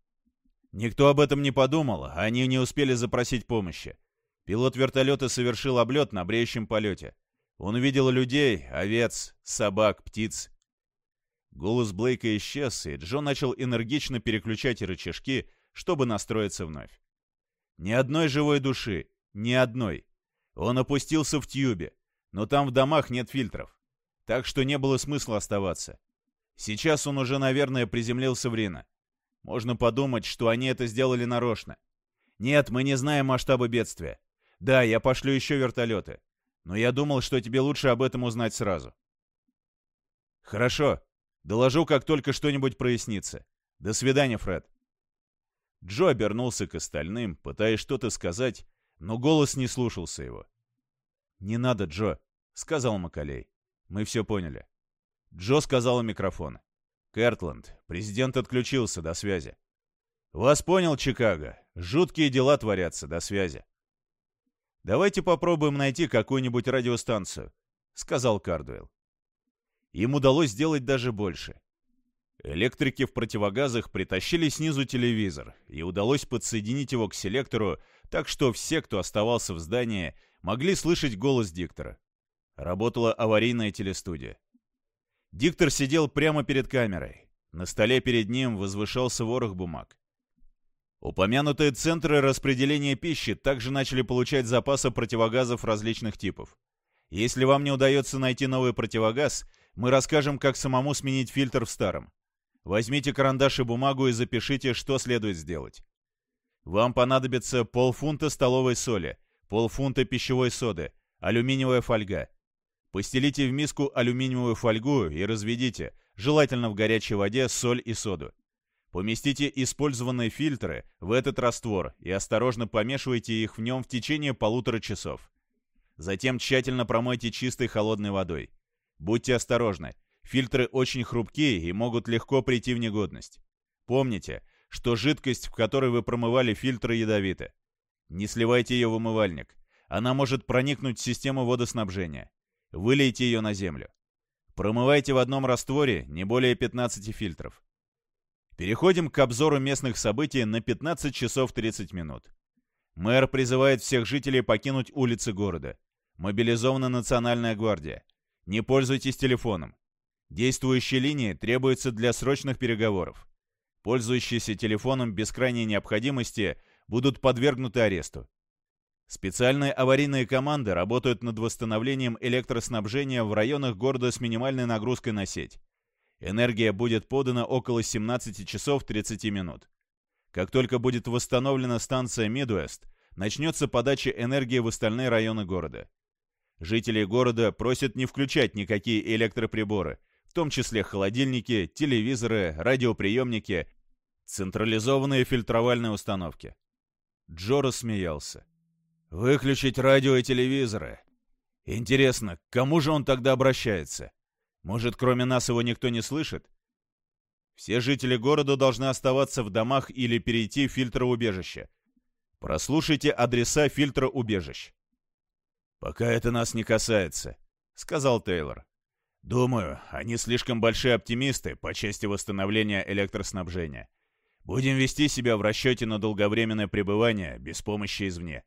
Никто об этом не подумал, они не успели запросить помощи. Пилот вертолета совершил облет на бреющем полете. Он увидел людей, овец, собак, птиц. Голос Блейка исчез, и Джо начал энергично переключать рычажки, чтобы настроиться вновь. Ни одной живой души, ни одной. Он опустился в тьюбе, но там в домах нет фильтров, так что не было смысла оставаться. Сейчас он уже, наверное, приземлился в Рино. Можно подумать, что они это сделали нарочно. Нет, мы не знаем масштаба бедствия. Да, я пошлю еще вертолеты. Но я думал, что тебе лучше об этом узнать сразу. Хорошо. Доложу, как только что-нибудь прояснится. До свидания, Фред. Джо обернулся к остальным, пытаясь что-то сказать, но голос не слушался его. «Не надо, Джо», — сказал Макалей. «Мы все поняли». Джо сказал в микрофон. «Кэртланд, президент отключился, до связи». «Вас понял, Чикаго. Жуткие дела творятся, до связи». «Давайте попробуем найти какую-нибудь радиостанцию», — сказал Кардуэлл. Им удалось сделать даже больше. Электрики в противогазах притащили снизу телевизор, и удалось подсоединить его к селектору, так что все, кто оставался в здании, могли слышать голос диктора. Работала аварийная телестудия. Диктор сидел прямо перед камерой. На столе перед ним возвышался ворох бумаг. Упомянутые центры распределения пищи также начали получать запасы противогазов различных типов. Если вам не удается найти новый противогаз, мы расскажем, как самому сменить фильтр в старом. Возьмите карандаш и бумагу и запишите, что следует сделать. Вам понадобится полфунта столовой соли, полфунта пищевой соды, алюминиевая фольга, Постелите в миску алюминиевую фольгу и разведите, желательно в горячей воде, соль и соду. Поместите использованные фильтры в этот раствор и осторожно помешивайте их в нем в течение полутора часов. Затем тщательно промойте чистой холодной водой. Будьте осторожны, фильтры очень хрупкие и могут легко прийти в негодность. Помните, что жидкость, в которой вы промывали фильтры, ядовита. Не сливайте ее в умывальник. Она может проникнуть в систему водоснабжения. Вылейте ее на землю. Промывайте в одном растворе не более 15 фильтров. Переходим к обзору местных событий на 15 часов 30 минут. Мэр призывает всех жителей покинуть улицы города. Мобилизована Национальная гвардия. Не пользуйтесь телефоном. Действующие линии требуются для срочных переговоров. Пользующиеся телефоном без крайней необходимости будут подвергнуты аресту. Специальные аварийные команды работают над восстановлением электроснабжения в районах города с минимальной нагрузкой на сеть. Энергия будет подана около 17 часов 30 минут. Как только будет восстановлена станция Мидуэст, начнется подача энергии в остальные районы города. Жители города просят не включать никакие электроприборы, в том числе холодильники, телевизоры, радиоприемники, централизованные фильтровальные установки. Джо рассмеялся. Выключить радио и телевизоры. Интересно, к кому же он тогда обращается? Может, кроме нас его никто не слышит? Все жители города должны оставаться в домах или перейти в фильтроубежище. Прослушайте адреса фильтра убежищ. «Пока это нас не касается», — сказал Тейлор. «Думаю, они слишком большие оптимисты по части восстановления электроснабжения. Будем вести себя в расчете на долговременное пребывание без помощи извне.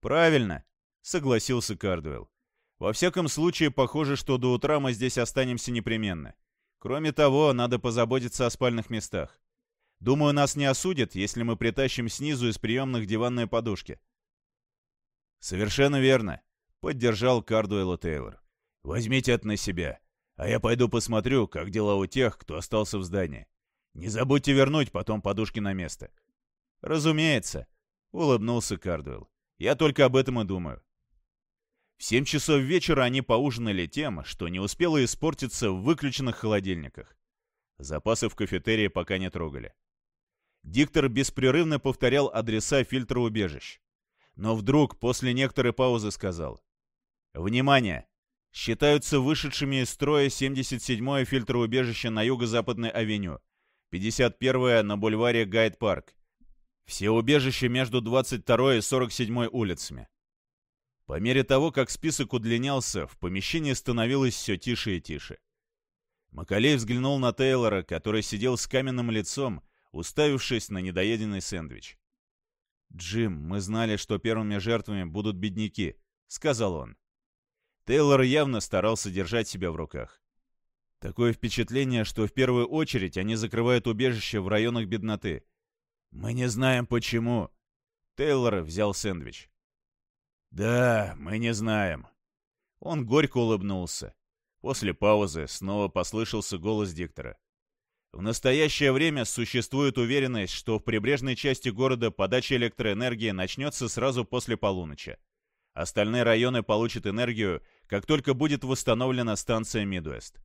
«Правильно», — согласился Кардуэлл. «Во всяком случае, похоже, что до утра мы здесь останемся непременно. Кроме того, надо позаботиться о спальных местах. Думаю, нас не осудят, если мы притащим снизу из приемных диванные подушки». «Совершенно верно», — поддержал Кардуэлла Тейлор. «Возьмите это на себя, а я пойду посмотрю, как дела у тех, кто остался в здании. Не забудьте вернуть потом подушки на место». «Разумеется», — улыбнулся Кардуэлл. Я только об этом и думаю. В 7 часов вечера они поужинали тем, что не успело испортиться в выключенных холодильниках. Запасы в кафетерии пока не трогали. Диктор беспрерывно повторял адреса фильтра убежищ. Но вдруг, после некоторой паузы, сказал. «Внимание! Считаются вышедшими из строя 77-е фильтроубежище на юго-западной авеню, 51-е на бульваре Гайд-парк, все убежища между 22 и 47 улицами. По мере того, как список удлинялся, в помещении становилось все тише и тише. Макалей взглянул на Тейлора, который сидел с каменным лицом, уставившись на недоеденный сэндвич. «Джим, мы знали, что первыми жертвами будут бедняки», — сказал он. Тейлор явно старался держать себя в руках. Такое впечатление, что в первую очередь они закрывают убежище в районах бедноты — «Мы не знаем, почему». Тейлор взял сэндвич. «Да, мы не знаем». Он горько улыбнулся. После паузы снова послышался голос диктора. В настоящее время существует уверенность, что в прибрежной части города подача электроэнергии начнется сразу после полуночи. Остальные районы получат энергию, как только будет восстановлена станция Мидуэст.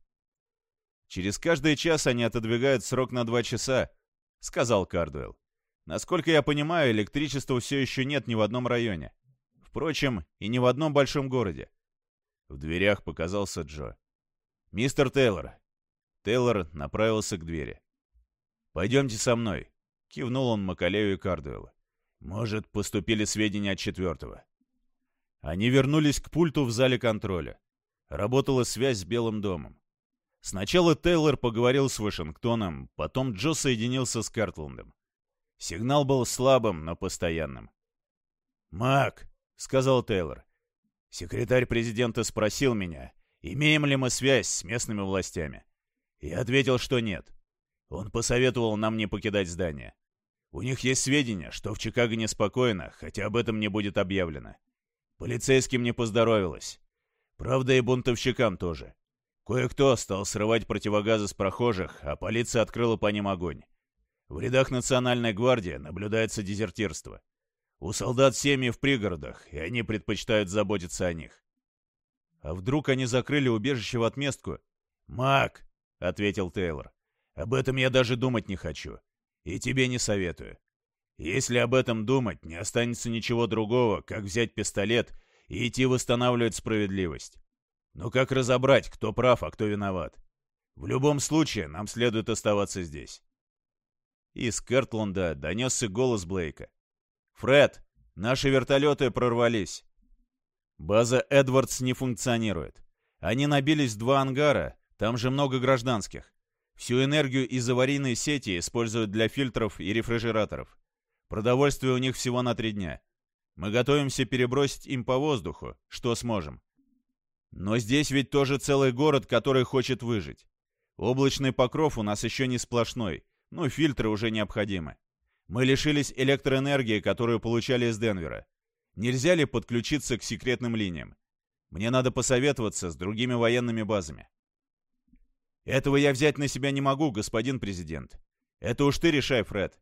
«Через каждый час они отодвигают срок на два часа», — сказал Кардуэлл. Насколько я понимаю, электричества все еще нет ни в одном районе. Впрочем, и ни в одном большом городе. В дверях показался Джо. «Мистер Тейлор». Тейлор направился к двери. «Пойдемте со мной», — кивнул он Макалею и Кардуэлу. «Может, поступили сведения от четвертого». Они вернулись к пульту в зале контроля. Работала связь с Белым домом. Сначала Тейлор поговорил с Вашингтоном, потом Джо соединился с Картландом. Сигнал был слабым, но постоянным. «Мак», — сказал Тейлор, — «секретарь президента спросил меня, имеем ли мы связь с местными властями. Я ответил, что нет. Он посоветовал нам не покидать здание. У них есть сведения, что в Чикаго неспокойно, хотя об этом не будет объявлено. Полицейским не поздоровилось. Правда, и бунтовщикам тоже. Кое-кто стал срывать противогазы с прохожих, а полиция открыла по ним огонь. В рядах Национальной гвардии наблюдается дезертирство. У солдат семьи в пригородах, и они предпочитают заботиться о них. А вдруг они закрыли убежище в отместку? «Мак», — ответил Тейлор, — «об этом я даже думать не хочу. И тебе не советую. Если об этом думать, не останется ничего другого, как взять пистолет и идти восстанавливать справедливость. Но как разобрать, кто прав, а кто виноват? В любом случае, нам следует оставаться здесь. Из Кэртланда донесся голос Блейка. «Фред, наши вертолеты прорвались!» База Эдвардс не функционирует. Они набились в два ангара, там же много гражданских. Всю энергию из аварийной сети используют для фильтров и рефрижераторов. Продовольствие у них всего на три дня. Мы готовимся перебросить им по воздуху, что сможем. Но здесь ведь тоже целый город, который хочет выжить. Облачный покров у нас еще не сплошной, но фильтры уже необходимы. Мы лишились электроэнергии, которую получали из Денвера. Нельзя ли подключиться к секретным линиям? Мне надо посоветоваться с другими военными базами. Этого я взять на себя не могу, господин президент. Это уж ты решай, Фред.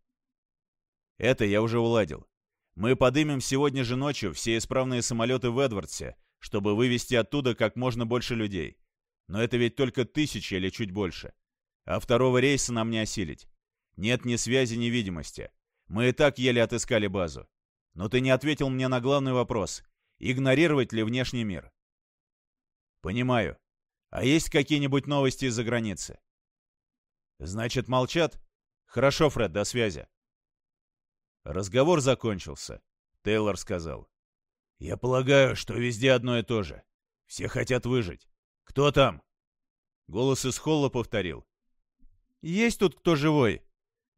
Это я уже уладил. Мы подымем сегодня же ночью все исправные самолеты в Эдвардсе, чтобы вывести оттуда как можно больше людей. Но это ведь только тысячи или чуть больше. А второго рейса нам не осилить. Нет ни связи, ни видимости. Мы и так еле отыскали базу. Но ты не ответил мне на главный вопрос. Игнорировать ли внешний мир? Понимаю. А есть какие-нибудь новости из-за границы? Значит, молчат? Хорошо, Фред, до связи. Разговор закончился. Тейлор сказал. «Я полагаю, что везде одно и то же. Все хотят выжить. Кто там?» Голос из холла повторил. «Есть тут кто живой?»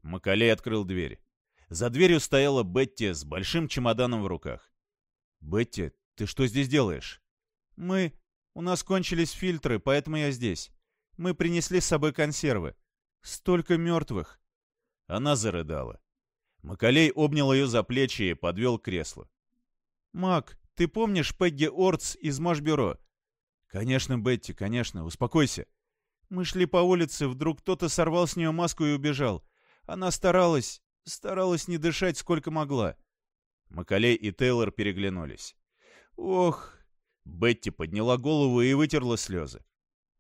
Макалей открыл дверь. За дверью стояла Бетти с большим чемоданом в руках. «Бетти, ты что здесь делаешь?» «Мы... У нас кончились фильтры, поэтому я здесь. Мы принесли с собой консервы. Столько мертвых!» Она зарыдала. Макалей обнял ее за плечи и подвел к креслу. «Мак, ты помнишь Пегги Ортс из Машбюро?» «Конечно, Бетти, конечно. Успокойся». Мы шли по улице, вдруг кто-то сорвал с нее маску и убежал. Она старалась, старалась не дышать сколько могла. Макалей и Тейлор переглянулись. «Ох!» Бетти подняла голову и вытерла слезы.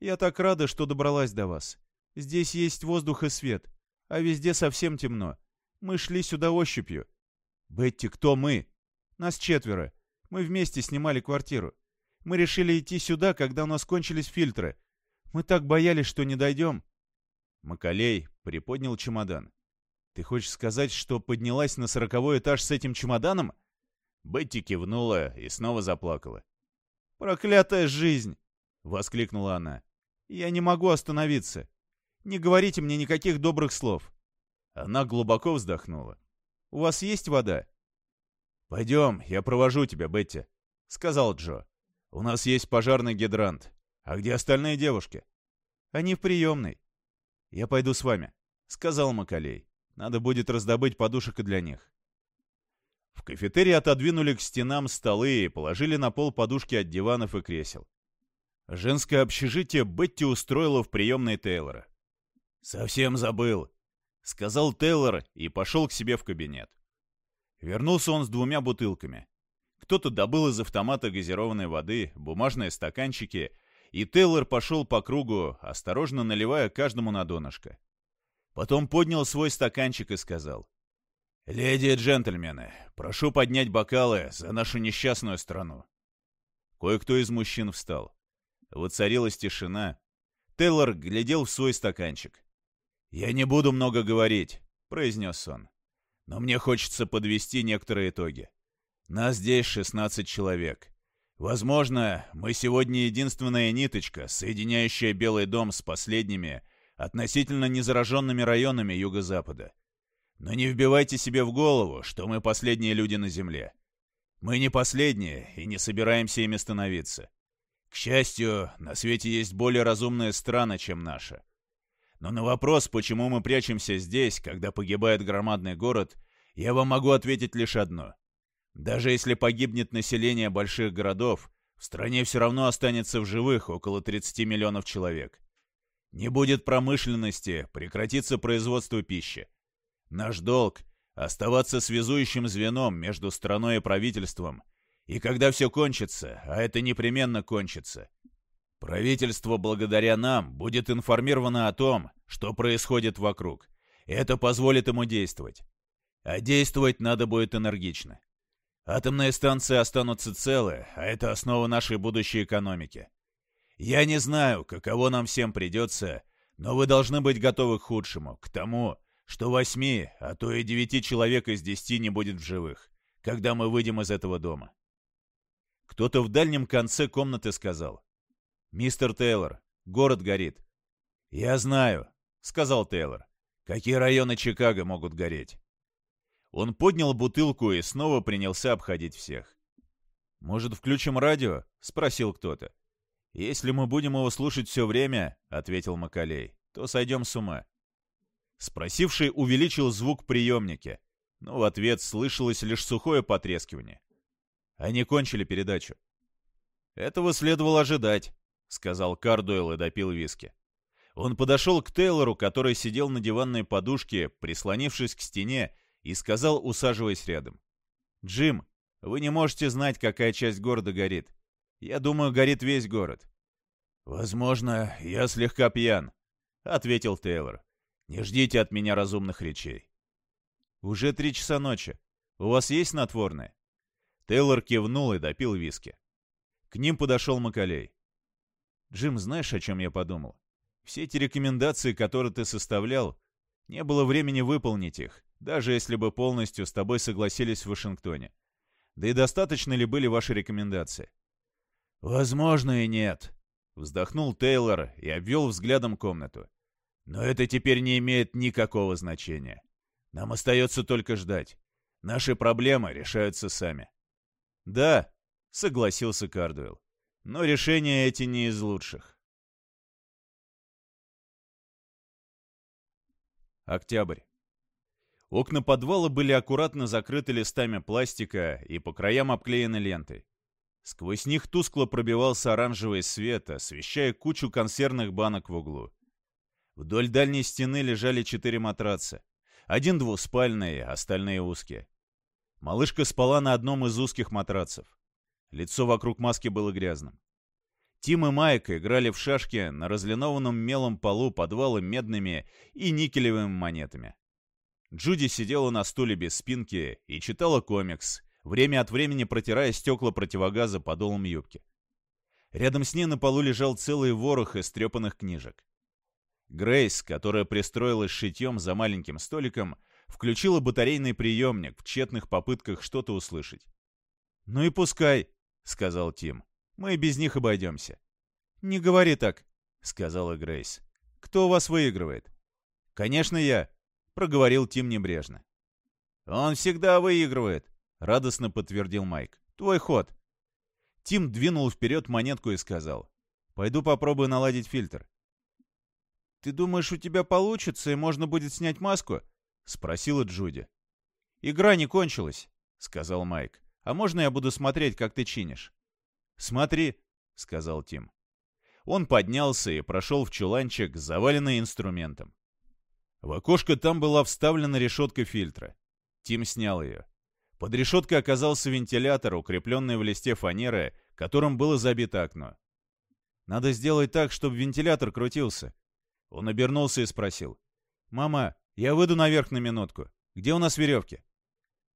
«Я так рада, что добралась до вас. Здесь есть воздух и свет, а везде совсем темно. Мы шли сюда ощупью. Бетти, кто мы? Нас четверо. Мы вместе снимали квартиру. Мы решили идти сюда, когда у нас кончились фильтры. Мы так боялись, что не дойдем. Макалей приподнял чемодан. Ты хочешь сказать, что поднялась на сороковой этаж с этим чемоданом? Бетти кивнула и снова заплакала. «Проклятая жизнь!» — воскликнула она. «Я не могу остановиться. Не говорите мне никаких добрых слов. Она глубоко вздохнула. «У вас есть вода?» «Пойдем, я провожу тебя, Бетти», — сказал Джо. «У нас есть пожарный гидрант. А где остальные девушки?» «Они в приемной». «Я пойду с вами», — сказал Макалей. «Надо будет раздобыть подушек и для них». В кафетерии отодвинули к стенам столы и положили на пол подушки от диванов и кресел. Женское общежитие Бетти устроила в приемной Тейлора. «Совсем забыл», — сказал Тейлор и пошел к себе в кабинет. Вернулся он с двумя бутылками. Кто-то добыл из автомата газированной воды, бумажные стаканчики, и Тейлор пошел по кругу, осторожно наливая каждому на донышко. Потом поднял свой стаканчик и сказал. «Леди и джентльмены, прошу поднять бокалы за нашу несчастную страну». Кое-кто из мужчин встал. Воцарилась тишина. Тейлор глядел в свой стаканчик. «Я не буду много говорить», — произнес он. «Но мне хочется подвести некоторые итоги. Нас здесь 16 человек. Возможно, мы сегодня единственная ниточка, соединяющая Белый дом с последними, относительно незараженными районами Юго-Запада. Но не вбивайте себе в голову, что мы последние люди на Земле. Мы не последние и не собираемся ими становиться. К счастью, на свете есть более разумные страны, чем наша. Но на вопрос, почему мы прячемся здесь, когда погибает громадный город, я вам могу ответить лишь одно. Даже если погибнет население больших городов, в стране все равно останется в живых около 30 миллионов человек. Не будет промышленности, прекратится производство пищи. Наш долг – оставаться связующим звеном между страной и правительством. И когда все кончится, а это непременно кончится – Правительство благодаря нам будет информировано о том, что происходит вокруг. Это позволит ему действовать. А действовать надо будет энергично. Атомные станции останутся целы, а это основа нашей будущей экономики. Я не знаю, каково нам всем придется, но вы должны быть готовы к худшему, к тому, что восьми, а то и девяти человек из десяти не будет в живых, когда мы выйдем из этого дома. Кто-то в дальнем конце комнаты сказал. «Мистер Тейлор, город горит». «Я знаю», — сказал Тейлор. «Какие районы Чикаго могут гореть?» Он поднял бутылку и снова принялся обходить всех. «Может, включим радио?» — спросил кто-то. «Если мы будем его слушать все время», — ответил Макалей, — «то сойдем с ума». Спросивший увеличил звук приемники, но в ответ слышалось лишь сухое потрескивание. Они кончили передачу. «Этого следовало ожидать», — сказал Кардуэлл и допил виски. Он подошел к Тейлору, который сидел на диванной подушке, прислонившись к стене, и сказал, усаживаясь рядом. «Джим, вы не можете знать, какая часть города горит. Я думаю, горит весь город». «Возможно, я слегка пьян», — ответил Тейлор. «Не ждите от меня разумных речей». «Уже три часа ночи. У вас есть снотворное?» Тейлор кивнул и допил виски. К ним подошел Макалей. «Джим, знаешь, о чем я подумал? Все эти рекомендации, которые ты составлял, не было времени выполнить их, даже если бы полностью с тобой согласились в Вашингтоне. Да и достаточно ли были ваши рекомендации?» «Возможно и нет», — вздохнул Тейлор и обвел взглядом комнату. «Но это теперь не имеет никакого значения. Нам остается только ждать. Наши проблемы решаются сами». «Да», — согласился Кардуэлл, — «но решения эти не из лучших». Октябрь. Окна подвала были аккуратно закрыты листами пластика и по краям обклеены лентой. Сквозь них тускло пробивался оранжевый свет, освещая кучу консервных банок в углу. Вдоль дальней стены лежали четыре матраца. Один двуспальный, остальные узкие. Малышка спала на одном из узких матрацев. Лицо вокруг маски было грязным. Тим и Майк играли в шашки на разлинованном мелом полу подвала медными и никелевыми монетами. Джуди сидела на стуле без спинки и читала комикс, время от времени протирая стекла противогаза подолом юбки. Рядом с ней на полу лежал целый ворох истрепанных книжек. Грейс, которая пристроилась шитьем за маленьким столиком, включила батарейный приемник в тщетных попытках что-то услышать. «Ну и пускай», — сказал Тим. «Мы и без них обойдемся». «Не говори так», — сказала Грейс. «Кто у вас выигрывает?» «Конечно, я», — проговорил Тим небрежно. «Он всегда выигрывает», — радостно подтвердил Майк. «Твой ход». Тим двинул вперед монетку и сказал. «Пойду попробую наладить фильтр». «Ты думаешь, у тебя получится, и можно будет снять маску?» — спросила Джуди. «Игра не кончилась», — сказал Майк. «А можно я буду смотреть, как ты чинишь?» «Смотри», — сказал Тим. Он поднялся и прошел в чуланчик, заваленный инструментом. В окошко там была вставлена решетка фильтра. Тим снял ее. Под решеткой оказался вентилятор, укрепленный в листе фанеры, которым было забито окно. «Надо сделать так, чтобы вентилятор крутился». Он обернулся и спросил. «Мама, я выйду наверх на минутку. Где у нас веревки?»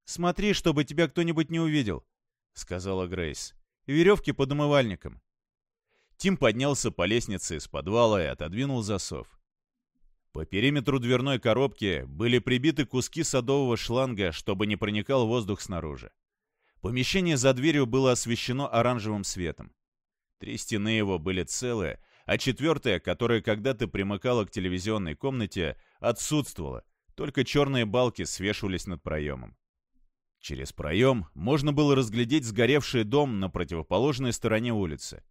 «Смотри, чтобы тебя кто-нибудь не увидел», — сказала Грейс. «Веревки под умывальником». Тим поднялся по лестнице из подвала и отодвинул засов. По периметру дверной коробки были прибиты куски садового шланга, чтобы не проникал воздух снаружи. Помещение за дверью было освещено оранжевым светом. Три стены его были целые, а четвертая, которая когда-то примыкала к телевизионной комнате, отсутствовала, только черные балки свешивались над проемом. Через проем можно было разглядеть сгоревший дом на противоположной стороне улицы.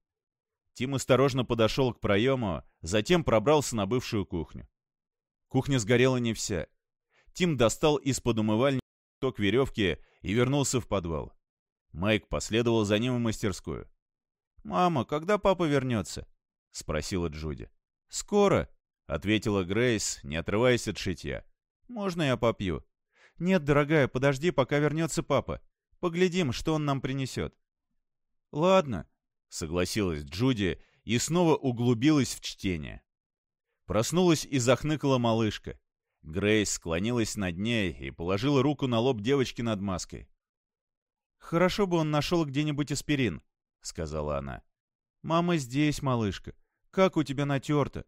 Тим осторожно подошел к проему, затем пробрался на бывшую кухню. Кухня сгорела не вся. Тим достал из-под умывальника ток веревки и вернулся в подвал. Майк последовал за ним в мастерскую. «Мама, когда папа вернется?» — спросила Джуди. «Скоро», — ответила Грейс, не отрываясь от шитья. «Можно я попью?» «Нет, дорогая, подожди, пока вернется папа. Поглядим, что он нам принесет». «Ладно», — согласилась Джуди и снова углубилась в чтение. Проснулась и захныкала малышка. Грейс склонилась над ней и положила руку на лоб девочки над маской. «Хорошо бы он нашел где-нибудь аспирин», — сказала она. «Мама здесь, малышка. Как у тебя натерто!»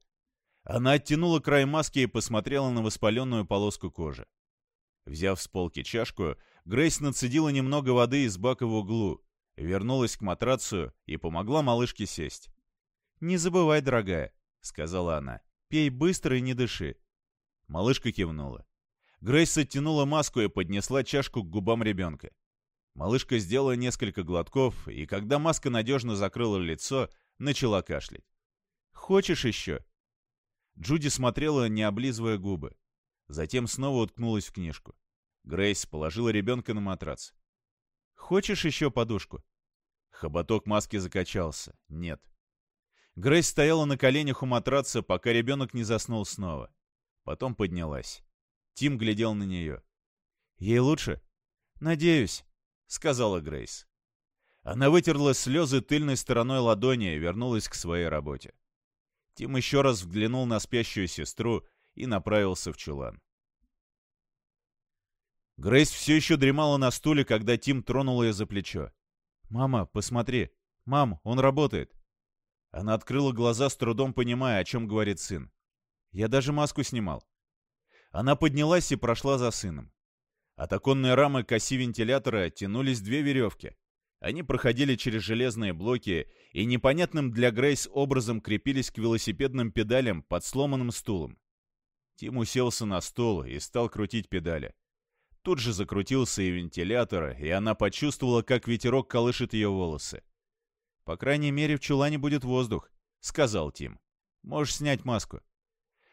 Она оттянула край маски и посмотрела на воспаленную полоску кожи. Взяв с полки чашку, Грейс нацедила немного воды из бака в углу, вернулась к матрацию и помогла малышке сесть. «Не забывай, дорогая», — сказала она, — «пей быстро и не дыши». Малышка кивнула. Грейс оттянула маску и поднесла чашку к губам ребенка. Малышка сделала несколько глотков, и когда маска надежно закрыла лицо, начала кашлять. «Хочешь еще?» Джуди смотрела, не облизывая губы. Затем снова уткнулась в книжку. Грейс положила ребенка на матрац. «Хочешь еще подушку?» Хоботок маски закачался. «Нет». Грейс стояла на коленях у матраца, пока ребенок не заснул снова. Потом поднялась. Тим глядел на нее. «Ей лучше?» «Надеюсь», — сказала Грейс. Она вытерла слезы тыльной стороной ладони и вернулась к своей работе. Тим еще раз взглянул на спящую сестру и направился в чулан. Грейс все еще дремала на стуле, когда Тим тронул ее за плечо. «Мама, посмотри! Мам, он работает!» Она открыла глаза, с трудом понимая, о чем говорит сын. «Я даже маску снимал». Она поднялась и прошла за сыном. От оконной рамы к оси вентилятора тянулись две веревки. Они проходили через железные блоки и непонятным для Грейс образом крепились к велосипедным педалям под сломанным стулом. Тим уселся на стул и стал крутить педали. Тут же закрутился и вентилятор, и она почувствовала, как ветерок колышет ее волосы. «По крайней мере, в чулане будет воздух», — сказал Тим. «Можешь снять маску».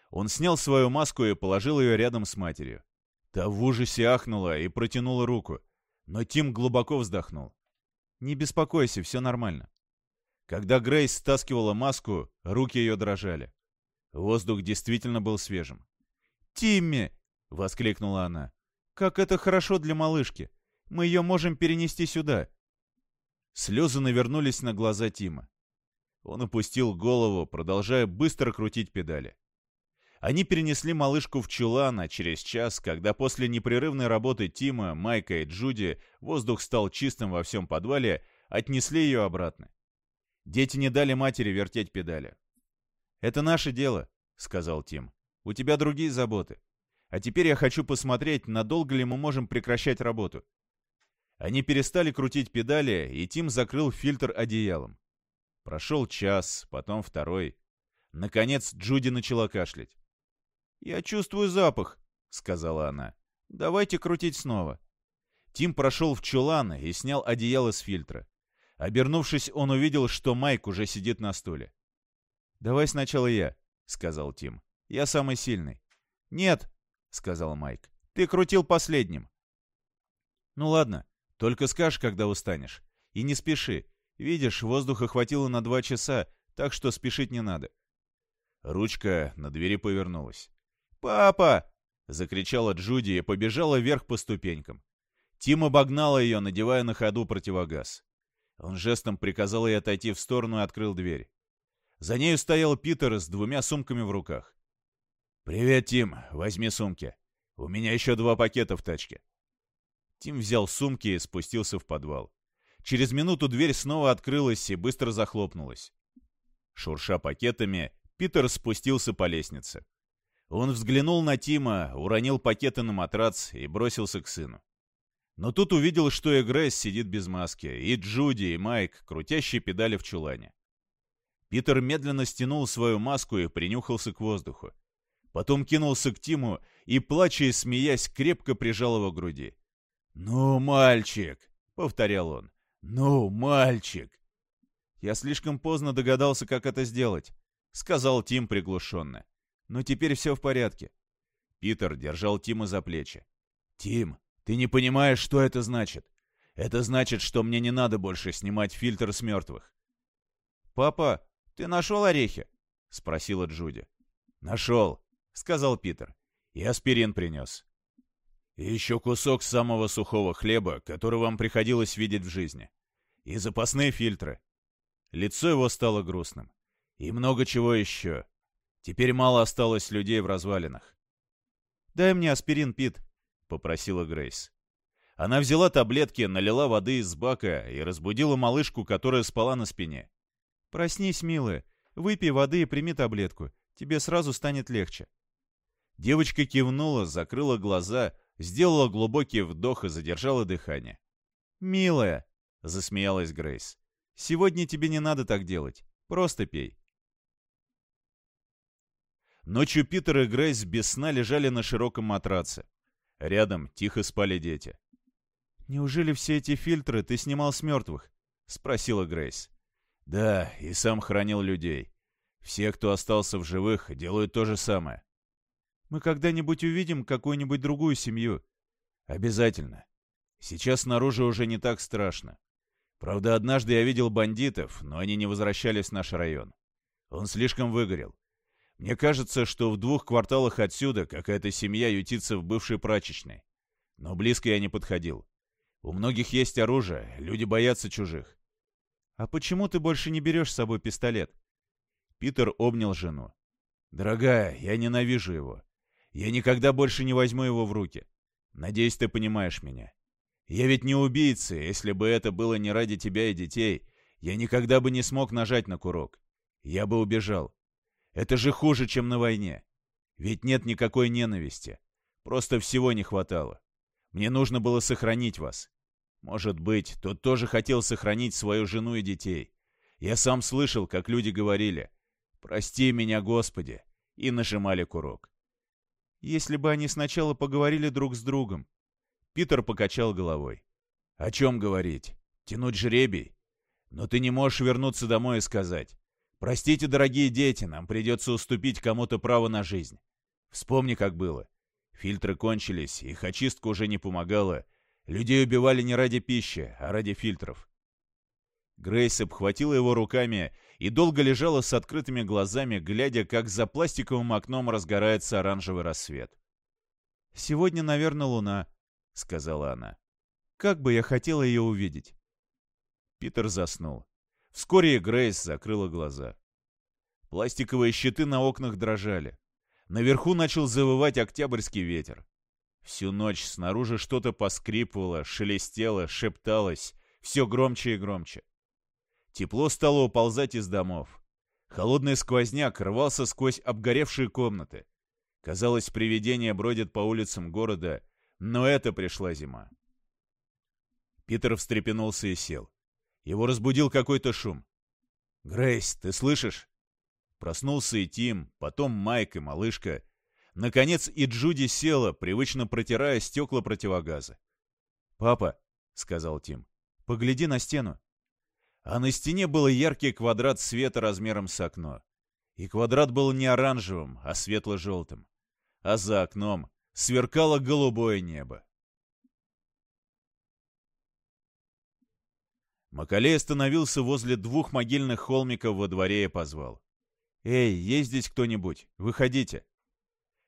Он снял свою маску и положил ее рядом с матерью. Та в ужасе ахнула и протянула руку, но Тим глубоко вздохнул. Не беспокойся, все нормально. Когда Грейс стаскивала маску, руки ее дрожали. Воздух действительно был свежим. «Тимми!» — воскликнула она. «Как это хорошо для малышки! Мы ее можем перенести сюда!» Слезы навернулись на глаза Тима. Он опустил голову, продолжая быстро крутить педали. Они перенесли малышку в чулан, а через час, когда после непрерывной работы Тима, Майка и Джуди воздух стал чистым во всем подвале, отнесли ее обратно. Дети не дали матери вертеть педали. «Это наше дело», — сказал Тим. «У тебя другие заботы. А теперь я хочу посмотреть, надолго ли мы можем прекращать работу». Они перестали крутить педали, и Тим закрыл фильтр одеялом. Прошел час, потом второй. Наконец Джуди начала кашлять. «Я чувствую запах», — сказала она. «Давайте крутить снова». Тим прошел в чулан и снял одеяло с фильтра. Обернувшись, он увидел, что Майк уже сидит на стуле. «Давай сначала я», — сказал Тим. «Я самый сильный». «Нет», — сказал Майк. «Ты крутил последним». «Ну ладно, только скажешь, когда устанешь. И не спеши. Видишь, воздуха хватило на два часа, так что спешить не надо». Ручка на двери повернулась. «Папа!» — закричала Джуди и побежала вверх по ступенькам. Тим обогнала ее, надевая на ходу противогаз. Он жестом приказал ей отойти в сторону и открыл дверь. За нею стоял Питер с двумя сумками в руках. «Привет, Тим. Возьми сумки. У меня еще два пакета в тачке». Тим взял сумки и спустился в подвал. Через минуту дверь снова открылась и быстро захлопнулась. Шурша пакетами, Питер спустился по лестнице. Он взглянул на Тима, уронил пакеты на матрац и бросился к сыну. Но тут увидел, что и Грейс сидит без маски, и Джуди, и Майк, крутящие педали в чулане. Питер медленно стянул свою маску и принюхался к воздуху. Потом кинулся к Тиму и, плача и смеясь, крепко прижал его к груди. «Ну, мальчик!» — повторял он. «Ну, мальчик!» «Я слишком поздно догадался, как это сделать», — сказал Тим приглушенно. Но теперь все в порядке. Питер держал Тима за плечи. «Тим, ты не понимаешь, что это значит. Это значит, что мне не надо больше снимать фильтр с мертвых». «Папа, ты нашел орехи?» — спросила Джуди. «Нашел», — сказал Питер. «И аспирин принес». «И еще кусок самого сухого хлеба, который вам приходилось видеть в жизни. И запасные фильтры». Лицо его стало грустным. «И много чего еще. Теперь мало осталось людей в развалинах. «Дай мне аспирин, Пит», — попросила Грейс. Она взяла таблетки, налила воды из бака и разбудила малышку, которая спала на спине. «Проснись, милая. Выпей воды и прими таблетку. Тебе сразу станет легче». Девочка кивнула, закрыла глаза, сделала глубокий вдох и задержала дыхание. «Милая», — засмеялась Грейс, — «сегодня тебе не надо так делать. Просто пей». Ночью Питер и Грейс без сна лежали на широком матраце. Рядом тихо спали дети. «Неужели все эти фильтры ты снимал с мертвых?» — спросила Грейс. «Да, и сам хранил людей. Все, кто остался в живых, делают то же самое. Мы когда-нибудь увидим какую-нибудь другую семью?» «Обязательно. Сейчас снаружи уже не так страшно. Правда, однажды я видел бандитов, но они не возвращались в наш район. Он слишком выгорел. Мне кажется, что в двух кварталах отсюда какая-то семья ютится в бывшей прачечной. Но близко я не подходил. У многих есть оружие, люди боятся чужих. А почему ты больше не берешь с собой пистолет? Питер обнял жену. Дорогая, я ненавижу его. Я никогда больше не возьму его в руки. Надеюсь, ты понимаешь меня. Я ведь не убийца, если бы это было не ради тебя и детей, я никогда бы не смог нажать на курок. Я бы убежал. Это же хуже, чем на войне. Ведь нет никакой ненависти. Просто всего не хватало. Мне нужно было сохранить вас. Может быть, тот тоже хотел сохранить свою жену и детей. Я сам слышал, как люди говорили «Прости меня, Господи!» и нажимали курок. Если бы они сначала поговорили друг с другом. Питер покачал головой. О чем говорить? Тянуть жребий? Но ты не можешь вернуться домой и сказать Простите, дорогие дети, нам придется уступить кому-то право на жизнь. Вспомни, как было. Фильтры кончились, их очистка уже не помогала. Людей убивали не ради пищи, а ради фильтров. Грейс обхватила его руками и долго лежала с открытыми глазами, глядя, как за пластиковым окном разгорается оранжевый рассвет. «Сегодня, наверное, луна», — сказала она. «Как бы я хотела ее увидеть». Питер заснул. Вскоре Грейс закрыла глаза. Пластиковые щиты на окнах дрожали. Наверху начал завывать октябрьский ветер. Всю ночь снаружи что-то поскрипывало, шелестело, шепталось, все громче и громче. Тепло стало уползать из домов. Холодный сквозняк рвался сквозь обгоревшие комнаты. Казалось, привидения бродят по улицам города, но это пришла зима. Питер встрепенулся и сел. Его разбудил какой-то шум. «Грейс, ты слышишь?» Проснулся и Тим, потом Майк и малышка. Наконец и Джуди села, привычно протирая стекла противогаза. «Папа», — сказал Тим, — «погляди на стену». А на стене был яркий квадрат света размером с окно. И квадрат был не оранжевым, а светло-желтым. А за окном сверкало голубое небо. Макалей остановился возле двух могильных холмиков во дворе и позвал. «Эй, есть здесь кто-нибудь? Выходите!»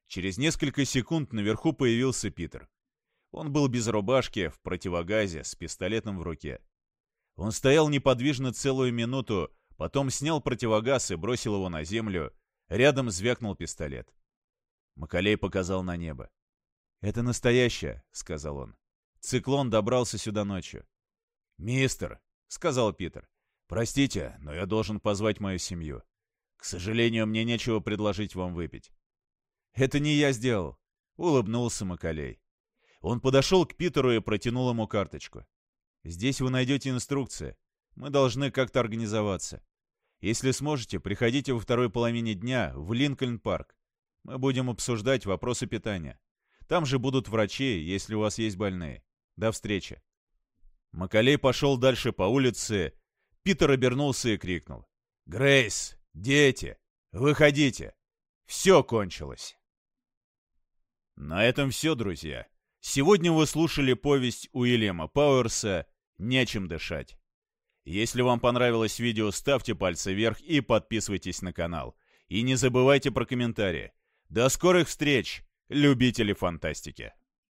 Через несколько секунд наверху появился Питер. Он был без рубашки, в противогазе, с пистолетом в руке. Он стоял неподвижно целую минуту, потом снял противогаз и бросил его на землю. Рядом звякнул пистолет. Макалей показал на небо. «Это настоящее», — сказал он. «Циклон добрался сюда ночью». «Мистер», — сказал Питер. «Простите, но я должен позвать мою семью. К сожалению, мне нечего предложить вам выпить». «Это не я сделал», — улыбнулся Макалей. Он подошел к Питеру и протянул ему карточку. «Здесь вы найдете инструкции. Мы должны как-то организоваться. Если сможете, приходите во второй половине дня в Линкольн-парк. Мы будем обсуждать вопросы питания. Там же будут врачи, если у вас есть больные. До встречи». Макалей пошел дальше по улице. Питер обернулся и крикнул. «Грейс! Дети! Выходите! Все кончилось!» На этом все, друзья. Сегодня вы слушали повесть Уильяма Пауэрса «Нечем дышать». Если вам понравилось видео, ставьте пальцы вверх и подписывайтесь на канал. И не забывайте про комментарии. До скорых встреч, любители фантастики!